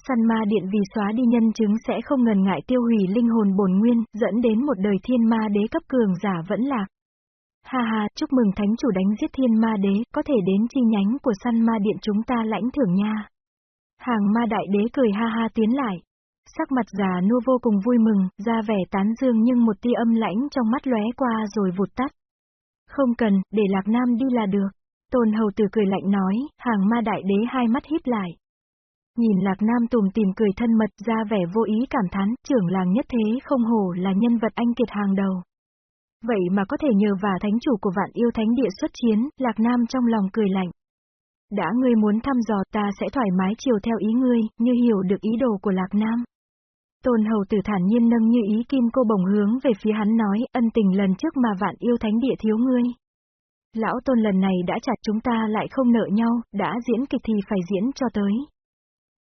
Săn ma điện vì xóa đi nhân chứng sẽ không ngần ngại tiêu hủy linh hồn bổn nguyên, dẫn đến một đời thiên ma đế cấp cường giả vẫn lạc. Ha ha, chúc mừng thánh chủ đánh giết thiên ma đế, có thể đến chi nhánh của săn ma điện chúng ta lãnh thưởng nha. Hàng ma đại đế cười ha ha tiến lại. Sắc mặt già nua vô cùng vui mừng, ra vẻ tán dương nhưng một tia âm lãnh trong mắt lóe qua rồi vụt tắt. Không cần, để Lạc Nam đi là được. Tôn hầu tử cười lạnh nói, hàng ma đại đế hai mắt híp lại. Nhìn Lạc Nam tùm tìm cười thân mật ra vẻ vô ý cảm thán, trưởng làng nhất thế không hổ là nhân vật anh kiệt hàng đầu. Vậy mà có thể nhờ vả thánh chủ của vạn yêu thánh địa xuất chiến, Lạc Nam trong lòng cười lạnh. Đã ngươi muốn thăm dò ta sẽ thoải mái chiều theo ý ngươi, như hiểu được ý đồ của Lạc Nam. Tôn hầu tử thản nhiên nâng như ý kim cô bồng hướng về phía hắn nói, ân tình lần trước mà vạn yêu thánh địa thiếu ngươi. Lão tôn lần này đã chặt chúng ta lại không nợ nhau, đã diễn kịch thì phải diễn cho tới.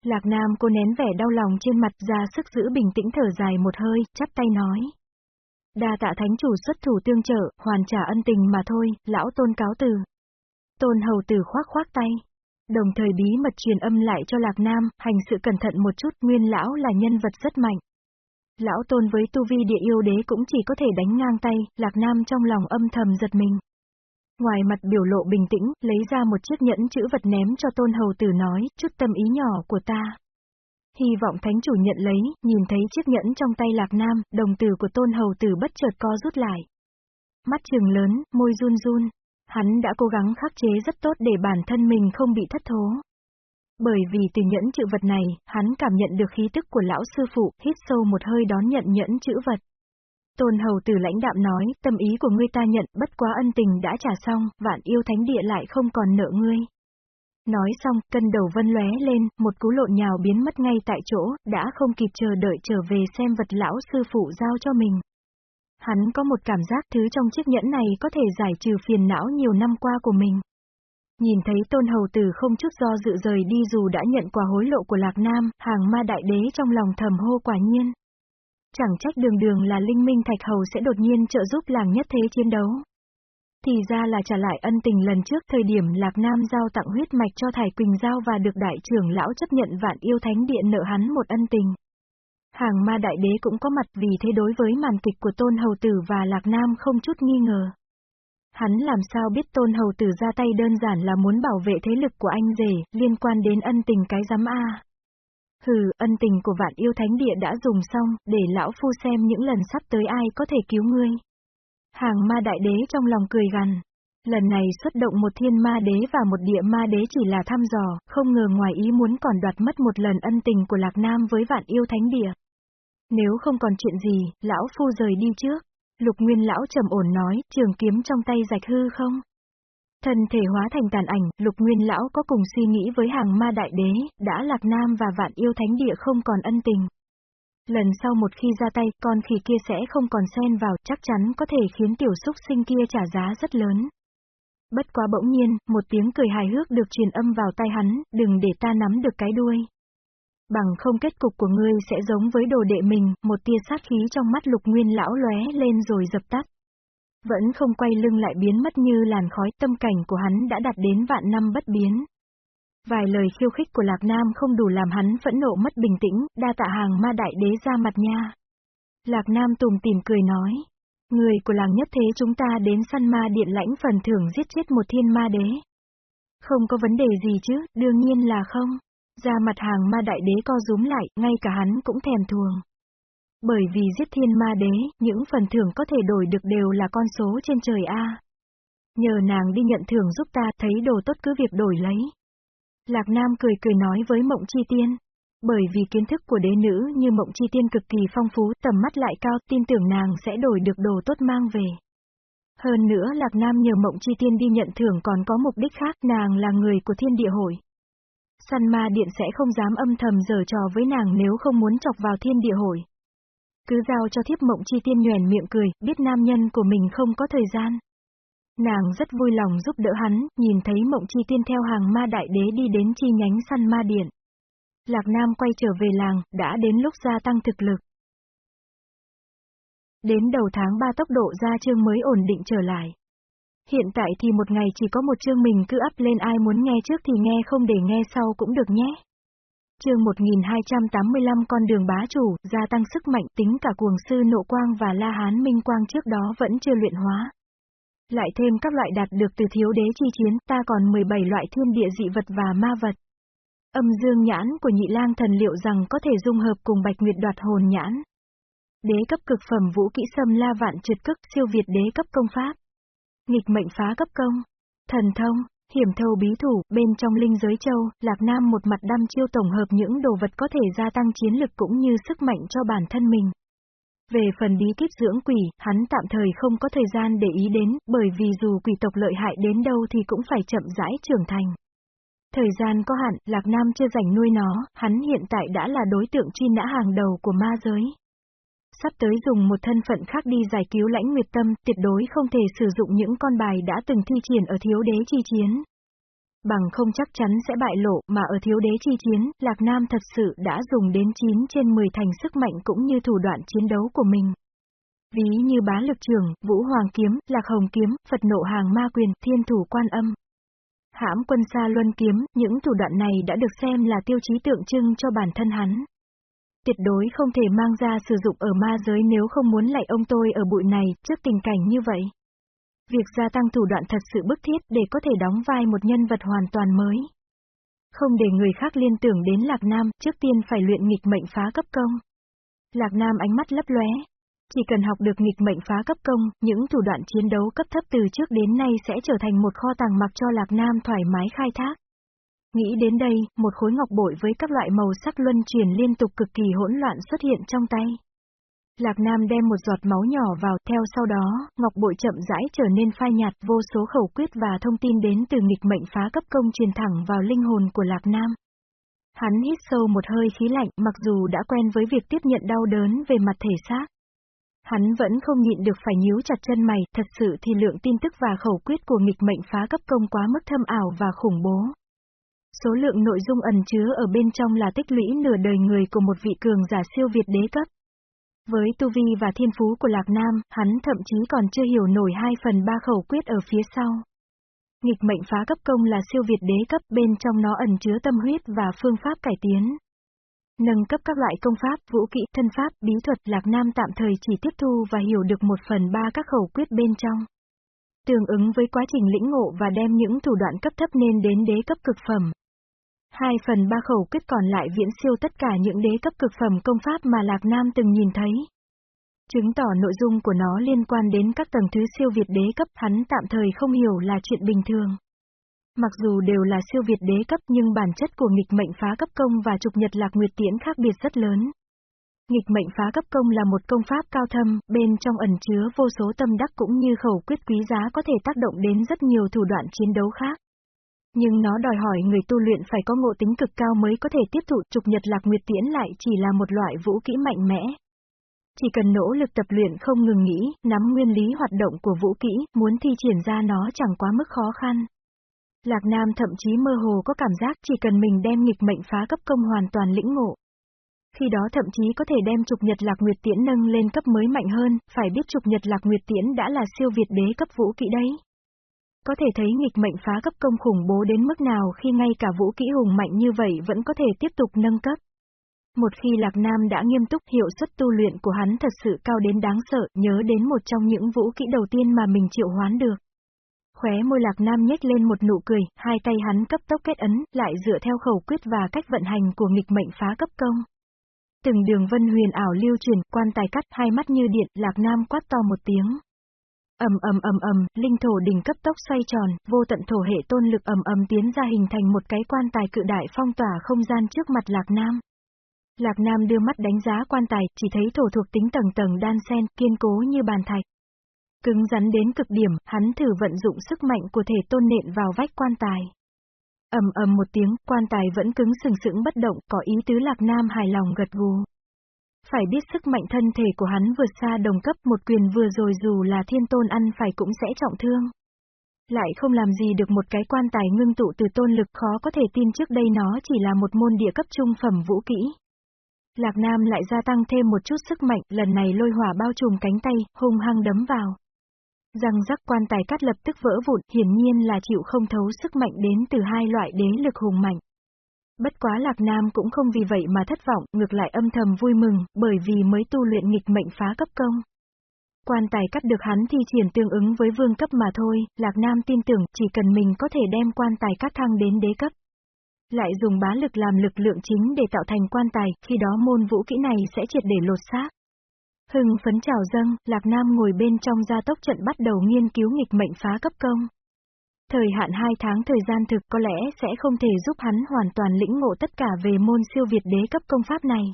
Lạc Nam cô nén vẻ đau lòng trên mặt ra sức giữ bình tĩnh thở dài một hơi, chắp tay nói. Đa tạ thánh chủ xuất thủ tương trợ, hoàn trả ân tình mà thôi, lão tôn cáo từ. Tôn hầu tử khoác khoác tay. Đồng thời bí mật truyền âm lại cho Lạc Nam, hành sự cẩn thận một chút, nguyên lão là nhân vật rất mạnh. Lão tôn với tu vi địa yêu đế cũng chỉ có thể đánh ngang tay, Lạc Nam trong lòng âm thầm giật mình. Ngoài mặt biểu lộ bình tĩnh, lấy ra một chiếc nhẫn chữ vật ném cho tôn hầu tử nói, chút tâm ý nhỏ của ta. Hy vọng thánh chủ nhận lấy, nhìn thấy chiếc nhẫn trong tay lạc nam, đồng tử của tôn hầu tử bất chợt co rút lại. Mắt trường lớn, môi run run. Hắn đã cố gắng khắc chế rất tốt để bản thân mình không bị thất thố. Bởi vì từ nhẫn chữ vật này, hắn cảm nhận được khí tức của lão sư phụ, hít sâu một hơi đón nhận nhẫn chữ vật. Tôn hầu tử lãnh đạm nói, tâm ý của ngươi ta nhận, bất quá ân tình đã trả xong, vạn yêu thánh địa lại không còn nợ ngươi. Nói xong, cân đầu vân lóe lên, một cú lộn nhào biến mất ngay tại chỗ, đã không kịp chờ đợi trở về xem vật lão sư phụ giao cho mình. Hắn có một cảm giác thứ trong chiếc nhẫn này có thể giải trừ phiền não nhiều năm qua của mình. Nhìn thấy tôn hầu tử không chút do dự rời đi dù đã nhận quà hối lộ của Lạc Nam, hàng ma đại đế trong lòng thầm hô quả nhiên. Chẳng trách đường đường là linh minh thạch hầu sẽ đột nhiên trợ giúp làng nhất thế chiến đấu. Thì ra là trả lại ân tình lần trước thời điểm Lạc Nam giao tặng huyết mạch cho Thải Quỳnh Giao và được đại trưởng lão chấp nhận vạn yêu thánh điện nợ hắn một ân tình. Hàng ma đại đế cũng có mặt vì thế đối với màn kịch của Tôn Hầu Tử và Lạc Nam không chút nghi ngờ. Hắn làm sao biết Tôn Hầu Tử ra tay đơn giản là muốn bảo vệ thế lực của anh rể, liên quan đến ân tình cái giám A. Hừ, ân tình của vạn yêu thánh địa đã dùng xong, để lão phu xem những lần sắp tới ai có thể cứu ngươi. Hàng ma đại đế trong lòng cười gằn. Lần này xuất động một thiên ma đế và một địa ma đế chỉ là thăm dò, không ngờ ngoài ý muốn còn đoạt mất một lần ân tình của Lạc Nam với vạn yêu thánh địa. Nếu không còn chuyện gì, lão phu rời đi trước. Lục Nguyên lão trầm ổn nói, trường kiếm trong tay rạch hư không? Thân thể hóa thành tàn ảnh, lục nguyên lão có cùng suy nghĩ với hàng ma đại đế, đã lạc nam và vạn yêu thánh địa không còn ân tình. Lần sau một khi ra tay, con khỉ kia sẽ không còn xen vào, chắc chắn có thể khiến tiểu xúc sinh kia trả giá rất lớn. Bất quá bỗng nhiên, một tiếng cười hài hước được truyền âm vào tai hắn, đừng để ta nắm được cái đuôi. Bằng không kết cục của ngươi sẽ giống với đồ đệ mình, một tia sát khí trong mắt lục nguyên lão lóe lên rồi dập tắt. Vẫn không quay lưng lại biến mất như làn khói, tâm cảnh của hắn đã đạt đến vạn năm bất biến. Vài lời khiêu khích của Lạc Nam không đủ làm hắn phẫn nộ mất bình tĩnh, đa tạ hàng ma đại đế ra mặt nha. Lạc Nam tùm tìm cười nói. Người của làng nhất thế chúng ta đến săn ma điện lãnh phần thưởng giết chết một thiên ma đế. Không có vấn đề gì chứ, đương nhiên là không. Ra mặt hàng ma đại đế co rúm lại, ngay cả hắn cũng thèm thuồng. Bởi vì giết thiên ma đế, những phần thưởng có thể đổi được đều là con số trên trời A. Nhờ nàng đi nhận thưởng giúp ta thấy đồ tốt cứ việc đổi lấy. Lạc Nam cười cười nói với Mộng Chi Tiên. Bởi vì kiến thức của đế nữ như Mộng Chi Tiên cực kỳ phong phú, tầm mắt lại cao, tin tưởng nàng sẽ đổi được đồ tốt mang về. Hơn nữa Lạc Nam nhờ Mộng Chi Tiên đi nhận thưởng còn có mục đích khác, nàng là người của thiên địa hội. Săn ma điện sẽ không dám âm thầm giở trò với nàng nếu không muốn chọc vào thiên địa hội. Cứ giao cho thiếp mộng chi tiên nhoèn miệng cười, biết nam nhân của mình không có thời gian. Nàng rất vui lòng giúp đỡ hắn, nhìn thấy mộng chi tiên theo hàng ma đại đế đi đến chi nhánh săn ma điện. Lạc Nam quay trở về làng, đã đến lúc gia tăng thực lực. Đến đầu tháng 3 tốc độ ra chương mới ổn định trở lại. Hiện tại thì một ngày chỉ có một chương mình cứ up lên ai muốn nghe trước thì nghe không để nghe sau cũng được nhé chương 1285 con đường bá chủ, gia tăng sức mạnh tính cả cuồng sư nộ quang và la hán minh quang trước đó vẫn chưa luyện hóa. Lại thêm các loại đạt được từ thiếu đế chi chiến, ta còn 17 loại thiên địa dị vật và ma vật. Âm dương nhãn của nhị lang thần liệu rằng có thể dung hợp cùng bạch nguyệt đoạt hồn nhãn. Đế cấp cực phẩm vũ kỹ sâm la vạn trượt cức siêu việt đế cấp công pháp. Nghịch mệnh phá cấp công. Thần thông, Hiểm thâu bí thủ, bên trong linh giới châu, Lạc Nam một mặt đăm chiêu tổng hợp những đồ vật có thể gia tăng chiến lực cũng như sức mạnh cho bản thân mình. Về phần bí kíp dưỡng quỷ, hắn tạm thời không có thời gian để ý đến, bởi vì dù quỷ tộc lợi hại đến đâu thì cũng phải chậm rãi trưởng thành. Thời gian có hạn, Lạc Nam chưa rảnh nuôi nó, hắn hiện tại đã là đối tượng truy nã hàng đầu của ma giới. sắp tới dùng một thân phận khác đi giải cứu lãnh nguyệt tâm, tuyệt đối không thể sử dụng những con bài đã từng thi triển ở thiếu đế chi chiến. Bằng không chắc chắn sẽ bại lộ, mà ở thiếu đế chi chiến, Lạc Nam thật sự đã dùng đến 9 trên 10 thành sức mạnh cũng như thủ đoạn chiến đấu của mình. Ví như bá lực trường, vũ hoàng kiếm, lạc hồng kiếm, Phật nộ hàng ma quyền, thiên thủ quan âm. Hãm quân xa luân kiếm, những thủ đoạn này đã được xem là tiêu chí tượng trưng cho bản thân hắn. Tuyệt đối không thể mang ra sử dụng ở ma giới nếu không muốn lại ông tôi ở bụi này, trước tình cảnh như vậy. Việc gia tăng thủ đoạn thật sự bức thiết để có thể đóng vai một nhân vật hoàn toàn mới. Không để người khác liên tưởng đến Lạc Nam, trước tiên phải luyện nghịch mệnh phá cấp công. Lạc Nam ánh mắt lấp lóe. Chỉ cần học được nghịch mệnh phá cấp công, những thủ đoạn chiến đấu cấp thấp từ trước đến nay sẽ trở thành một kho tàng mặc cho Lạc Nam thoải mái khai thác. Nghĩ đến đây, một khối ngọc bội với các loại màu sắc luân chuyển liên tục cực kỳ hỗn loạn xuất hiện trong tay. Lạc Nam đem một giọt máu nhỏ vào, theo sau đó, ngọc bội chậm rãi trở nên phai nhạt, vô số khẩu quyết và thông tin đến từ nghịch mệnh phá cấp công truyền thẳng vào linh hồn của Lạc Nam. Hắn hít sâu một hơi khí lạnh, mặc dù đã quen với việc tiếp nhận đau đớn về mặt thể xác. Hắn vẫn không nhịn được phải nhíu chặt chân mày, thật sự thì lượng tin tức và khẩu quyết của nghịch mệnh phá cấp công quá mức thâm ảo và khủng bố. Số lượng nội dung ẩn chứa ở bên trong là tích lũy nửa đời người của một vị cường giả siêu việt đế cấp. Với tu vi và thiên phú của Lạc Nam, hắn thậm chí còn chưa hiểu nổi hai phần ba khẩu quyết ở phía sau. Nghịch mệnh phá cấp công là siêu việt đế cấp bên trong nó ẩn chứa tâm huyết và phương pháp cải tiến. Nâng cấp các loại công pháp, vũ kỹ, thân pháp, bí thuật Lạc Nam tạm thời chỉ tiếp thu và hiểu được một phần ba các khẩu quyết bên trong. Tương ứng với quá trình lĩnh ngộ và đem những thủ đoạn cấp thấp nên đến đế cấp cực phẩm. Hai phần ba khẩu quyết còn lại viễn siêu tất cả những đế cấp cực phẩm công pháp mà Lạc Nam từng nhìn thấy. Chứng tỏ nội dung của nó liên quan đến các tầng thứ siêu việt đế cấp hắn tạm thời không hiểu là chuyện bình thường. Mặc dù đều là siêu việt đế cấp nhưng bản chất của nghịch mệnh phá cấp công và trục nhật lạc nguyệt tiễn khác biệt rất lớn. Nghịch mệnh phá cấp công là một công pháp cao thâm, bên trong ẩn chứa vô số tâm đắc cũng như khẩu quyết quý giá có thể tác động đến rất nhiều thủ đoạn chiến đấu khác. Nhưng nó đòi hỏi người tu luyện phải có ngộ tính cực cao mới có thể tiếp thụ trục nhật lạc nguyệt tiễn lại chỉ là một loại vũ kỹ mạnh mẽ. Chỉ cần nỗ lực tập luyện không ngừng nghĩ, nắm nguyên lý hoạt động của vũ kỹ, muốn thi triển ra nó chẳng quá mức khó khăn. Lạc Nam thậm chí mơ hồ có cảm giác chỉ cần mình đem nghịch mệnh phá cấp công hoàn toàn lĩnh ngộ. Khi đó thậm chí có thể đem trục nhật lạc nguyệt tiễn nâng lên cấp mới mạnh hơn, phải biết trục nhật lạc nguyệt tiễn đã là siêu việt đế cấp vũ kỹ đấy. Có thể thấy nghịch mệnh phá cấp công khủng bố đến mức nào khi ngay cả vũ kỹ hùng mạnh như vậy vẫn có thể tiếp tục nâng cấp. Một khi Lạc Nam đã nghiêm túc hiệu suất tu luyện của hắn thật sự cao đến đáng sợ, nhớ đến một trong những vũ kỹ đầu tiên mà mình triệu hoán được. Khóe môi Lạc Nam nhếch lên một nụ cười, hai tay hắn cấp tốc kết ấn, lại dựa theo khẩu quyết và cách vận hành của nghịch mệnh phá cấp công. Từng đường vân huyền ảo lưu truyền, quan tài cắt, hai mắt như điện, Lạc Nam quát to một tiếng. Ầm ầm ầm ầm, linh thổ đỉnh cấp tốc xoay tròn, vô tận thổ hệ tôn lực ầm ầm tiến ra hình thành một cái quan tài cự đại phong tỏa không gian trước mặt Lạc Nam. Lạc Nam đưa mắt đánh giá quan tài, chỉ thấy thổ thuộc tính tầng tầng đan sen, kiên cố như bàn thạch. Cứng rắn đến cực điểm, hắn thử vận dụng sức mạnh của thể tôn nện vào vách quan tài. ầm ầm một tiếng, quan tài vẫn cứng sừng sững bất động, có ý tứ Lạc Nam hài lòng gật gù. Phải biết sức mạnh thân thể của hắn vượt xa đồng cấp một quyền vừa rồi dù là thiên tôn ăn phải cũng sẽ trọng thương. Lại không làm gì được một cái quan tài ngưng tụ từ tôn lực khó có thể tin trước đây nó chỉ là một môn địa cấp trung phẩm vũ kỹ. Lạc Nam lại gia tăng thêm một chút sức mạnh, lần này lôi hỏa bao trùm cánh tay, hung hăng đấm vào. Răng rắc quan tài cắt lập tức vỡ vụn, hiển nhiên là chịu không thấu sức mạnh đến từ hai loại đế lực hùng mạnh. Bất quá Lạc Nam cũng không vì vậy mà thất vọng, ngược lại âm thầm vui mừng, bởi vì mới tu luyện nghịch mệnh phá cấp công. Quan tài cắt được hắn thi triển tương ứng với vương cấp mà thôi, Lạc Nam tin tưởng chỉ cần mình có thể đem quan tài cắt thăng đến đế cấp. Lại dùng bá lực làm lực lượng chính để tạo thành quan tài, khi đó môn vũ kỹ này sẽ triệt để lột xác. Hưng phấn chào dâng, Lạc Nam ngồi bên trong gia tốc trận bắt đầu nghiên cứu nghịch mệnh phá cấp công. Thời hạn 2 tháng thời gian thực có lẽ sẽ không thể giúp hắn hoàn toàn lĩnh ngộ tất cả về môn siêu việt đế cấp công pháp này.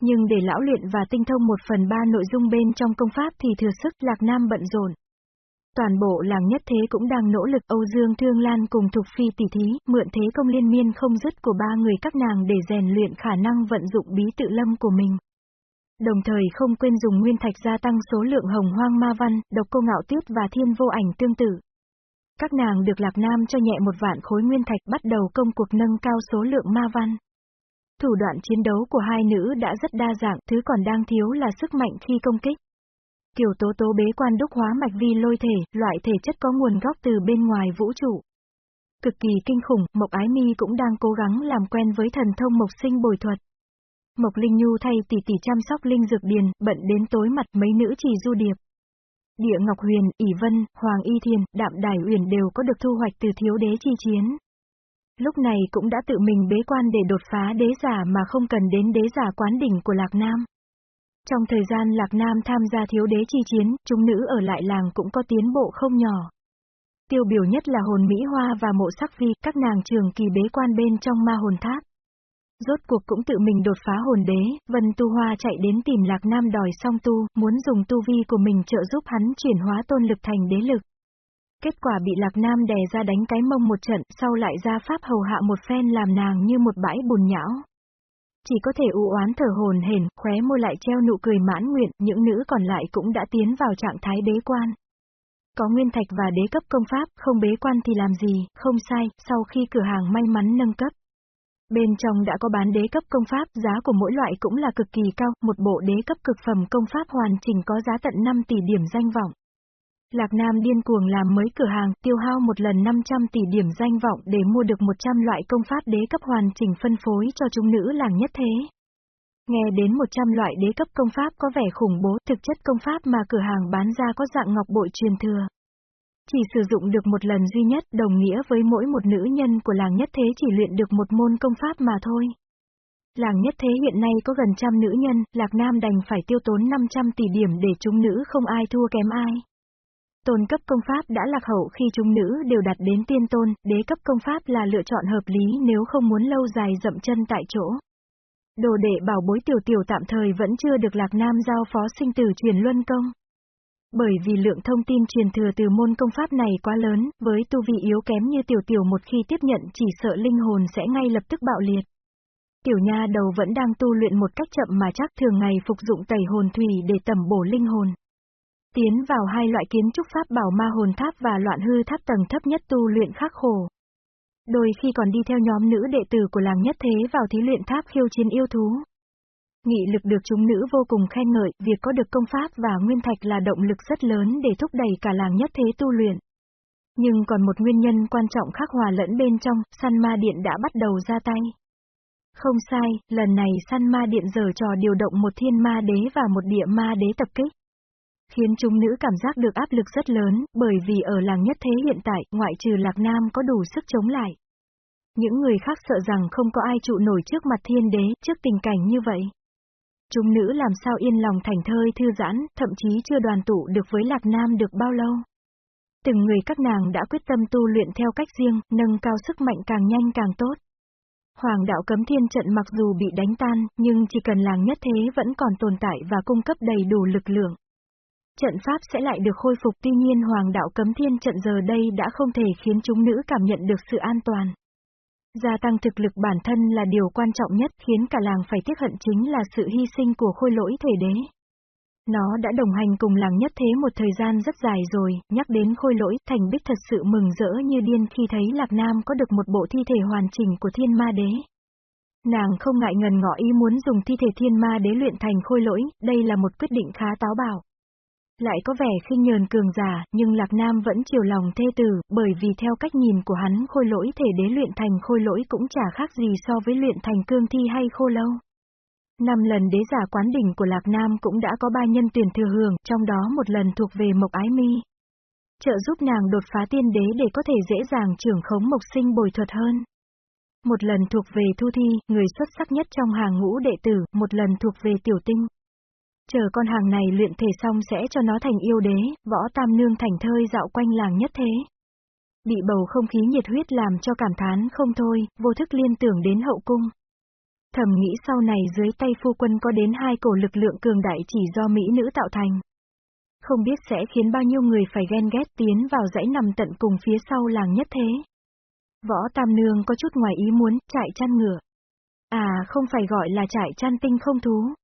Nhưng để lão luyện và tinh thông một phần ba nội dung bên trong công pháp thì thừa sức Lạc Nam bận rộn. Toàn bộ làng nhất thế cũng đang nỗ lực Âu Dương Thương Lan cùng Thục Phi tỷ thí, mượn thế công liên miên không dứt của ba người các nàng để rèn luyện khả năng vận dụng bí tự lâm của mình. Đồng thời không quên dùng nguyên thạch gia tăng số lượng hồng hoang ma văn, độc cô ngạo tuyết và thiên vô ảnh tương tự. Các nàng được Lạc Nam cho nhẹ một vạn khối nguyên thạch bắt đầu công cuộc nâng cao số lượng ma văn. Thủ đoạn chiến đấu của hai nữ đã rất đa dạng, thứ còn đang thiếu là sức mạnh khi công kích. Kiều tố tố bế quan đúc hóa mạch vi lôi thể, loại thể chất có nguồn gốc từ bên ngoài vũ trụ. Cực kỳ kinh khủng, Mộc Ái Mi cũng đang cố gắng làm quen với thần thông mộc sinh bồi thuật. Mộc Linh Nhu thay tỷ tỷ chăm sóc linh dược điền, bận đến tối mặt mấy nữ chỉ du điệp. Địa Ngọc Huyền, ỷ Vân, Hoàng Y Thiền, Đạm Đài Uyển đều có được thu hoạch từ thiếu đế chi chiến. Lúc này cũng đã tự mình bế quan để đột phá đế giả mà không cần đến đế giả quán đỉnh của Lạc Nam. Trong thời gian Lạc Nam tham gia thiếu đế chi chiến, chúng nữ ở lại làng cũng có tiến bộ không nhỏ. Tiêu biểu nhất là hồn Mỹ Hoa và mộ sắc phi, các nàng trường kỳ bế quan bên trong ma hồn tháp. Rốt cuộc cũng tự mình đột phá hồn đế, Vân Tu Hoa chạy đến tìm Lạc Nam đòi song tu, muốn dùng tu vi của mình trợ giúp hắn chuyển hóa tôn lực thành đế lực. Kết quả bị Lạc Nam đè ra đánh cái mông một trận, sau lại ra pháp hầu hạ một phen làm nàng như một bãi bùn nhão. Chỉ có thể u oán thở hồn hển, khóe môi lại treo nụ cười mãn nguyện, những nữ còn lại cũng đã tiến vào trạng thái đế quan. Có nguyên thạch và đế cấp công pháp, không bế quan thì làm gì, không sai, sau khi cửa hàng may mắn nâng cấp. Bên trong đã có bán đế cấp công pháp, giá của mỗi loại cũng là cực kỳ cao, một bộ đế cấp cực phẩm công pháp hoàn chỉnh có giá tận 5 tỷ điểm danh vọng. Lạc Nam điên cuồng làm mới cửa hàng, tiêu hao một lần 500 tỷ điểm danh vọng để mua được 100 loại công pháp đế cấp hoàn chỉnh phân phối cho chúng nữ làng nhất thế. Nghe đến 100 loại đế cấp công pháp có vẻ khủng bố, thực chất công pháp mà cửa hàng bán ra có dạng ngọc bội truyền thừa. Chỉ sử dụng được một lần duy nhất đồng nghĩa với mỗi một nữ nhân của làng nhất thế chỉ luyện được một môn công pháp mà thôi. Làng nhất thế hiện nay có gần trăm nữ nhân, Lạc Nam đành phải tiêu tốn 500 tỷ điểm để chúng nữ không ai thua kém ai. Tôn cấp công pháp đã lạc hậu khi chúng nữ đều đạt đến tiên tôn, đế cấp công pháp là lựa chọn hợp lý nếu không muốn lâu dài dậm chân tại chỗ. Đồ đệ bảo bối tiểu tiểu tạm thời vẫn chưa được Lạc Nam giao phó sinh tử truyền luân công. Bởi vì lượng thông tin truyền thừa từ môn công pháp này quá lớn, với tu vị yếu kém như tiểu tiểu một khi tiếp nhận chỉ sợ linh hồn sẽ ngay lập tức bạo liệt. Tiểu nha đầu vẫn đang tu luyện một cách chậm mà chắc thường ngày phục dụng tẩy hồn thủy để tẩm bổ linh hồn. Tiến vào hai loại kiến trúc pháp bảo ma hồn tháp và loạn hư tháp tầng thấp nhất tu luyện khắc khổ. Đôi khi còn đi theo nhóm nữ đệ tử của làng nhất thế vào thí luyện tháp khiêu chiến yêu thú. Nghị lực được chúng nữ vô cùng khen ngợi, việc có được công pháp và nguyên thạch là động lực rất lớn để thúc đẩy cả làng nhất thế tu luyện. Nhưng còn một nguyên nhân quan trọng khác hòa lẫn bên trong, săn ma điện đã bắt đầu ra tay. Không sai, lần này săn ma điện giờ trò điều động một thiên ma đế và một địa ma đế tập kích. Khiến chúng nữ cảm giác được áp lực rất lớn, bởi vì ở làng nhất thế hiện tại, ngoại trừ Lạc Nam có đủ sức chống lại. Những người khác sợ rằng không có ai trụ nổi trước mặt thiên đế, trước tình cảnh như vậy. Chúng nữ làm sao yên lòng thành thơi thư giãn, thậm chí chưa đoàn tụ được với Lạc Nam được bao lâu. Từng người các nàng đã quyết tâm tu luyện theo cách riêng, nâng cao sức mạnh càng nhanh càng tốt. Hoàng đạo cấm thiên trận mặc dù bị đánh tan, nhưng chỉ cần làng nhất thế vẫn còn tồn tại và cung cấp đầy đủ lực lượng. Trận pháp sẽ lại được khôi phục tuy nhiên hoàng đạo cấm thiên trận giờ đây đã không thể khiến chúng nữ cảm nhận được sự an toàn. Gia tăng thực lực bản thân là điều quan trọng nhất khiến cả làng phải tiếc hận chính là sự hy sinh của khôi lỗi thể đế. Nó đã đồng hành cùng làng nhất thế một thời gian rất dài rồi, nhắc đến khôi lỗi, Thành Bích thật sự mừng rỡ như điên khi thấy Lạc Nam có được một bộ thi thể hoàn chỉnh của thiên ma đế. Nàng không ngại ngần ngỏ ý muốn dùng thi thể thiên ma đế luyện thành khôi lỗi, đây là một quyết định khá táo bạo. Lại có vẻ khinh nhờn cường giả, nhưng Lạc Nam vẫn chiều lòng thê tử, bởi vì theo cách nhìn của hắn khôi lỗi thể đế luyện thành khôi lỗi cũng chả khác gì so với luyện thành cương thi hay khô lâu. Năm lần đế giả quán đỉnh của Lạc Nam cũng đã có ba nhân tuyển thừa hưởng, trong đó một lần thuộc về Mộc Ái Mi. Trợ giúp nàng đột phá tiên đế để có thể dễ dàng trưởng khống mộc sinh bồi thuật hơn. Một lần thuộc về Thu Thi, người xuất sắc nhất trong hàng ngũ đệ tử, một lần thuộc về Tiểu Tinh. Chờ con hàng này luyện thể xong sẽ cho nó thành yêu đế, võ tam nương thành thơi dạo quanh làng nhất thế. Bị bầu không khí nhiệt huyết làm cho cảm thán không thôi, vô thức liên tưởng đến hậu cung. Thầm nghĩ sau này dưới tay phu quân có đến hai cổ lực lượng cường đại chỉ do mỹ nữ tạo thành. Không biết sẽ khiến bao nhiêu người phải ghen ghét tiến vào dãy nằm tận cùng phía sau làng nhất thế. Võ Tam Nương có chút ngoài ý muốn, chạy chăn ngựa. À, không phải gọi là chạy chăn tinh không thú.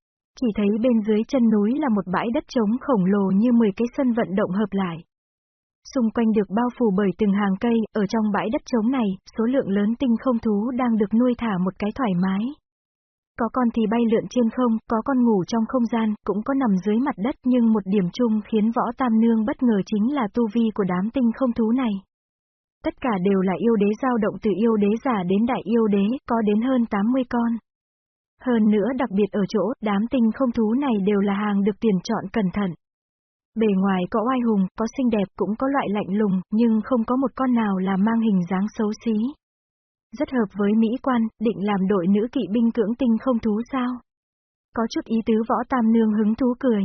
Chỉ thấy bên dưới chân núi là một bãi đất trống khổng lồ như 10 cái sân vận động hợp lại. Xung quanh được bao phủ bởi từng hàng cây, ở trong bãi đất trống này, số lượng lớn tinh không thú đang được nuôi thả một cái thoải mái. Có con thì bay lượn trên không, có con ngủ trong không gian, cũng có nằm dưới mặt đất nhưng một điểm chung khiến võ tam nương bất ngờ chính là tu vi của đám tinh không thú này. Tất cả đều là yêu đế dao động từ yêu đế giả đến đại yêu đế, có đến hơn 80 con. Hơn nữa đặc biệt ở chỗ, đám tinh không thú này đều là hàng được tuyển chọn cẩn thận. Bề ngoài có oai hùng, có xinh đẹp cũng có loại lạnh lùng, nhưng không có một con nào là mang hình dáng xấu xí. Rất hợp với mỹ quan, định làm đội nữ kỵ binh cưỡng tinh không thú sao? Có chút ý tứ võ tam nương hứng thú cười.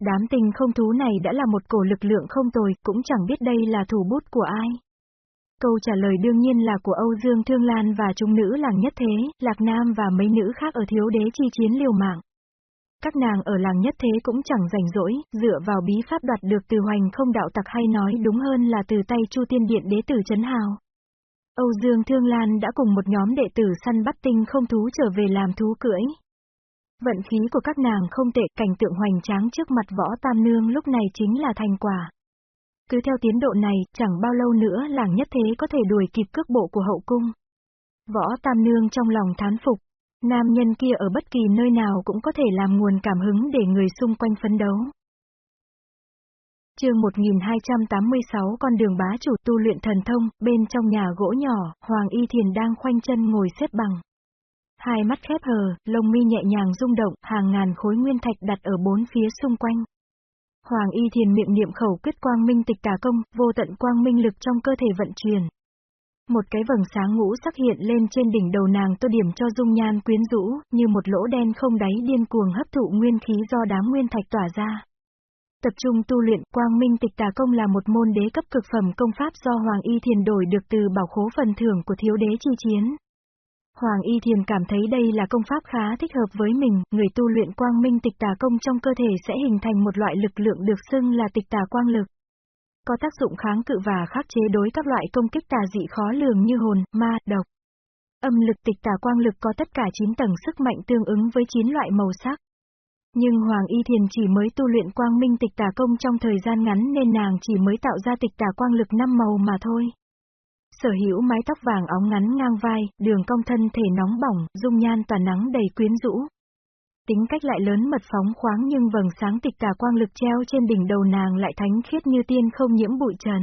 Đám tinh không thú này đã là một cổ lực lượng không tồi, cũng chẳng biết đây là thủ bút của ai. Câu trả lời đương nhiên là của Âu Dương Thương Lan và trung nữ làng nhất thế, Lạc Nam và mấy nữ khác ở thiếu đế chi chiến liều mạng. Các nàng ở làng nhất thế cũng chẳng rảnh rỗi, dựa vào bí pháp đoạt được từ hoành không đạo tặc hay nói đúng hơn là từ tay Chu Tiên Điện đế tử Trấn Hào. Âu Dương Thương Lan đã cùng một nhóm đệ tử săn bắt tinh không thú trở về làm thú cưỡi. Vận khí của các nàng không tệ, cảnh tượng hoành tráng trước mặt võ tam nương lúc này chính là thành quả. Cứ theo tiến độ này, chẳng bao lâu nữa làng nhất thế có thể đuổi kịp cước bộ của hậu cung. Võ tam nương trong lòng thán phục, nam nhân kia ở bất kỳ nơi nào cũng có thể làm nguồn cảm hứng để người xung quanh phấn đấu. chương 1286 con đường bá chủ tu luyện thần thông, bên trong nhà gỗ nhỏ, Hoàng Y Thiền đang khoanh chân ngồi xếp bằng. Hai mắt khép hờ, lông mi nhẹ nhàng rung động, hàng ngàn khối nguyên thạch đặt ở bốn phía xung quanh. Hoàng Y Thiền miệng niệm khẩu quyết quang minh tịch tà công, vô tận quang minh lực trong cơ thể vận chuyển. Một cái vầng sáng ngũ sắc hiện lên trên đỉnh đầu nàng tô điểm cho dung nhan quyến rũ, như một lỗ đen không đáy điên cuồng hấp thụ nguyên khí do đám nguyên thạch tỏa ra. Tập trung tu luyện quang minh tịch tà công là một môn đế cấp cực phẩm công pháp do Hoàng Y Thiền đổi được từ bảo khố phần thưởng của thiếu đế chi chiến. Hoàng Y Thiền cảm thấy đây là công pháp khá thích hợp với mình, người tu luyện quang minh tịch tà công trong cơ thể sẽ hình thành một loại lực lượng được xưng là tịch tà quang lực. Có tác dụng kháng cự và khắc chế đối các loại công kích tà dị khó lường như hồn, ma, độc. Âm lực tịch tà quang lực có tất cả 9 tầng sức mạnh tương ứng với 9 loại màu sắc. Nhưng Hoàng Y Thiền chỉ mới tu luyện quang minh tịch tà công trong thời gian ngắn nên nàng chỉ mới tạo ra tịch tà quang lực 5 màu mà thôi. Sở hữu mái tóc vàng óng ngắn ngang vai, đường cong thân thể nóng bỏng, dung nhan tỏa nắng đầy quyến rũ. Tính cách lại lớn mật phóng khoáng nhưng vầng sáng tịch tà quang lực treo trên đỉnh đầu nàng lại thánh khiết như tiên không nhiễm bụi trần.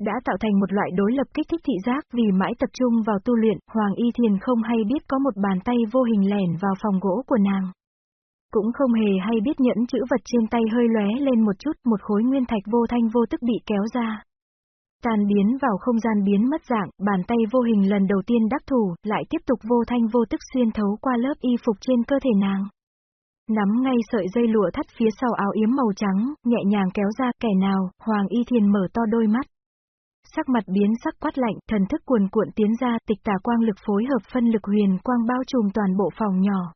Đã tạo thành một loại đối lập kích thích thị giác vì mãi tập trung vào tu luyện, Hoàng Y Thiền không hay biết có một bàn tay vô hình lẻn vào phòng gỗ của nàng. Cũng không hề hay biết nhẫn chữ vật trên tay hơi lóe lên một chút, một khối nguyên thạch vô thanh vô tức bị kéo ra. Tan biến vào không gian biến mất dạng, bàn tay vô hình lần đầu tiên đắc thủ, lại tiếp tục vô thanh vô tức xuyên thấu qua lớp y phục trên cơ thể nàng. Nắm ngay sợi dây lụa thắt phía sau áo yếm màu trắng, nhẹ nhàng kéo ra, kẻ nào, Hoàng Y Thiền mở to đôi mắt. Sắc mặt biến sắc quát lạnh, thần thức cuồn cuộn tiến ra, tịch tà quang lực phối hợp phân lực huyền quang bao trùm toàn bộ phòng nhỏ.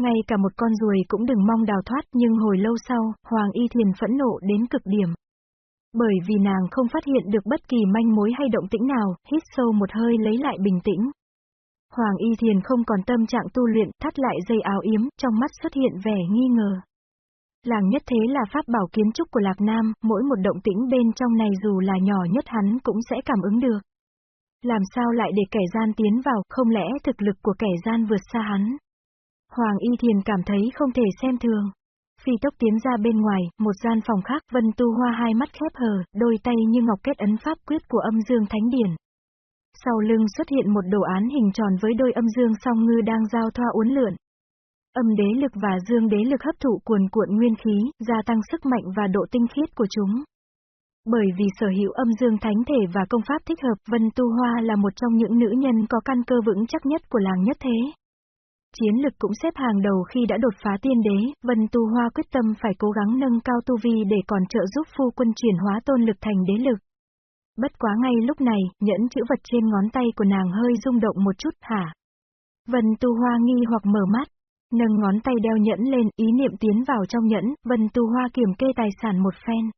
Ngay cả một con ruồi cũng đừng mong đào thoát, nhưng hồi lâu sau, Hoàng Y Thiền phẫn nộ đến cực điểm. Bởi vì nàng không phát hiện được bất kỳ manh mối hay động tĩnh nào, hít sâu một hơi lấy lại bình tĩnh. Hoàng Y Thiền không còn tâm trạng tu luyện, thắt lại dây áo yếm, trong mắt xuất hiện vẻ nghi ngờ. Làng nhất thế là pháp bảo kiến trúc của Lạc Nam, mỗi một động tĩnh bên trong này dù là nhỏ nhất hắn cũng sẽ cảm ứng được. Làm sao lại để kẻ gian tiến vào, không lẽ thực lực của kẻ gian vượt xa hắn? Hoàng Y Thiền cảm thấy không thể xem thường. Phi tốc tiến ra bên ngoài, một gian phòng khác, Vân Tu Hoa hai mắt khép hờ, đôi tay như ngọc kết ấn pháp quyết của âm dương thánh điển. Sau lưng xuất hiện một đồ án hình tròn với đôi âm dương song ngư đang giao thoa uốn lượn. Âm đế lực và dương đế lực hấp thụ cuồn cuộn nguyên khí, gia tăng sức mạnh và độ tinh khiết của chúng. Bởi vì sở hữu âm dương thánh thể và công pháp thích hợp, Vân Tu Hoa là một trong những nữ nhân có căn cơ vững chắc nhất của làng nhất thế chiến lực cũng xếp hàng đầu khi đã đột phá tiên đế, Vân Tu Hoa quyết tâm phải cố gắng nâng cao tu vi để còn trợ giúp phu quân chuyển hóa tôn lực thành đế lực. Bất quá ngay lúc này, nhẫn chữ vật trên ngón tay của nàng hơi rung động một chút, hả? Vân Tu Hoa nghi hoặc mở mắt, nâng ngón tay đeo nhẫn lên, ý niệm tiến vào trong nhẫn, Vân Tu Hoa kiểm kê tài sản một phen.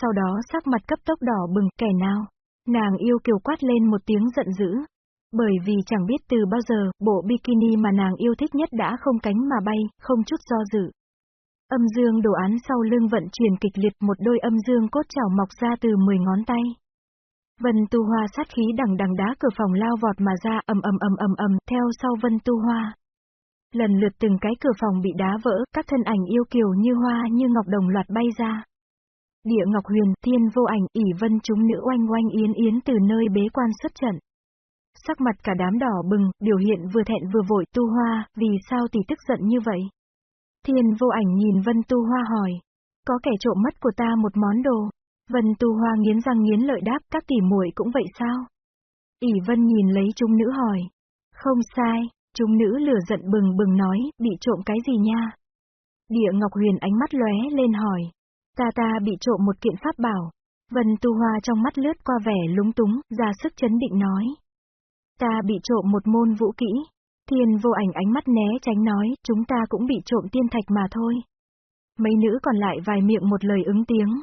Sau đó sắc mặt cấp tốc đỏ bừng, kẻ nào? Nàng yêu kiều quát lên một tiếng giận dữ. Bởi vì chẳng biết từ bao giờ, bộ bikini mà nàng yêu thích nhất đã không cánh mà bay, không chút do dự. Âm dương đồ án sau lưng vận chuyển kịch liệt một đôi âm dương cốt chảo mọc ra từ 10 ngón tay. Vân Tu Hoa sát khí đằng đằng đá cửa phòng lao vọt mà ra ầm ầm ầm ầm ầm theo sau Vân Tu Hoa. Lần lượt từng cái cửa phòng bị đá vỡ, các thân ảnh yêu kiều như hoa như ngọc đồng loạt bay ra. Địa Ngọc Huyền, Thiên Vô Ảnh, ỉ vân chúng nữ oanh oanh yến yến từ nơi bế quan xuất trận. Sắc mặt cả đám đỏ bừng, biểu hiện vừa thẹn vừa vội tu hoa, vì sao tỷ tức giận như vậy? Thiên Vô Ảnh nhìn Vân Tu Hoa hỏi. Có kẻ trộm mất của ta một món đồ. Vân Tu Hoa nghiến răng nghiến lợi đáp, các tỷ muội cũng vậy sao? ỉ Vân nhìn lấy chúng nữ hỏi. Không sai, chúng nữ lửa giận bừng bừng nói, bị trộm cái gì nha? Địa Ngọc Huyền ánh mắt lóe lên hỏi. Ta ta bị trộm một kiện pháp bảo. Vân Tu Hoa trong mắt lướt qua vẻ lúng túng, ra sức chấn định nói. Ta bị trộm một môn vũ kỹ. Thiên vô ảnh ánh mắt né tránh nói, chúng ta cũng bị trộm tiên thạch mà thôi. Mấy nữ còn lại vài miệng một lời ứng tiếng.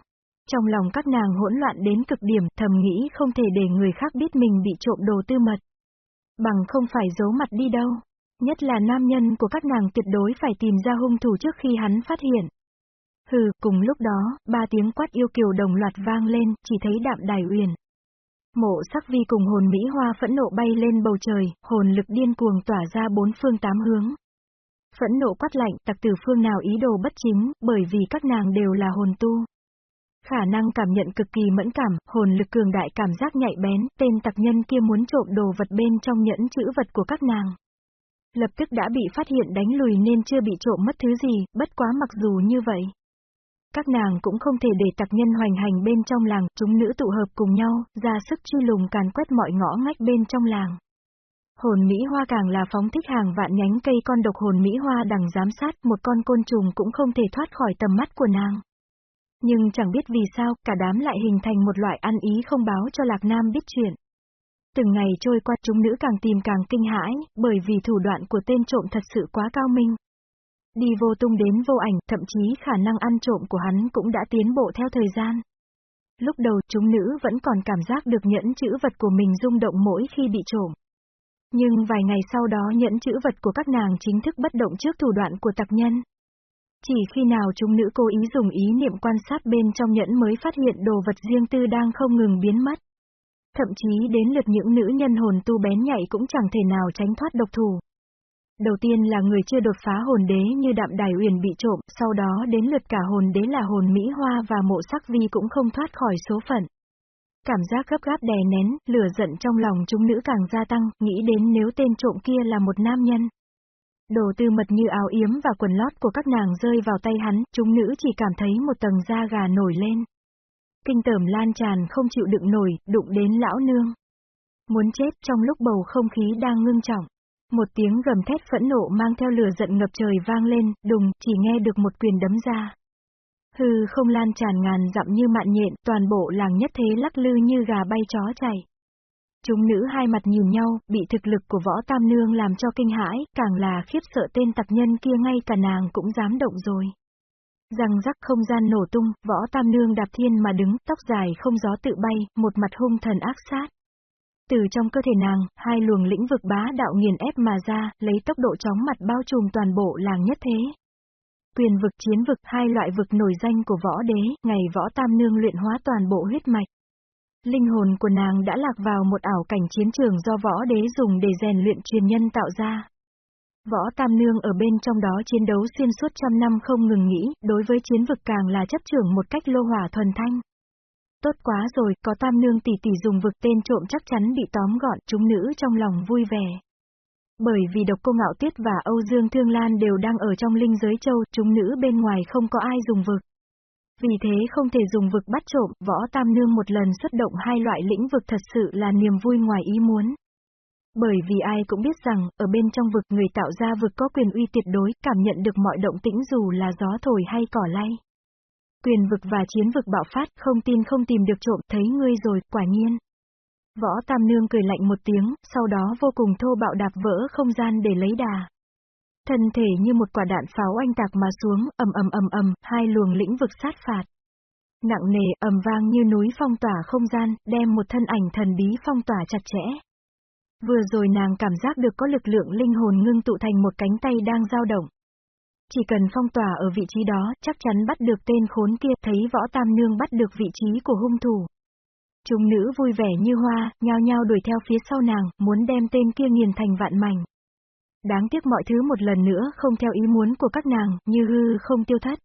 Trong lòng các nàng hỗn loạn đến cực điểm, thầm nghĩ không thể để người khác biết mình bị trộm đồ tư mật. Bằng không phải giấu mặt đi đâu. Nhất là nam nhân của các nàng tuyệt đối phải tìm ra hung thủ trước khi hắn phát hiện. Hừ, cùng lúc đó, ba tiếng quát yêu kiều đồng loạt vang lên, chỉ thấy đạm đài uyển. Mộ sắc vi cùng hồn Mỹ Hoa phẫn nộ bay lên bầu trời, hồn lực điên cuồng tỏa ra bốn phương tám hướng. Phẫn nộ quát lạnh, tặc tử phương nào ý đồ bất chính, bởi vì các nàng đều là hồn tu. Khả năng cảm nhận cực kỳ mẫn cảm, hồn lực cường đại cảm giác nhạy bén, tên tặc nhân kia muốn trộm đồ vật bên trong nhẫn chữ vật của các nàng. Lập tức đã bị phát hiện đánh lùi nên chưa bị trộm mất thứ gì, bất quá mặc dù như vậy. Các nàng cũng không thể để tặc nhân hoành hành bên trong làng, chúng nữ tụ hợp cùng nhau, ra sức truy lùng càn quét mọi ngõ ngách bên trong làng. Hồn Mỹ Hoa càng là phóng thích hàng vạn nhánh cây con độc hồn Mỹ Hoa đằng giám sát, một con côn trùng cũng không thể thoát khỏi tầm mắt của nàng. Nhưng chẳng biết vì sao, cả đám lại hình thành một loại ăn ý không báo cho Lạc Nam biết chuyện. Từng ngày trôi qua chúng nữ càng tìm càng kinh hãi, bởi vì thủ đoạn của tên trộm thật sự quá cao minh. Đi vô tung đến vô ảnh, thậm chí khả năng ăn trộm của hắn cũng đã tiến bộ theo thời gian. Lúc đầu chúng nữ vẫn còn cảm giác được nhẫn chữ vật của mình rung động mỗi khi bị trộm. Nhưng vài ngày sau đó nhẫn chữ vật của các nàng chính thức bất động trước thủ đoạn của tặc nhân. Chỉ khi nào chúng nữ cố ý dùng ý niệm quan sát bên trong nhẫn mới phát hiện đồ vật riêng tư đang không ngừng biến mất. Thậm chí đến lượt những nữ nhân hồn tu bén nhạy cũng chẳng thể nào tránh thoát độc thủ. Đầu tiên là người chưa đột phá hồn đế như đạm đài uyển bị trộm, sau đó đến lượt cả hồn đế là hồn Mỹ Hoa và mộ sắc vi cũng không thoát khỏi số phận. Cảm giác gấp gáp đè nén, lửa giận trong lòng chúng nữ càng gia tăng, nghĩ đến nếu tên trộm kia là một nam nhân. Đồ tư mật như áo yếm và quần lót của các nàng rơi vào tay hắn, chúng nữ chỉ cảm thấy một tầng da gà nổi lên. Kinh tởm lan tràn không chịu đựng nổi, đụng đến lão nương. Muốn chết trong lúc bầu không khí đang ngưng trọng. Một tiếng gầm thét phẫn nộ mang theo lửa giận ngập trời vang lên, đùng, chỉ nghe được một quyền đấm ra. Hư không lan tràn ngàn dặm như mạn nhện, toàn bộ làng nhất thế lắc lư như gà bay chó chạy. Chúng nữ hai mặt nhìn nhau, bị thực lực của võ tam nương làm cho kinh hãi, càng là khiếp sợ tên tặc nhân kia ngay cả nàng cũng dám động rồi. Răng rắc không gian nổ tung, võ tam nương đạp thiên mà đứng, tóc dài không gió tự bay, một mặt hung thần ác sát. Từ trong cơ thể nàng, hai luồng lĩnh vực bá đạo nghiền ép mà ra, lấy tốc độ chóng mặt bao trùm toàn bộ làng nhất thế. Quyền vực chiến vực, hai loại vực nổi danh của võ đế, ngày võ tam nương luyện hóa toàn bộ huyết mạch. Linh hồn của nàng đã lạc vào một ảo cảnh chiến trường do võ đế dùng để rèn luyện truyền nhân tạo ra. Võ Tam Nương ở bên trong đó chiến đấu xuyên suốt trăm năm không ngừng nghỉ, đối với chiến vực càng là chấp trưởng một cách lô hỏa thuần thanh. Tốt quá rồi, có tam nương tỷ tỷ dùng vực tên trộm chắc chắn bị tóm gọn, chúng nữ trong lòng vui vẻ. Bởi vì độc cô ngạo tuyết và Âu Dương Thương Lan đều đang ở trong linh giới châu, chúng nữ bên ngoài không có ai dùng vực. Vì thế không thể dùng vực bắt trộm, võ tam nương một lần xuất động hai loại lĩnh vực thật sự là niềm vui ngoài ý muốn. Bởi vì ai cũng biết rằng, ở bên trong vực người tạo ra vực có quyền uy tuyệt đối, cảm nhận được mọi động tĩnh dù là gió thổi hay cỏ lay. Quyền vực và chiến vực bạo phát, không tin không tìm được trộm, thấy ngươi rồi, quả nhiên. Võ Tam Nương cười lạnh một tiếng, sau đó vô cùng thô bạo đạp vỡ không gian để lấy đà. Thân thể như một quả đạn pháo anh tạc mà xuống, ầm ầm ầm ầm, hai luồng lĩnh vực sát phạt. Nặng nề, ầm vang như núi phong tỏa không gian, đem một thân ảnh thần bí phong tỏa chặt chẽ. Vừa rồi nàng cảm giác được có lực lượng linh hồn ngưng tụ thành một cánh tay đang dao động. Chỉ cần phong tỏa ở vị trí đó, chắc chắn bắt được tên khốn kia, thấy võ tam nương bắt được vị trí của hung thủ. Chúng nữ vui vẻ như hoa, nhao nhao đuổi theo phía sau nàng, muốn đem tên kia nghiền thành vạn mảnh. Đáng tiếc mọi thứ một lần nữa không theo ý muốn của các nàng, như hư không tiêu thất.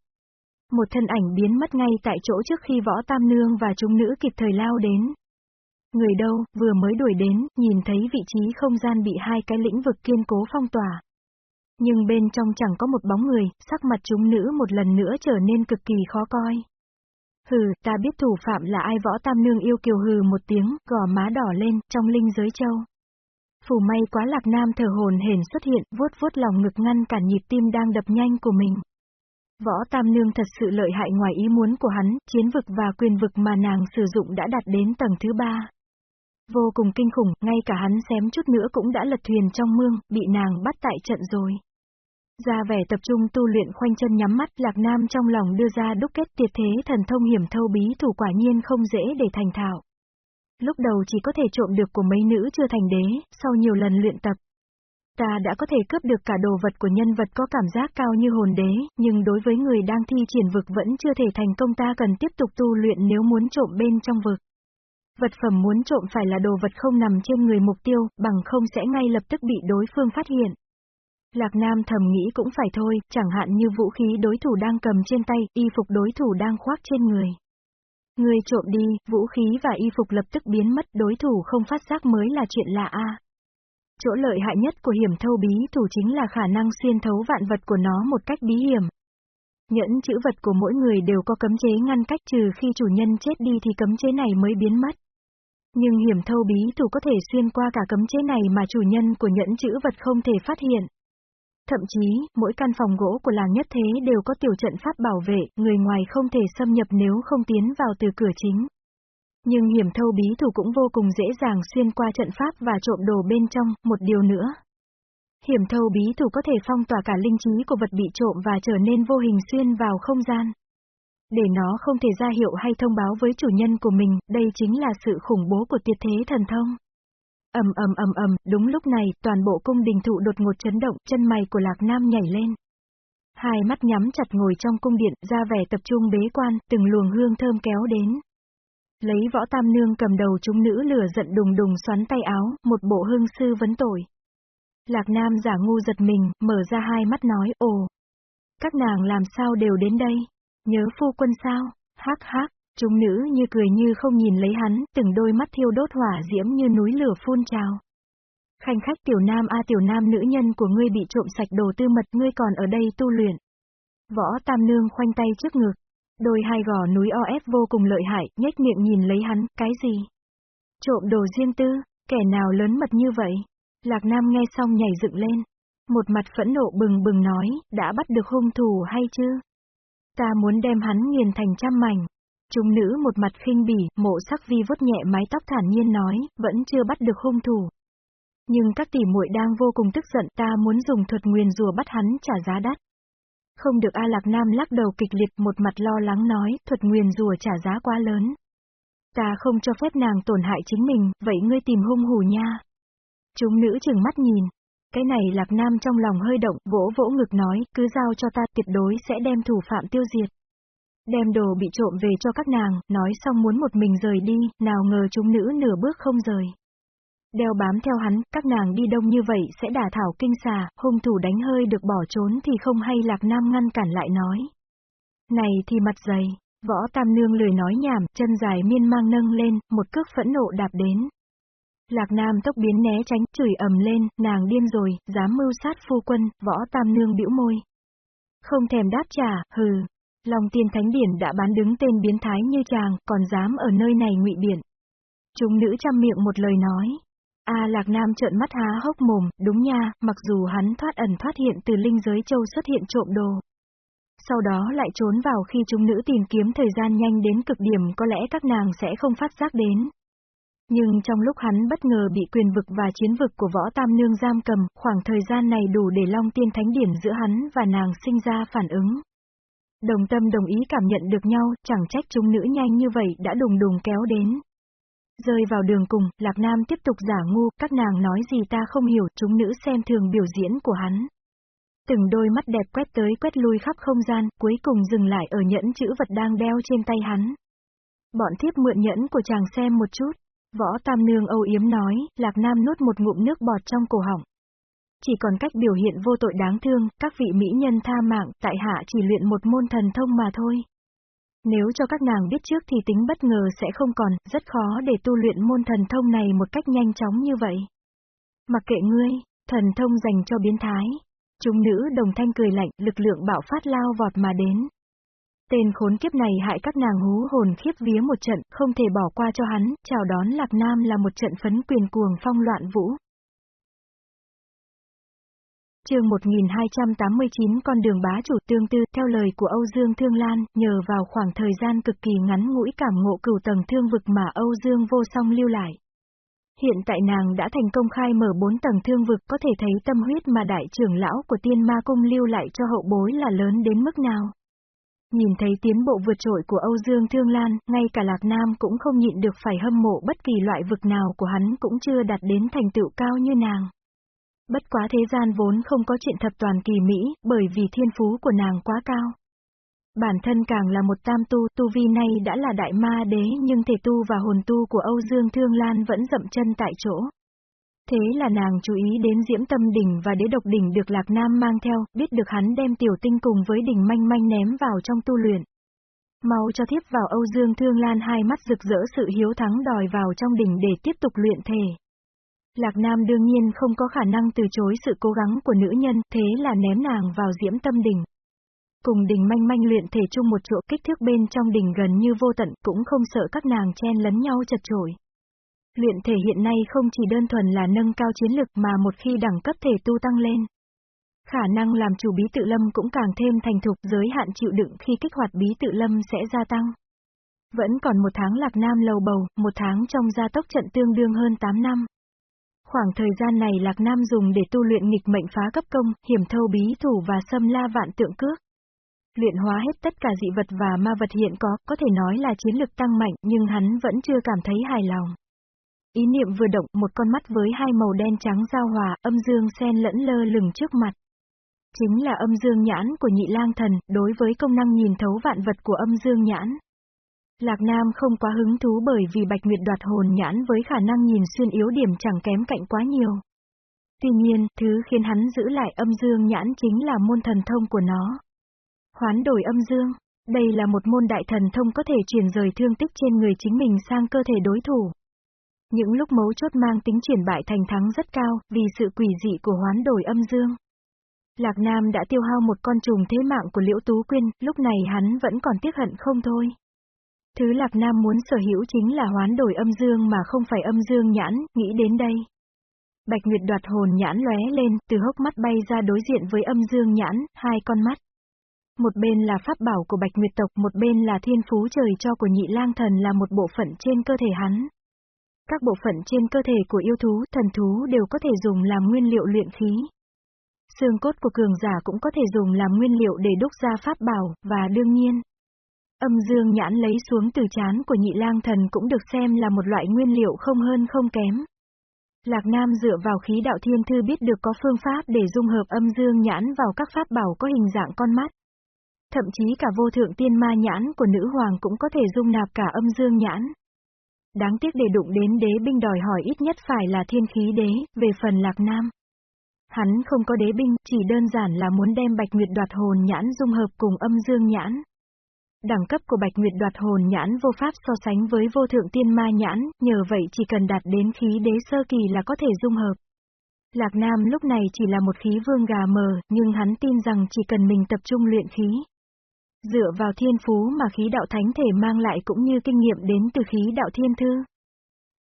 Một thân ảnh biến mất ngay tại chỗ trước khi võ tam nương và chúng nữ kịp thời lao đến. Người đâu, vừa mới đuổi đến, nhìn thấy vị trí không gian bị hai cái lĩnh vực kiên cố phong tỏa. Nhưng bên trong chẳng có một bóng người, sắc mặt chúng nữ một lần nữa trở nên cực kỳ khó coi. Hừ, ta biết thủ phạm là ai võ tam nương yêu kiều hừ một tiếng, gò má đỏ lên, trong linh giới châu. Phủ may quá lạc nam thở hồn hển xuất hiện, vuốt vuốt lòng ngực ngăn cản nhịp tim đang đập nhanh của mình. Võ Tam Nương thật sự lợi hại ngoài ý muốn của hắn, chiến vực và quyền vực mà nàng sử dụng đã đạt đến tầng thứ ba. Vô cùng kinh khủng, ngay cả hắn xém chút nữa cũng đã lật thuyền trong mương, bị nàng bắt tại trận rồi. Ra vẻ tập trung tu luyện khoanh chân nhắm mắt, Lạc Nam trong lòng đưa ra đúc kết tiệt thế thần thông hiểm thâu bí thủ quả nhiên không dễ để thành thạo. Lúc đầu chỉ có thể trộm được của mấy nữ chưa thành đế, sau nhiều lần luyện tập. Ta đã có thể cướp được cả đồ vật của nhân vật có cảm giác cao như hồn đế, nhưng đối với người đang thi triển vực vẫn chưa thể thành công ta cần tiếp tục tu luyện nếu muốn trộm bên trong vực. Vật phẩm muốn trộm phải là đồ vật không nằm trên người mục tiêu, bằng không sẽ ngay lập tức bị đối phương phát hiện. Lạc Nam thầm nghĩ cũng phải thôi, chẳng hạn như vũ khí đối thủ đang cầm trên tay, y phục đối thủ đang khoác trên người. Người trộm đi, vũ khí và y phục lập tức biến mất, đối thủ không phát giác mới là chuyện lạ a. Chỗ lợi hại nhất của hiểm thâu bí thủ chính là khả năng xuyên thấu vạn vật của nó một cách bí hiểm. Nhẫn chữ vật của mỗi người đều có cấm chế ngăn cách trừ khi chủ nhân chết đi thì cấm chế này mới biến mất. Nhưng hiểm thâu bí thủ có thể xuyên qua cả cấm chế này mà chủ nhân của nhẫn chữ vật không thể phát hiện. Thậm chí, mỗi căn phòng gỗ của làng nhất thế đều có tiểu trận pháp bảo vệ, người ngoài không thể xâm nhập nếu không tiến vào từ cửa chính. Nhưng hiểm thâu bí thủ cũng vô cùng dễ dàng xuyên qua trận pháp và trộm đồ bên trong, một điều nữa. Hiểm thâu bí thủ có thể phong tỏa cả linh trí của vật bị trộm và trở nên vô hình xuyên vào không gian. Để nó không thể ra hiệu hay thông báo với chủ nhân của mình, đây chính là sự khủng bố của tiệt thế thần thông ầm ầm ầm ầm, đúng lúc này, toàn bộ cung đình thụ đột ngột chấn động, chân mày của Lạc Nam nhảy lên. Hai mắt nhắm chặt ngồi trong cung điện, ra vẻ tập trung bế quan, từng luồng hương thơm kéo đến. Lấy võ tam nương cầm đầu chúng nữ lửa giận đùng đùng xoắn tay áo, một bộ hương sư vấn tội. Lạc Nam giả ngu giật mình, mở ra hai mắt nói, ồ. Các nàng làm sao đều đến đây? Nhớ phu quân sao? Hắc hắc, chúng nữ như cười như không nhìn lấy hắn, từng đôi mắt thiêu đốt hỏa diễm như núi lửa phun trào. Khanh khách tiểu nam a tiểu nam nữ nhân của ngươi bị trộm sạch đồ tư mật ngươi còn ở đây tu luyện. Võ tam nương khoanh tay trước ngực, Đôi hai gò núi o ép vô cùng lợi hại, nhếch miệng nhìn lấy hắn, cái gì? Trộm đồ riêng tư, kẻ nào lớn mật như vậy? Lạc Nam nghe xong nhảy dựng lên. Một mặt phẫn nộ bừng bừng nói, đã bắt được hung thủ hay chưa? Ta muốn đem hắn nghiền thành trăm mảnh. Trung nữ một mặt khinh bỉ, mộ sắc vi vuốt nhẹ mái tóc thản nhiên nói, vẫn chưa bắt được hung thủ. Nhưng các tỷ muội đang vô cùng tức giận ta muốn dùng thuật nguyền rùa bắt hắn trả giá đắt. Không được A Lạc Nam lắc đầu kịch liệt một mặt lo lắng nói, thuật nguyền rùa trả giá quá lớn. Ta không cho phép nàng tổn hại chính mình, vậy ngươi tìm hung hù nha. Chúng nữ chừng mắt nhìn. Cái này Lạc Nam trong lòng hơi động, vỗ vỗ ngực nói, cứ giao cho ta tuyệt đối sẽ đem thủ phạm tiêu diệt. Đem đồ bị trộm về cho các nàng, nói xong muốn một mình rời đi, nào ngờ chúng nữ nửa bước không rời. Đeo bám theo hắn, các nàng đi đông như vậy sẽ đả thảo kinh xà, hung thủ đánh hơi được bỏ trốn thì không hay Lạc Nam ngăn cản lại nói. Này thì mặt dày, võ tam nương lười nói nhảm, chân dài miên mang nâng lên, một cước phẫn nộ đạp đến. Lạc Nam tốc biến né tránh, chửi ầm lên, nàng điên rồi, dám mưu sát phu quân, võ tam nương bĩu môi. Không thèm đáp trả, hừ. Long tiên thánh điển đã bán đứng tên biến thái như chàng, còn dám ở nơi này ngụy biện. Chúng nữ chăm miệng một lời nói, A Lạc Nam trợn mắt há hốc mồm, đúng nha, mặc dù hắn thoát ẩn thoát hiện từ linh giới châu xuất hiện trộm đồ. Sau đó lại trốn vào khi chúng nữ tìm kiếm thời gian nhanh đến cực điểm có lẽ các nàng sẽ không phát giác đến. Nhưng trong lúc hắn bất ngờ bị quyền vực và chiến vực của võ tam nương giam cầm, khoảng thời gian này đủ để long tiên thánh điển giữa hắn và nàng sinh ra phản ứng. Đồng tâm đồng ý cảm nhận được nhau, chẳng trách chúng nữ nhanh như vậy đã đùng đùng kéo đến. Rơi vào đường cùng, Lạc Nam tiếp tục giả ngu, các nàng nói gì ta không hiểu, chúng nữ xem thường biểu diễn của hắn. Từng đôi mắt đẹp quét tới quét lui khắp không gian, cuối cùng dừng lại ở nhẫn chữ vật đang đeo trên tay hắn. Bọn thiếp mượn nhẫn của chàng xem một chút. Võ Tam Nương âu yếm nói, Lạc Nam nuốt một ngụm nước bọt trong cổ họng. Chỉ còn cách biểu hiện vô tội đáng thương, các vị mỹ nhân tha mạng, tại hạ chỉ luyện một môn thần thông mà thôi. Nếu cho các nàng biết trước thì tính bất ngờ sẽ không còn, rất khó để tu luyện môn thần thông này một cách nhanh chóng như vậy. Mặc kệ ngươi, thần thông dành cho biến thái. Chúng nữ đồng thanh cười lạnh, lực lượng bạo phát lao vọt mà đến. Tên khốn kiếp này hại các nàng hú hồn khiếp vía một trận, không thể bỏ qua cho hắn, chào đón Lạc Nam là một trận phấn quyền cuồng phong loạn vũ chương 1289 con đường bá chủ tương tư, theo lời của Âu Dương Thương Lan, nhờ vào khoảng thời gian cực kỳ ngắn ngũi cảm ngộ cửu tầng thương vực mà Âu Dương vô song lưu lại. Hiện tại nàng đã thành công khai mở bốn tầng thương vực có thể thấy tâm huyết mà đại trưởng lão của tiên ma cung lưu lại cho hậu bối là lớn đến mức nào. Nhìn thấy tiến bộ vượt trội của Âu Dương Thương Lan, ngay cả Lạc Nam cũng không nhịn được phải hâm mộ bất kỳ loại vực nào của hắn cũng chưa đạt đến thành tựu cao như nàng. Bất quá thế gian vốn không có chuyện thập toàn kỳ mỹ, bởi vì thiên phú của nàng quá cao. Bản thân càng là một tam tu, tu vi này đã là đại ma đế nhưng thể tu và hồn tu của Âu Dương Thương Lan vẫn dậm chân tại chỗ. Thế là nàng chú ý đến Diễm Tâm Đỉnh và Đế Độc Đỉnh được Lạc Nam mang theo, biết được hắn đem tiểu tinh cùng với đỉnh manh manh ném vào trong tu luyện. Mau cho thiếp vào Âu Dương Thương Lan hai mắt rực rỡ sự hiếu thắng đòi vào trong đỉnh để tiếp tục luyện thể. Lạc Nam đương nhiên không có khả năng từ chối sự cố gắng của nữ nhân, thế là ném nàng vào Diễm Tâm Đỉnh. Cùng đỉnh manh manh luyện thể chung một chỗ kích thước bên trong đỉnh gần như vô tận cũng không sợ các nàng chen lấn nhau chật chội. Luyện thể hiện nay không chỉ đơn thuần là nâng cao chiến lực mà một khi đẳng cấp thể tu tăng lên. Khả năng làm chủ bí tự lâm cũng càng thêm thành thục giới hạn chịu đựng khi kích hoạt bí tự lâm sẽ gia tăng. Vẫn còn một tháng lạc nam lầu bầu, một tháng trong gia tốc trận tương đương hơn 8 năm. Khoảng thời gian này lạc nam dùng để tu luyện nghịch mệnh phá cấp công, hiểm thâu bí thủ và xâm la vạn tượng cước. Luyện hóa hết tất cả dị vật và ma vật hiện có, có thể nói là chiến lực tăng mạnh nhưng hắn vẫn chưa cảm thấy hài lòng. Ý niệm vừa động, một con mắt với hai màu đen trắng giao hòa, âm dương xen lẫn lơ lửng trước mặt. Chính là âm dương nhãn của nhị lang thần, đối với công năng nhìn thấu vạn vật của âm dương nhãn. Lạc Nam không quá hứng thú bởi vì Bạch Nguyệt đoạt hồn nhãn với khả năng nhìn xuyên yếu điểm chẳng kém cạnh quá nhiều. Tuy nhiên, thứ khiến hắn giữ lại âm dương nhãn chính là môn thần thông của nó. Hoán đổi âm dương, đây là một môn đại thần thông có thể truyền rời thương tích trên người chính mình sang cơ thể đối thủ. Những lúc mấu chốt mang tính triển bại thành thắng rất cao, vì sự quỷ dị của hoán đổi âm dương. Lạc Nam đã tiêu hao một con trùng thế mạng của Liễu Tú Quyên, lúc này hắn vẫn còn tiếc hận không thôi. Thứ Lạc Nam muốn sở hữu chính là hoán đổi âm dương mà không phải âm dương nhãn, nghĩ đến đây. Bạch Nguyệt đoạt hồn nhãn lóe lên, từ hốc mắt bay ra đối diện với âm dương nhãn, hai con mắt. Một bên là pháp bảo của Bạch Nguyệt tộc, một bên là thiên phú trời cho của nhị lang thần là một bộ phận trên cơ thể hắn. Các bộ phận trên cơ thể của yêu thú, thần thú đều có thể dùng làm nguyên liệu luyện khí. Xương cốt của cường giả cũng có thể dùng làm nguyên liệu để đúc ra pháp bảo, và đương nhiên, âm dương nhãn lấy xuống từ chán của nhị lang thần cũng được xem là một loại nguyên liệu không hơn không kém. Lạc Nam dựa vào khí đạo thiên thư biết được có phương pháp để dung hợp âm dương nhãn vào các pháp bảo có hình dạng con mắt. Thậm chí cả vô thượng tiên ma nhãn của nữ hoàng cũng có thể dung nạp cả âm dương nhãn. Đáng tiếc để đụng đến đế binh đòi hỏi ít nhất phải là thiên khí đế, về phần lạc nam. Hắn không có đế binh, chỉ đơn giản là muốn đem bạch nguyệt đoạt hồn nhãn dung hợp cùng âm dương nhãn. Đẳng cấp của bạch nguyệt đoạt hồn nhãn vô pháp so sánh với vô thượng tiên ma nhãn, nhờ vậy chỉ cần đạt đến khí đế sơ kỳ là có thể dung hợp. Lạc Nam lúc này chỉ là một khí vương gà mờ, nhưng hắn tin rằng chỉ cần mình tập trung luyện khí, Dựa vào thiên phú mà khí đạo thánh thể mang lại cũng như kinh nghiệm đến từ khí đạo thiên thư.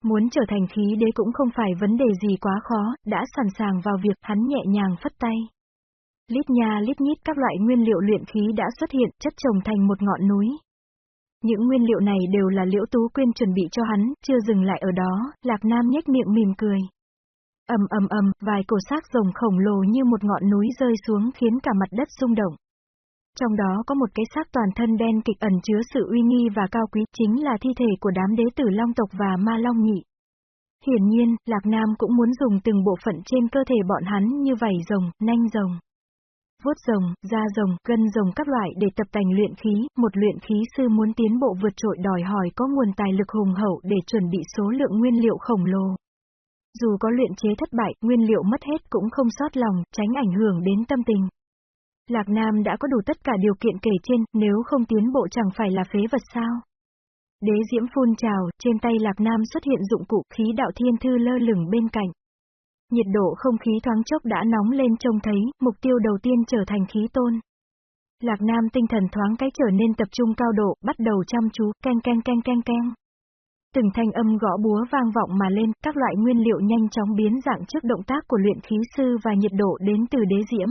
Muốn trở thành khí đế cũng không phải vấn đề gì quá khó, đã sẵn sàng vào việc hắn nhẹ nhàng phất tay. Lít nha lít nhít các loại nguyên liệu luyện khí đã xuất hiện, chất trồng thành một ngọn núi. Những nguyên liệu này đều là liễu tú quyên chuẩn bị cho hắn, chưa dừng lại ở đó, Lạc Nam nhếch miệng mỉm cười. ầm ầm ầm, vài cổ xác rồng khổng lồ như một ngọn núi rơi xuống khiến cả mặt đất rung động. Trong đó có một cái xác toàn thân đen kịch ẩn chứa sự uy nghi và cao quý, chính là thi thể của đám đế tử long tộc và ma long nhị. Hiển nhiên, Lạc Nam cũng muốn dùng từng bộ phận trên cơ thể bọn hắn như vảy rồng, nanh rồng, vuốt rồng, da rồng, gân rồng các loại để tập tành luyện khí, một luyện khí sư muốn tiến bộ vượt trội đòi hỏi có nguồn tài lực hùng hậu để chuẩn bị số lượng nguyên liệu khổng lồ. Dù có luyện chế thất bại, nguyên liệu mất hết cũng không sót lòng, tránh ảnh hưởng đến tâm tình. Lạc Nam đã có đủ tất cả điều kiện kể trên, nếu không tiến bộ chẳng phải là phế vật sao. Đế diễm phun trào, trên tay Lạc Nam xuất hiện dụng cụ khí đạo thiên thư lơ lửng bên cạnh. Nhiệt độ không khí thoáng chốc đã nóng lên trông thấy, mục tiêu đầu tiên trở thành khí tôn. Lạc Nam tinh thần thoáng cái trở nên tập trung cao độ, bắt đầu chăm chú, keng keng keng keng keng. Từng thanh âm gõ búa vang vọng mà lên, các loại nguyên liệu nhanh chóng biến dạng trước động tác của luyện khí sư và nhiệt độ đến từ đế diễm.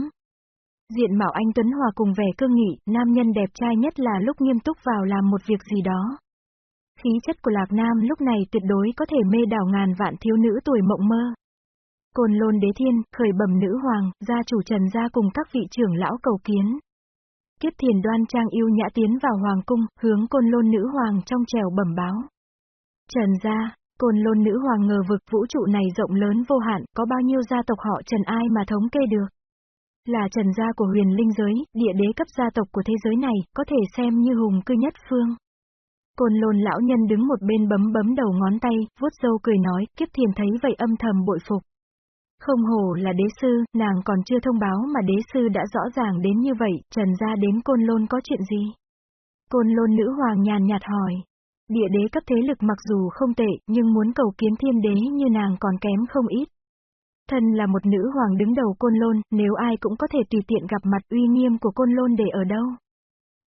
Diện mạo anh Tuấn Hòa cùng vẻ cương nghị, nam nhân đẹp trai nhất là lúc nghiêm túc vào làm một việc gì đó. Khí chất của Lạc Nam lúc này tuyệt đối có thể mê đảo ngàn vạn thiếu nữ tuổi mộng mơ. Côn lôn đế thiên, khởi bẩm nữ hoàng, gia chủ trần gia cùng các vị trưởng lão cầu kiến. Kiếp thiền đoan trang yêu nhã tiến vào hoàng cung, hướng côn lôn nữ hoàng trong trèo bẩm báo. Trần gia, côn lôn nữ hoàng ngờ vực vũ trụ này rộng lớn vô hạn, có bao nhiêu gia tộc họ trần ai mà thống kê được. Là trần gia của huyền linh giới, địa đế cấp gia tộc của thế giới này, có thể xem như hùng cư nhất phương. Côn lôn lão nhân đứng một bên bấm bấm đầu ngón tay, vuốt râu cười nói, kiếp thiền thấy vậy âm thầm bội phục. Không hồ là đế sư, nàng còn chưa thông báo mà đế sư đã rõ ràng đến như vậy, trần ra đến côn lôn có chuyện gì? Côn lôn nữ hoàng nhàn nhạt hỏi. Địa đế cấp thế lực mặc dù không tệ, nhưng muốn cầu kiến thiên đế như nàng còn kém không ít. Thân là một nữ hoàng đứng đầu côn lôn, nếu ai cũng có thể tùy tiện gặp mặt uy nghiêm của côn lôn để ở đâu.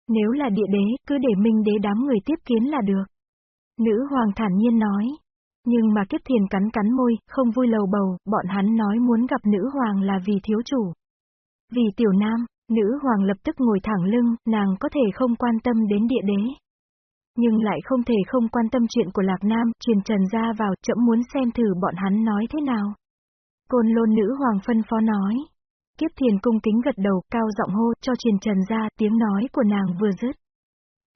Nếu là địa đế, cứ để minh đế đám người tiếp kiến là được. Nữ hoàng thản nhiên nói. Nhưng mà kiếp thiền cắn cắn môi, không vui lầu bầu, bọn hắn nói muốn gặp nữ hoàng là vì thiếu chủ. Vì tiểu nam, nữ hoàng lập tức ngồi thẳng lưng, nàng có thể không quan tâm đến địa đế. Nhưng lại không thể không quan tâm chuyện của Lạc Nam, truyền trần ra vào, chậm muốn xem thử bọn hắn nói thế nào. Côn lôn nữ hoàng phân phó nói. Kiếp thiền cung kính gật đầu, cao giọng hô, cho truyền trần ra, tiếng nói của nàng vừa dứt.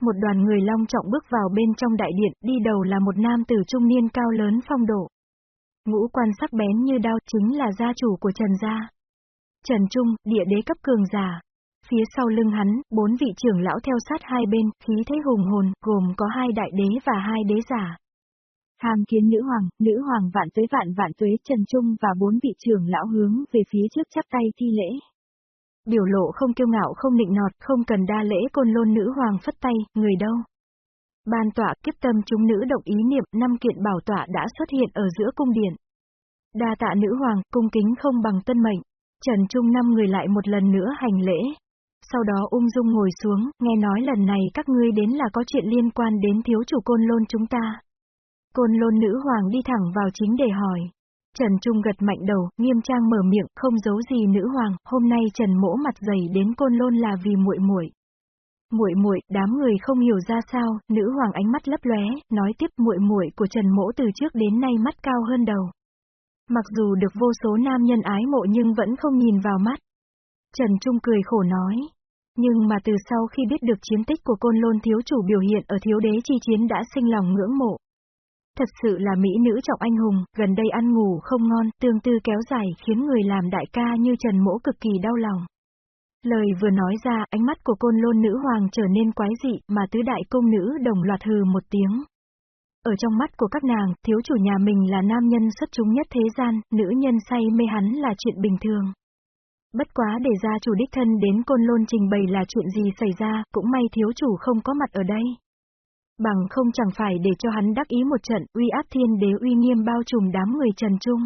Một đoàn người long trọng bước vào bên trong đại điện, đi đầu là một nam tử trung niên cao lớn phong độ. Ngũ quan sắc bén như đao chính là gia chủ của Trần Gia. Trần Trung, địa đế cấp cường giả. Phía sau lưng hắn, bốn vị trưởng lão theo sát hai bên, khí thế hùng hồn, gồm có hai đại đế và hai đế giả. Tham kiến nữ hoàng, nữ hoàng vạn tuế vạn vạn tuế Trần Trung và bốn vị trưởng lão hướng về phía trước chắp tay thi lễ. Biểu lộ không kiêu ngạo không nịnh nọt, không cần đa lễ côn lôn nữ hoàng phất tay, người đâu. Ban tọa kiếp tâm chúng nữ động ý niệm, năm kiện bảo tọa đã xuất hiện ở giữa cung điện. Đa tạ nữ hoàng, cung kính không bằng tân mệnh. Trần Trung năm người lại một lần nữa hành lễ. Sau đó ung dung ngồi xuống, nghe nói lần này các ngươi đến là có chuyện liên quan đến thiếu chủ côn lôn chúng ta. Côn lôn nữ hoàng đi thẳng vào chính để hỏi. Trần Trung gật mạnh đầu, nghiêm trang mở miệng, không giấu gì nữ hoàng, hôm nay Trần Mỗ mặt dày đến côn lôn là vì muội muội. Muội muội, đám người không hiểu ra sao, nữ hoàng ánh mắt lấp lóe, nói tiếp muội muội của Trần Mỗ từ trước đến nay mắt cao hơn đầu. Mặc dù được vô số nam nhân ái mộ nhưng vẫn không nhìn vào mắt. Trần Trung cười khổ nói. Nhưng mà từ sau khi biết được chiến tích của côn lôn thiếu chủ biểu hiện ở thiếu đế chi chiến đã sinh lòng ngưỡng mộ. Thật sự là mỹ nữ trọng anh hùng, gần đây ăn ngủ không ngon, tương tư kéo dài khiến người làm đại ca như Trần Mỗ cực kỳ đau lòng. Lời vừa nói ra, ánh mắt của côn lôn nữ hoàng trở nên quái dị, mà tứ đại công nữ đồng loạt hừ một tiếng. Ở trong mắt của các nàng, thiếu chủ nhà mình là nam nhân xuất chúng nhất thế gian, nữ nhân say mê hắn là chuyện bình thường. Bất quá để ra chủ đích thân đến côn lôn trình bày là chuyện gì xảy ra, cũng may thiếu chủ không có mặt ở đây. Bằng không chẳng phải để cho hắn đắc ý một trận, uy áp thiên đế uy nghiêm bao trùm đám người Trần Trung.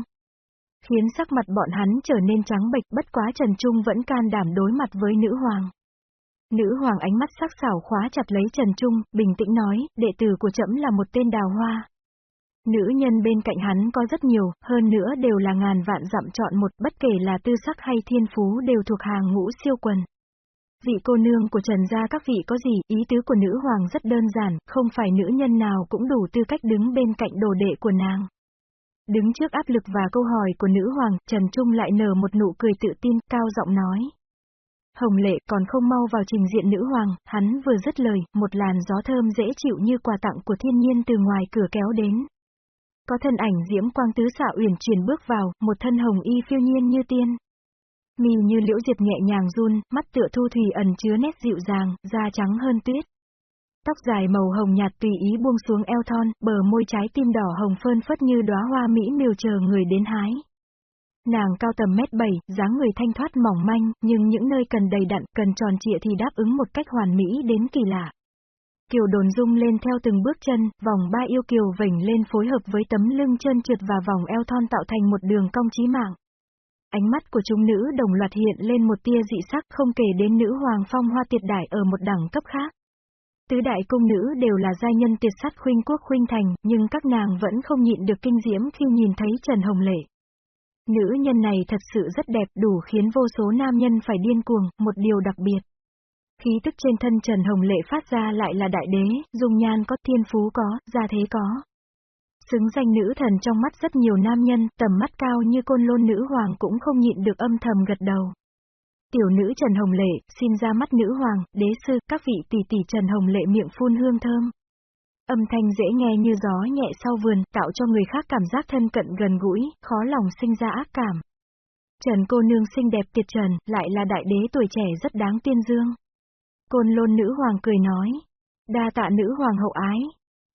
Khiến sắc mặt bọn hắn trở nên trắng bệch bất quá Trần Trung vẫn can đảm đối mặt với nữ hoàng. Nữ hoàng ánh mắt sắc sảo khóa chặt lấy Trần Trung, bình tĩnh nói, đệ tử của trẫm là một tên đào hoa. Nữ nhân bên cạnh hắn có rất nhiều, hơn nữa đều là ngàn vạn dặm chọn một, bất kể là tư sắc hay thiên phú đều thuộc hàng ngũ siêu quần. Vị cô nương của Trần gia các vị có gì, ý tứ của nữ hoàng rất đơn giản, không phải nữ nhân nào cũng đủ tư cách đứng bên cạnh đồ đệ của nàng. Đứng trước áp lực và câu hỏi của nữ hoàng, Trần Trung lại nở một nụ cười tự tin, cao giọng nói. Hồng lệ còn không mau vào trình diện nữ hoàng, hắn vừa dứt lời, một làn gió thơm dễ chịu như quà tặng của thiên nhiên từ ngoài cửa kéo đến. Có thân ảnh diễm quang tứ xạ uyển chuyển bước vào, một thân hồng y phiêu nhiên như tiên. Mi như liễu diệp nhẹ nhàng run, mắt tựa thu thủy ẩn chứa nét dịu dàng, da trắng hơn tuyết. Tóc dài màu hồng nhạt tùy ý buông xuống eo thon, bờ môi trái tim đỏ hồng phơn phất như đóa hoa mỹ miều chờ người đến hái. Nàng cao tầm mét bảy, dáng người thanh thoát mỏng manh, nhưng những nơi cần đầy đặn, cần tròn trịa thì đáp ứng một cách hoàn mỹ đến kỳ lạ. Kiều đồn rung lên theo từng bước chân, vòng ba yêu kiều vảnh lên phối hợp với tấm lưng chân trượt và vòng eo thon tạo thành một đường cong chí mạng. Ánh mắt của chúng nữ đồng loạt hiện lên một tia dị sắc không kể đến nữ hoàng phong hoa tiệt đại ở một đẳng cấp khác. Tứ đại cung nữ đều là giai nhân tiệt sắt khuynh quốc khuynh thành, nhưng các nàng vẫn không nhịn được kinh diễm khi nhìn thấy Trần Hồng Lệ. Nữ nhân này thật sự rất đẹp đủ khiến vô số nam nhân phải điên cuồng, một điều đặc biệt. Khí tức trên thân Trần Hồng Lệ phát ra lại là đại đế, dung nhan có, thiên phú có, gia thế có. Xứng danh nữ thần trong mắt rất nhiều nam nhân, tầm mắt cao như côn lôn nữ hoàng cũng không nhịn được âm thầm gật đầu. Tiểu nữ Trần Hồng Lệ, xin ra mắt nữ hoàng, đế sư, các vị tỷ tỷ Trần Hồng Lệ miệng phun hương thơm. Âm thanh dễ nghe như gió nhẹ sau vườn, tạo cho người khác cảm giác thân cận gần gũi, khó lòng sinh ra ác cảm. Trần cô nương xinh đẹp tuyệt trần, lại là đại đế tuổi trẻ rất đáng tiên dương. Côn lôn nữ hoàng cười nói. Đa tạ nữ hoàng hậu ái.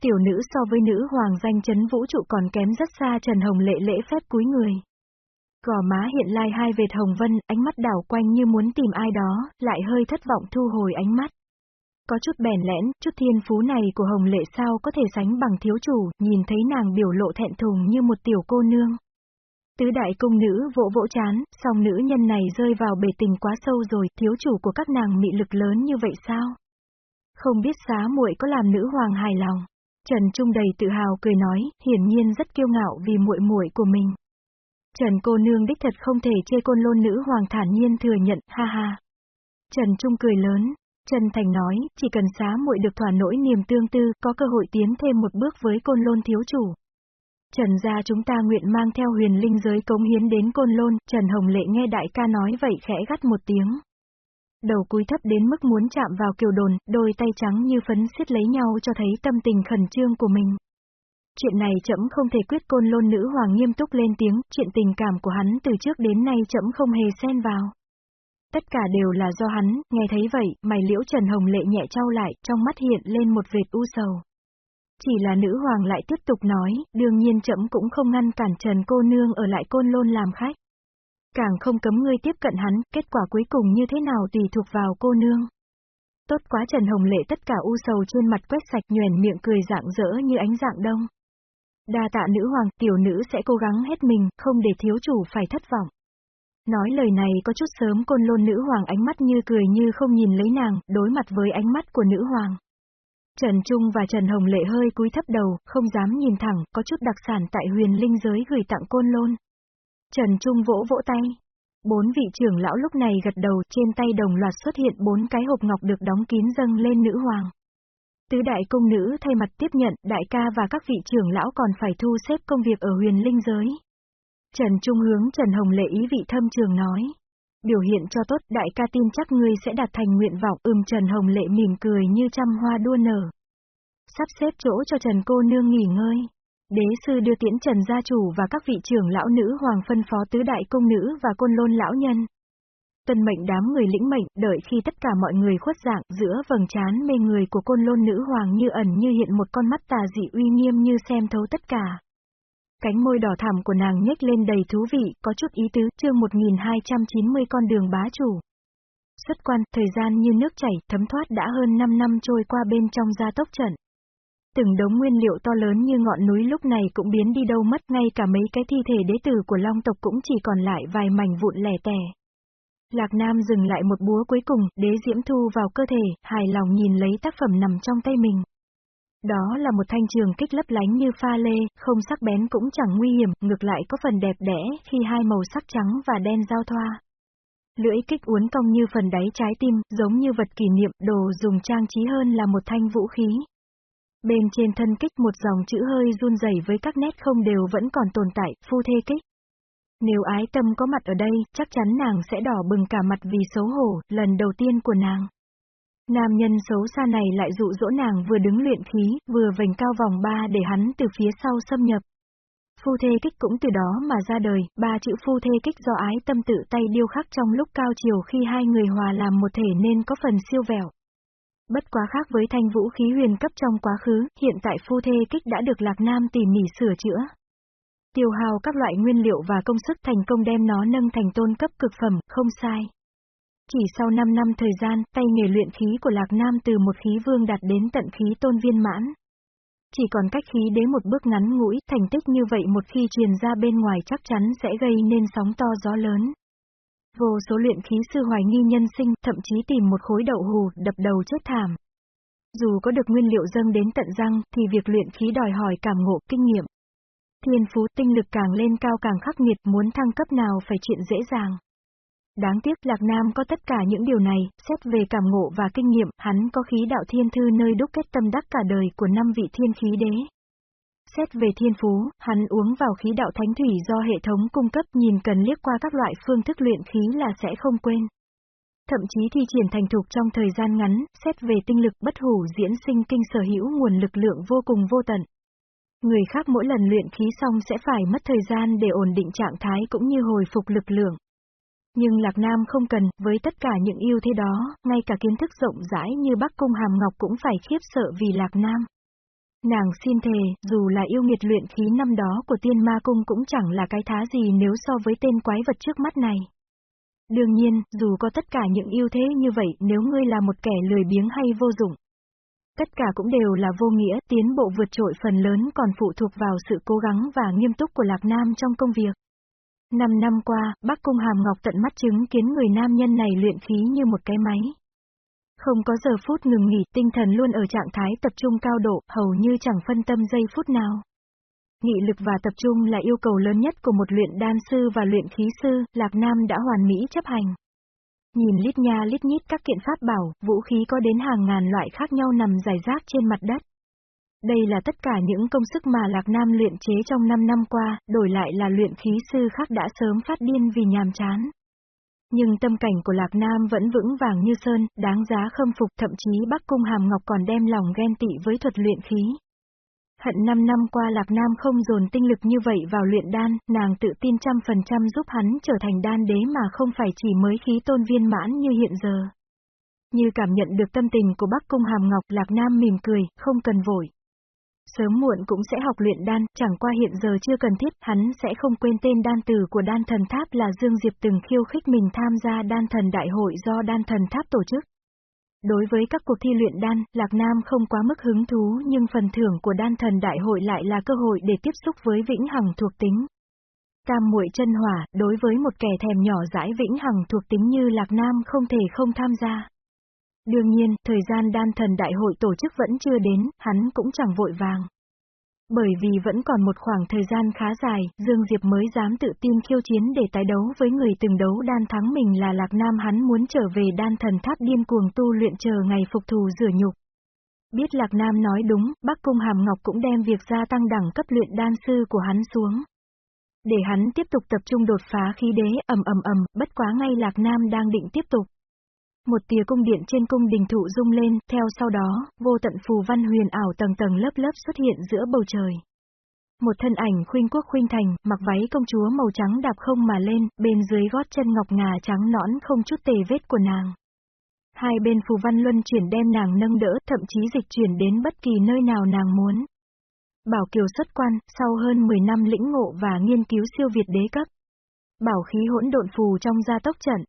Tiểu nữ so với nữ hoàng danh chấn vũ trụ còn kém rất xa Trần Hồng lệ lễ phép cúi người. Gò má hiện lai hai vệt hồng vân, ánh mắt đảo quanh như muốn tìm ai đó, lại hơi thất vọng thu hồi ánh mắt. Có chút bèn lẽn, chút thiên phú này của Hồng Lệ sao có thể sánh bằng thiếu chủ, nhìn thấy nàng biểu lộ thẹn thùng như một tiểu cô nương. Tứ đại cung nữ vỗ vỗ chán, song nữ nhân này rơi vào bể tình quá sâu rồi, thiếu chủ của các nàng mị lực lớn như vậy sao? Không biết xá muội có làm nữ hoàng hài lòng. Trần Trung đầy tự hào cười nói, hiển nhiên rất kiêu ngạo vì muội muội của mình. Trần cô nương đích thật không thể chê côn lôn nữ hoàng thản nhiên thừa nhận, ha ha. Trần Trung cười lớn, Trần Thành nói, chỉ cần xá muội được thỏa nỗi niềm tương tư, có cơ hội tiến thêm một bước với côn lôn thiếu chủ. Trần gia chúng ta nguyện mang theo huyền linh giới cống hiến đến côn lôn, Trần Hồng Lệ nghe đại ca nói vậy khẽ gắt một tiếng. Đầu cúi thấp đến mức muốn chạm vào kiều đồn, đôi tay trắng như phấn xiết lấy nhau cho thấy tâm tình khẩn trương của mình. Chuyện này chậm không thể quyết côn lôn nữ hoàng nghiêm túc lên tiếng, chuyện tình cảm của hắn từ trước đến nay chậm không hề xen vào. Tất cả đều là do hắn, nghe thấy vậy, mày liễu Trần Hồng Lệ nhẹ trao lại, trong mắt hiện lên một vệt u sầu. Chỉ là nữ hoàng lại tiếp tục nói, đương nhiên chậm cũng không ngăn cản Trần cô nương ở lại côn lôn làm khách. Càng không cấm ngươi tiếp cận hắn, kết quả cuối cùng như thế nào tùy thuộc vào cô nương. Tốt quá Trần Hồng Lệ tất cả u sầu trên mặt quét sạch nhuền miệng cười dạng dỡ như ánh dạng đông. Đa tạ nữ hoàng, tiểu nữ sẽ cố gắng hết mình, không để thiếu chủ phải thất vọng. Nói lời này có chút sớm côn lôn nữ hoàng ánh mắt như cười như không nhìn lấy nàng, đối mặt với ánh mắt của nữ hoàng. Trần Trung và Trần Hồng Lệ hơi cúi thấp đầu, không dám nhìn thẳng, có chút đặc sản tại huyền linh giới gửi tặng côn lôn. Trần Trung vỗ vỗ tay. Bốn vị trưởng lão lúc này gật đầu, trên tay đồng loạt xuất hiện bốn cái hộp ngọc được đóng kín dâng lên nữ hoàng. Tứ đại công nữ thay mặt tiếp nhận, đại ca và các vị trưởng lão còn phải thu xếp công việc ở huyền linh giới. Trần Trung hướng Trần Hồng Lệ ý vị thâm trường nói. Biểu hiện cho tốt, đại ca tin chắc ngươi sẽ đạt thành nguyện vọng, ưm Trần Hồng Lệ mỉm cười như trăm hoa đua nở. Sắp xếp chỗ cho Trần cô nương nghỉ ngơi. Đế sư đưa tiễn Trần gia chủ và các vị trưởng lão nữ hoàng phân phó tứ đại công nữ và côn lôn lão nhân. Tân mệnh đám người lĩnh mệnh, đợi khi tất cả mọi người khuất dạng, giữa vầng trán mê người của côn lôn nữ hoàng như ẩn như hiện một con mắt tà dị uy nghiêm như xem thấu tất cả. Cánh môi đỏ thẳm của nàng nhếch lên đầy thú vị, có chút ý tứ, chương 1290 con đường bá chủ. Xuất quan, thời gian như nước chảy, thấm thoát đã hơn 5 năm trôi qua bên trong gia tốc trận. Từng đống nguyên liệu to lớn như ngọn núi lúc này cũng biến đi đâu mất, ngay cả mấy cái thi thể đế tử của long tộc cũng chỉ còn lại vài mảnh vụn lẻ tẻ. Lạc Nam dừng lại một búa cuối cùng, đế diễm thu vào cơ thể, hài lòng nhìn lấy tác phẩm nằm trong tay mình. Đó là một thanh trường kích lấp lánh như pha lê, không sắc bén cũng chẳng nguy hiểm, ngược lại có phần đẹp đẽ khi hai màu sắc trắng và đen giao thoa. Lưỡi kích uốn cong như phần đáy trái tim, giống như vật kỷ niệm, đồ dùng trang trí hơn là một thanh vũ khí. Bên trên thân kích một dòng chữ hơi run rẩy với các nét không đều vẫn còn tồn tại, phu thê kích. Nếu ái tâm có mặt ở đây, chắc chắn nàng sẽ đỏ bừng cả mặt vì xấu hổ, lần đầu tiên của nàng. Nam nhân xấu xa này lại dụ dỗ nàng vừa đứng luyện khí, vừa vành cao vòng ba để hắn từ phía sau xâm nhập. Phu thê kích cũng từ đó mà ra đời, ba chữ phu thê kích do ái tâm tự tay điêu khắc trong lúc cao chiều khi hai người hòa làm một thể nên có phần siêu vẹo. Bất quá khác với thanh vũ khí huyền cấp trong quá khứ, hiện tại phu thê kích đã được Lạc Nam tỉ mỉ sửa chữa. Tiêu hào các loại nguyên liệu và công sức thành công đem nó nâng thành tôn cấp cực phẩm, không sai. Chỉ sau 5 năm thời gian, tay nghề luyện khí của Lạc Nam từ một khí vương đạt đến tận khí tôn viên mãn. Chỉ còn cách khí đế một bước ngắn ngũi, thành tích như vậy một khi truyền ra bên ngoài chắc chắn sẽ gây nên sóng to gió lớn. Vô số luyện khí sư hoài nghi nhân sinh, thậm chí tìm một khối đậu hù, đập đầu chết thảm. Dù có được nguyên liệu dâng đến tận răng, thì việc luyện khí đòi hỏi cảm ngộ, kinh nghiệm. Thiên phú tinh lực càng lên cao càng khắc nghiệt muốn thăng cấp nào phải chuyện dễ dàng. Đáng tiếc Lạc Nam có tất cả những điều này, xét về cảm ngộ và kinh nghiệm, hắn có khí đạo thiên thư nơi đúc kết tâm đắc cả đời của năm vị thiên khí đế. Xét về thiên phú, hắn uống vào khí đạo thánh thủy do hệ thống cung cấp nhìn cần liếc qua các loại phương thức luyện khí là sẽ không quên. Thậm chí thi triển thành thục trong thời gian ngắn, xét về tinh lực bất hủ diễn sinh kinh sở hữu nguồn lực lượng vô cùng vô tận. Người khác mỗi lần luyện khí xong sẽ phải mất thời gian để ổn định trạng thái cũng như hồi phục lực lượng. Nhưng Lạc Nam không cần, với tất cả những ưu thế đó, ngay cả kiến thức rộng rãi như Bắc Cung Hàm Ngọc cũng phải khiếp sợ vì Lạc Nam. Nàng xin thề, dù là yêu nghiệt luyện khí năm đó của tiên ma cung cũng chẳng là cái thá gì nếu so với tên quái vật trước mắt này. Đương nhiên, dù có tất cả những ưu thế như vậy, nếu ngươi là một kẻ lười biếng hay vô dụng, tất cả cũng đều là vô nghĩa, tiến bộ vượt trội phần lớn còn phụ thuộc vào sự cố gắng và nghiêm túc của Lạc Nam trong công việc. Năm năm qua, Bắc Cung Hàm Ngọc tận mắt chứng kiến người nam nhân này luyện khí như một cái máy. Không có giờ phút ngừng nghỉ, tinh thần luôn ở trạng thái tập trung cao độ, hầu như chẳng phân tâm giây phút nào. Nghị lực và tập trung là yêu cầu lớn nhất của một luyện đan sư và luyện khí sư, Lạc Nam đã hoàn mỹ chấp hành. Nhìn lít nha lít nhít các kiện pháp bảo, vũ khí có đến hàng ngàn loại khác nhau nằm rải rác trên mặt đất. Đây là tất cả những công sức mà Lạc Nam luyện chế trong 5 năm qua, đổi lại là luyện khí sư khác đã sớm phát điên vì nhàm chán. Nhưng tâm cảnh của Lạc Nam vẫn vững vàng như sơn, đáng giá khâm phục thậm chí Bắc Cung Hàm Ngọc còn đem lòng ghen tị với thuật luyện khí. Hận 5 năm qua Lạc Nam không dồn tinh lực như vậy vào luyện đan, nàng tự tin trăm phần trăm giúp hắn trở thành đan đế mà không phải chỉ mới khí tôn viên mãn như hiện giờ. Như cảm nhận được tâm tình của Bắc Cung Hàm Ngọc, Lạc Nam mỉm cười, không cần vội. Sớm muộn cũng sẽ học luyện đan, chẳng qua hiện giờ chưa cần thiết, hắn sẽ không quên tên đan tử của đan thần tháp là Dương Diệp từng khiêu khích mình tham gia đan thần đại hội do đan thần tháp tổ chức. Đối với các cuộc thi luyện đan, Lạc Nam không quá mức hứng thú nhưng phần thưởng của đan thần đại hội lại là cơ hội để tiếp xúc với vĩnh hằng thuộc tính. Tam muội chân hỏa, đối với một kẻ thèm nhỏ dãi vĩnh hằng thuộc tính như Lạc Nam không thể không tham gia. Đương nhiên, thời gian đan thần đại hội tổ chức vẫn chưa đến, hắn cũng chẳng vội vàng. Bởi vì vẫn còn một khoảng thời gian khá dài, Dương Diệp mới dám tự tin khiêu chiến để tái đấu với người từng đấu đan thắng mình là Lạc Nam hắn muốn trở về đan thần tháp điên cuồng tu luyện chờ ngày phục thù rửa nhục. Biết Lạc Nam nói đúng, Bắc Cung Hàm Ngọc cũng đem việc gia tăng đẳng cấp luyện đan sư của hắn xuống. Để hắn tiếp tục tập trung đột phá khí đế ầm ầm ầm, bất quá ngay Lạc Nam đang định tiếp tục. Một tia cung điện trên cung đình thụ rung lên, theo sau đó, vô tận phù văn huyền ảo tầng tầng lớp lớp xuất hiện giữa bầu trời. Một thân ảnh khuynh quốc khuynh thành, mặc váy công chúa màu trắng đạp không mà lên, bên dưới gót chân ngọc ngà trắng nõn không chút tề vết của nàng. Hai bên phù văn luân chuyển đem nàng nâng đỡ, thậm chí dịch chuyển đến bất kỳ nơi nào nàng muốn. Bảo Kiều xuất quan, sau hơn 10 năm lĩnh ngộ và nghiên cứu siêu việt đế cấp. Bảo khí hỗn độn phù trong gia tốc trận,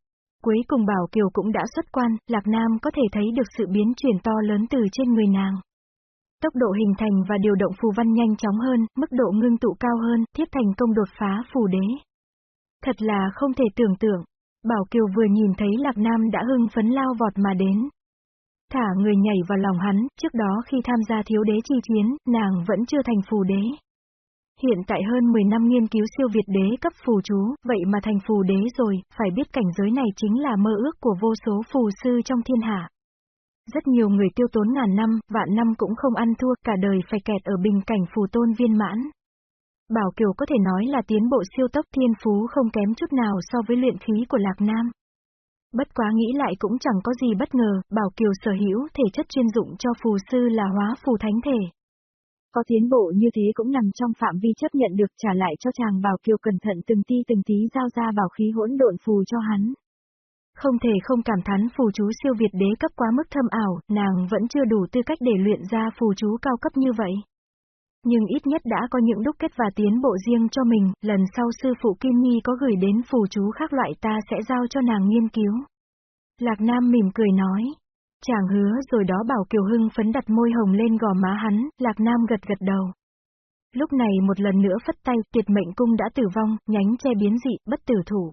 Cuối cùng Bảo Kiều cũng đã xuất quan, Lạc Nam có thể thấy được sự biến chuyển to lớn từ trên người nàng. Tốc độ hình thành và điều động phù văn nhanh chóng hơn, mức độ ngưng tụ cao hơn, thiết thành công đột phá phù đế. Thật là không thể tưởng tượng. Bảo Kiều vừa nhìn thấy Lạc Nam đã hưng phấn lao vọt mà đến. Thả người nhảy vào lòng hắn, trước đó khi tham gia thiếu đế chi chiến, nàng vẫn chưa thành phù đế. Hiện tại hơn 10 năm nghiên cứu siêu việt đế cấp phù chú, vậy mà thành phù đế rồi, phải biết cảnh giới này chính là mơ ước của vô số phù sư trong thiên hạ. Rất nhiều người tiêu tốn ngàn năm, vạn năm cũng không ăn thua, cả đời phải kẹt ở bình cảnh phù tôn viên mãn. Bảo Kiều có thể nói là tiến bộ siêu tốc thiên phú không kém chút nào so với luyện khí của Lạc Nam. Bất quá nghĩ lại cũng chẳng có gì bất ngờ, Bảo Kiều sở hữu thể chất chuyên dụng cho phù sư là hóa phù thánh thể. Có tiến bộ như thế cũng nằm trong phạm vi chấp nhận được trả lại cho chàng Bảo Kiều cẩn thận từng ti từng tí giao ra bảo khí hỗn độn phù cho hắn. Không thể không cảm thán phù chú siêu việt đế cấp quá mức thâm ảo, nàng vẫn chưa đủ tư cách để luyện ra phù chú cao cấp như vậy. Nhưng ít nhất đã có những đúc kết và tiến bộ riêng cho mình, lần sau sư phụ Kim Nhi có gửi đến phù chú khác loại ta sẽ giao cho nàng nghiên cứu. Lạc Nam mỉm cười nói. Chàng hứa rồi đó bảo Kiều Hưng phấn đặt môi hồng lên gò má hắn, Lạc Nam gật gật đầu. Lúc này một lần nữa phất tay, tuyệt mệnh cung đã tử vong, nhánh che biến dị, bất tử thủ.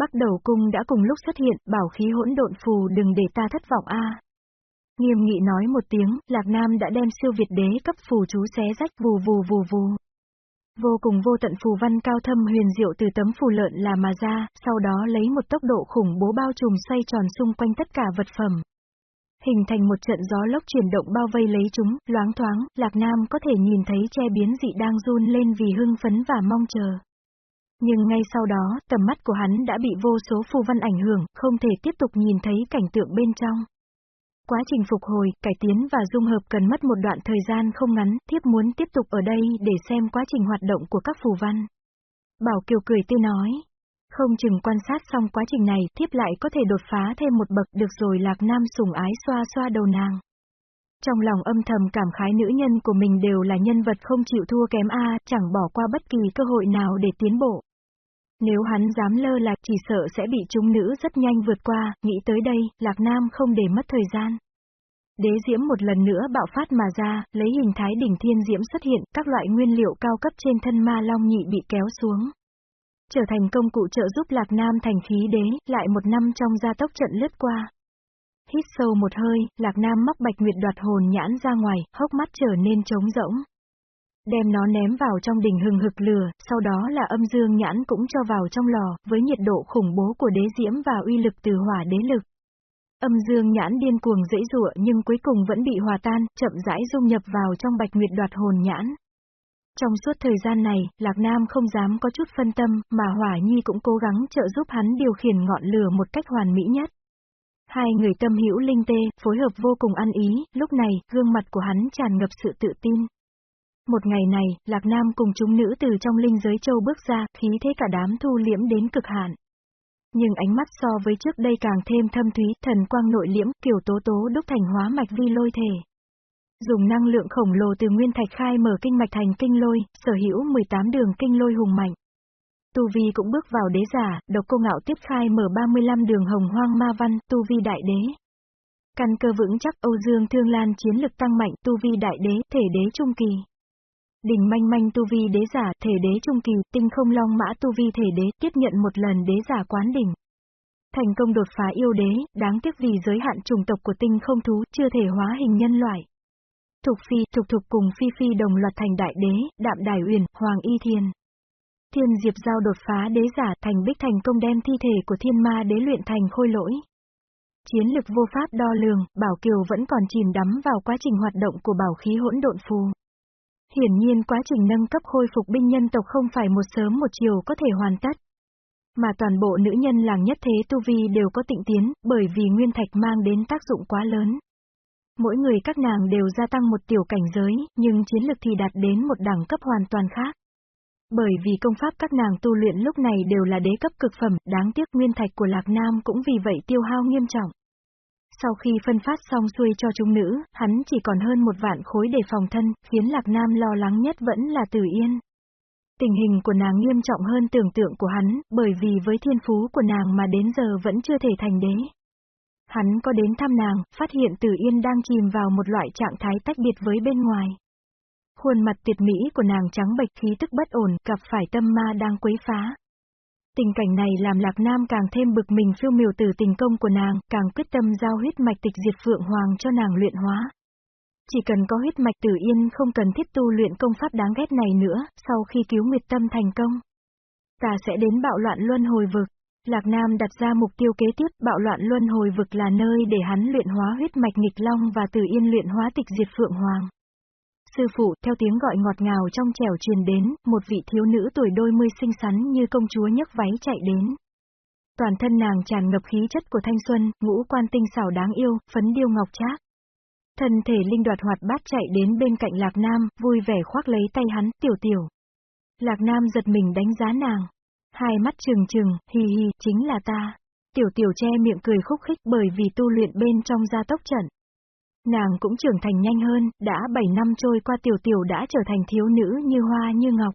Bắc đầu cung đã cùng lúc xuất hiện, bảo khí hỗn độn phù đừng để ta thất vọng a. Nghiêm nghị nói một tiếng, Lạc Nam đã đem siêu việt đế cấp phù chú xé rách vù vù vù vù. Vô cùng vô tận phù văn cao thâm huyền diệu từ tấm phù lợn là mà ra, sau đó lấy một tốc độ khủng bố bao trùm xoay tròn xung quanh tất cả vật phẩm. Hình thành một trận gió lốc chuyển động bao vây lấy chúng, loáng thoáng, Lạc Nam có thể nhìn thấy che biến dị đang run lên vì hưng phấn và mong chờ. Nhưng ngay sau đó, tầm mắt của hắn đã bị vô số phù văn ảnh hưởng, không thể tiếp tục nhìn thấy cảnh tượng bên trong. Quá trình phục hồi, cải tiến và dung hợp cần mất một đoạn thời gian không ngắn, thiếp muốn tiếp tục ở đây để xem quá trình hoạt động của các phù văn. Bảo Kiều cười tươi nói. Không chừng quan sát xong quá trình này, thiếp lại có thể đột phá thêm một bậc được rồi Lạc Nam sùng ái xoa xoa đầu nàng. Trong lòng âm thầm cảm khái nữ nhân của mình đều là nhân vật không chịu thua kém A, chẳng bỏ qua bất kỳ cơ hội nào để tiến bộ. Nếu hắn dám lơ là chỉ sợ sẽ bị chúng nữ rất nhanh vượt qua, nghĩ tới đây, Lạc Nam không để mất thời gian. Đế diễm một lần nữa bạo phát mà ra, lấy hình thái đỉnh thiên diễm xuất hiện, các loại nguyên liệu cao cấp trên thân ma long nhị bị kéo xuống. Trở thành công cụ trợ giúp Lạc Nam thành khí đế, lại một năm trong gia tốc trận lướt qua. Hít sâu một hơi, Lạc Nam móc bạch nguyệt đoạt hồn nhãn ra ngoài, hốc mắt trở nên trống rỗng đem nó ném vào trong đỉnh hừng hực lửa, sau đó là âm dương nhãn cũng cho vào trong lò, với nhiệt độ khủng bố của đế diễm và uy lực từ hỏa đế lực. Âm dương nhãn điên cuồng dễ dụa nhưng cuối cùng vẫn bị hòa tan, chậm rãi dung nhập vào trong bạch nguyệt đoạt hồn nhãn. Trong suốt thời gian này, Lạc Nam không dám có chút phân tâm, mà Hỏa Nhi cũng cố gắng trợ giúp hắn điều khiển ngọn lửa một cách hoàn mỹ nhất. Hai người tâm hữu linh tê, phối hợp vô cùng ăn ý, lúc này, gương mặt của hắn tràn ngập sự tự tin. Một ngày này, Lạc Nam cùng chúng nữ từ trong linh giới châu bước ra, khí thế cả đám thu liễm đến cực hạn. Nhưng ánh mắt so với trước đây càng thêm thâm thúy, thần quang nội liễm, kiểu tố tố đúc thành hóa mạch vi lôi thể. Dùng năng lượng khổng lồ từ nguyên thạch khai mở kinh mạch thành kinh lôi, sở hữu 18 đường kinh lôi hùng mạnh. Tu Vi cũng bước vào đế giả, độc cô ngạo tiếp khai mở 35 đường hồng hoang ma văn, Tu Vi đại đế. Căn cơ vững chắc Âu Dương Thương Lan chiến lực tăng mạnh, Tu Vi đại đế, thể đế trung kỳ. đỉnh manh manh tu vi đế giả, thể đế trung kỳ, tinh không long mã tu vi thể đế, tiếp nhận một lần đế giả quán đỉnh. Thành công đột phá yêu đế, đáng tiếc vì giới hạn chủng tộc của tinh không thú, chưa thể hóa hình nhân loại. Thục phi, thục thục cùng phi phi đồng loạt thành đại đế, đạm đài uyển, hoàng y thiên. Thiên diệp giao đột phá đế giả, thành bích thành công đem thi thể của thiên ma đế luyện thành khôi lỗi. Chiến lực vô pháp đo lường, Bảo Kiều vẫn còn chìm đắm vào quá trình hoạt động của bảo khí hỗn độn phù. Hiển nhiên quá trình nâng cấp khôi phục binh nhân tộc không phải một sớm một chiều có thể hoàn tất. Mà toàn bộ nữ nhân làng nhất thế tu vi đều có tịnh tiến, bởi vì nguyên thạch mang đến tác dụng quá lớn. Mỗi người các nàng đều gia tăng một tiểu cảnh giới, nhưng chiến lực thì đạt đến một đẳng cấp hoàn toàn khác. Bởi vì công pháp các nàng tu luyện lúc này đều là đế cấp cực phẩm, đáng tiếc nguyên thạch của Lạc Nam cũng vì vậy tiêu hao nghiêm trọng. Sau khi phân phát xong xuôi cho chúng nữ, hắn chỉ còn hơn một vạn khối để phòng thân, khiến Lạc Nam lo lắng nhất vẫn là Tử Yên. Tình hình của nàng nghiêm trọng hơn tưởng tượng của hắn, bởi vì với thiên phú của nàng mà đến giờ vẫn chưa thể thành đế. Hắn có đến thăm nàng, phát hiện Tử Yên đang chìm vào một loại trạng thái tách biệt với bên ngoài. Khuôn mặt tuyệt mỹ của nàng trắng bệch khí tức bất ổn, gặp phải tâm ma đang quấy phá. Tình cảnh này làm Lạc Nam càng thêm bực mình phiêu miểu từ tình công của nàng, càng quyết tâm giao huyết mạch tịch diệt Phượng Hoàng cho nàng luyện hóa. Chỉ cần có huyết mạch tử yên không cần thiết tu luyện công pháp đáng ghét này nữa, sau khi cứu Nguyệt Tâm thành công. Ta sẽ đến bạo loạn luân hồi vực. Lạc Nam đặt ra mục tiêu kế tiếp, bạo loạn luân hồi vực là nơi để hắn luyện hóa huyết mạch nghịch long và tử yên luyện hóa tịch diệt Phượng Hoàng. Sư phụ, theo tiếng gọi ngọt ngào trong trẻo truyền đến, một vị thiếu nữ tuổi đôi mươi xinh xắn như công chúa nhấc váy chạy đến. Toàn thân nàng tràn ngập khí chất của thanh xuân, ngũ quan tinh xảo đáng yêu, phấn điêu ngọc trác. Thân thể linh đoạt hoạt bát chạy đến bên cạnh Lạc Nam, vui vẻ khoác lấy tay hắn, tiểu tiểu. Lạc Nam giật mình đánh giá nàng. Hai mắt trừng trừng, hi hi, chính là ta. Tiểu tiểu che miệng cười khúc khích bởi vì tu luyện bên trong gia tốc trận. Nàng cũng trưởng thành nhanh hơn, đã 7 năm trôi qua tiểu tiểu đã trở thành thiếu nữ như hoa như ngọc.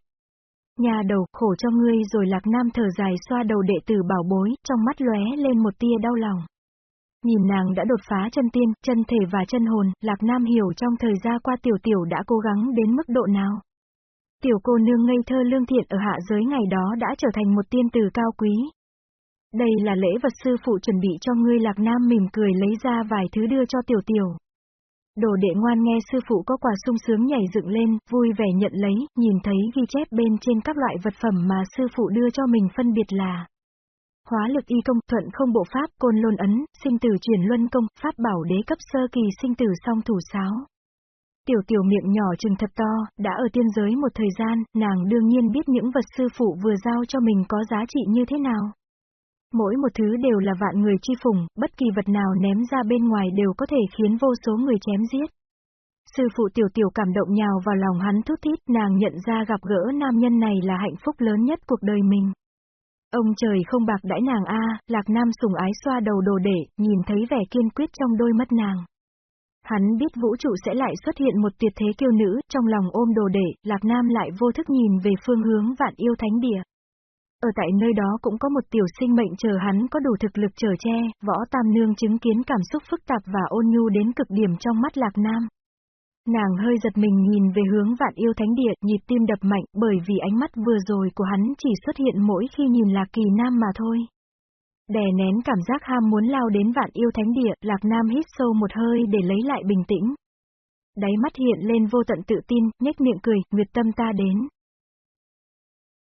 Nhà đầu, khổ cho ngươi rồi lạc nam thở dài xoa đầu đệ tử bảo bối, trong mắt lóe lên một tia đau lòng. Nhìn nàng đã đột phá chân tiên, chân thể và chân hồn, lạc nam hiểu trong thời gian qua tiểu tiểu đã cố gắng đến mức độ nào. Tiểu cô nương ngây thơ lương thiện ở hạ giới ngày đó đã trở thành một tiên tử cao quý. Đây là lễ vật sư phụ chuẩn bị cho ngươi lạc nam mỉm cười lấy ra vài thứ đưa cho tiểu tiểu. Đồ đệ ngoan nghe sư phụ có quà sung sướng nhảy dựng lên, vui vẻ nhận lấy, nhìn thấy ghi chép bên trên các loại vật phẩm mà sư phụ đưa cho mình phân biệt là Hóa lực y công, thuận không bộ pháp, côn lôn ấn, sinh tử chuyển luân công, pháp bảo đế cấp sơ kỳ sinh tử song thủ sáo. Tiểu tiểu miệng nhỏ trừng thật to, đã ở tiên giới một thời gian, nàng đương nhiên biết những vật sư phụ vừa giao cho mình có giá trị như thế nào. Mỗi một thứ đều là vạn người chi phùng, bất kỳ vật nào ném ra bên ngoài đều có thể khiến vô số người chém giết. Sư phụ tiểu tiểu cảm động nhào vào lòng hắn thút thít, nàng nhận ra gặp gỡ nam nhân này là hạnh phúc lớn nhất cuộc đời mình. Ông trời không bạc đãi nàng a, lạc nam sùng ái xoa đầu đồ để, nhìn thấy vẻ kiên quyết trong đôi mắt nàng. Hắn biết vũ trụ sẽ lại xuất hiện một tuyệt thế kiêu nữ, trong lòng ôm đồ đệ, lạc nam lại vô thức nhìn về phương hướng vạn yêu thánh địa. Ở tại nơi đó cũng có một tiểu sinh mệnh chờ hắn có đủ thực lực trở che, võ tam nương chứng kiến cảm xúc phức tạp và ôn nhu đến cực điểm trong mắt lạc nam. Nàng hơi giật mình nhìn về hướng vạn yêu thánh địa, nhịp tim đập mạnh bởi vì ánh mắt vừa rồi của hắn chỉ xuất hiện mỗi khi nhìn lạc kỳ nam mà thôi. Đè nén cảm giác ham muốn lao đến vạn yêu thánh địa, lạc nam hít sâu một hơi để lấy lại bình tĩnh. Đáy mắt hiện lên vô tận tự tin, nhếch miệng cười, nguyệt tâm ta đến.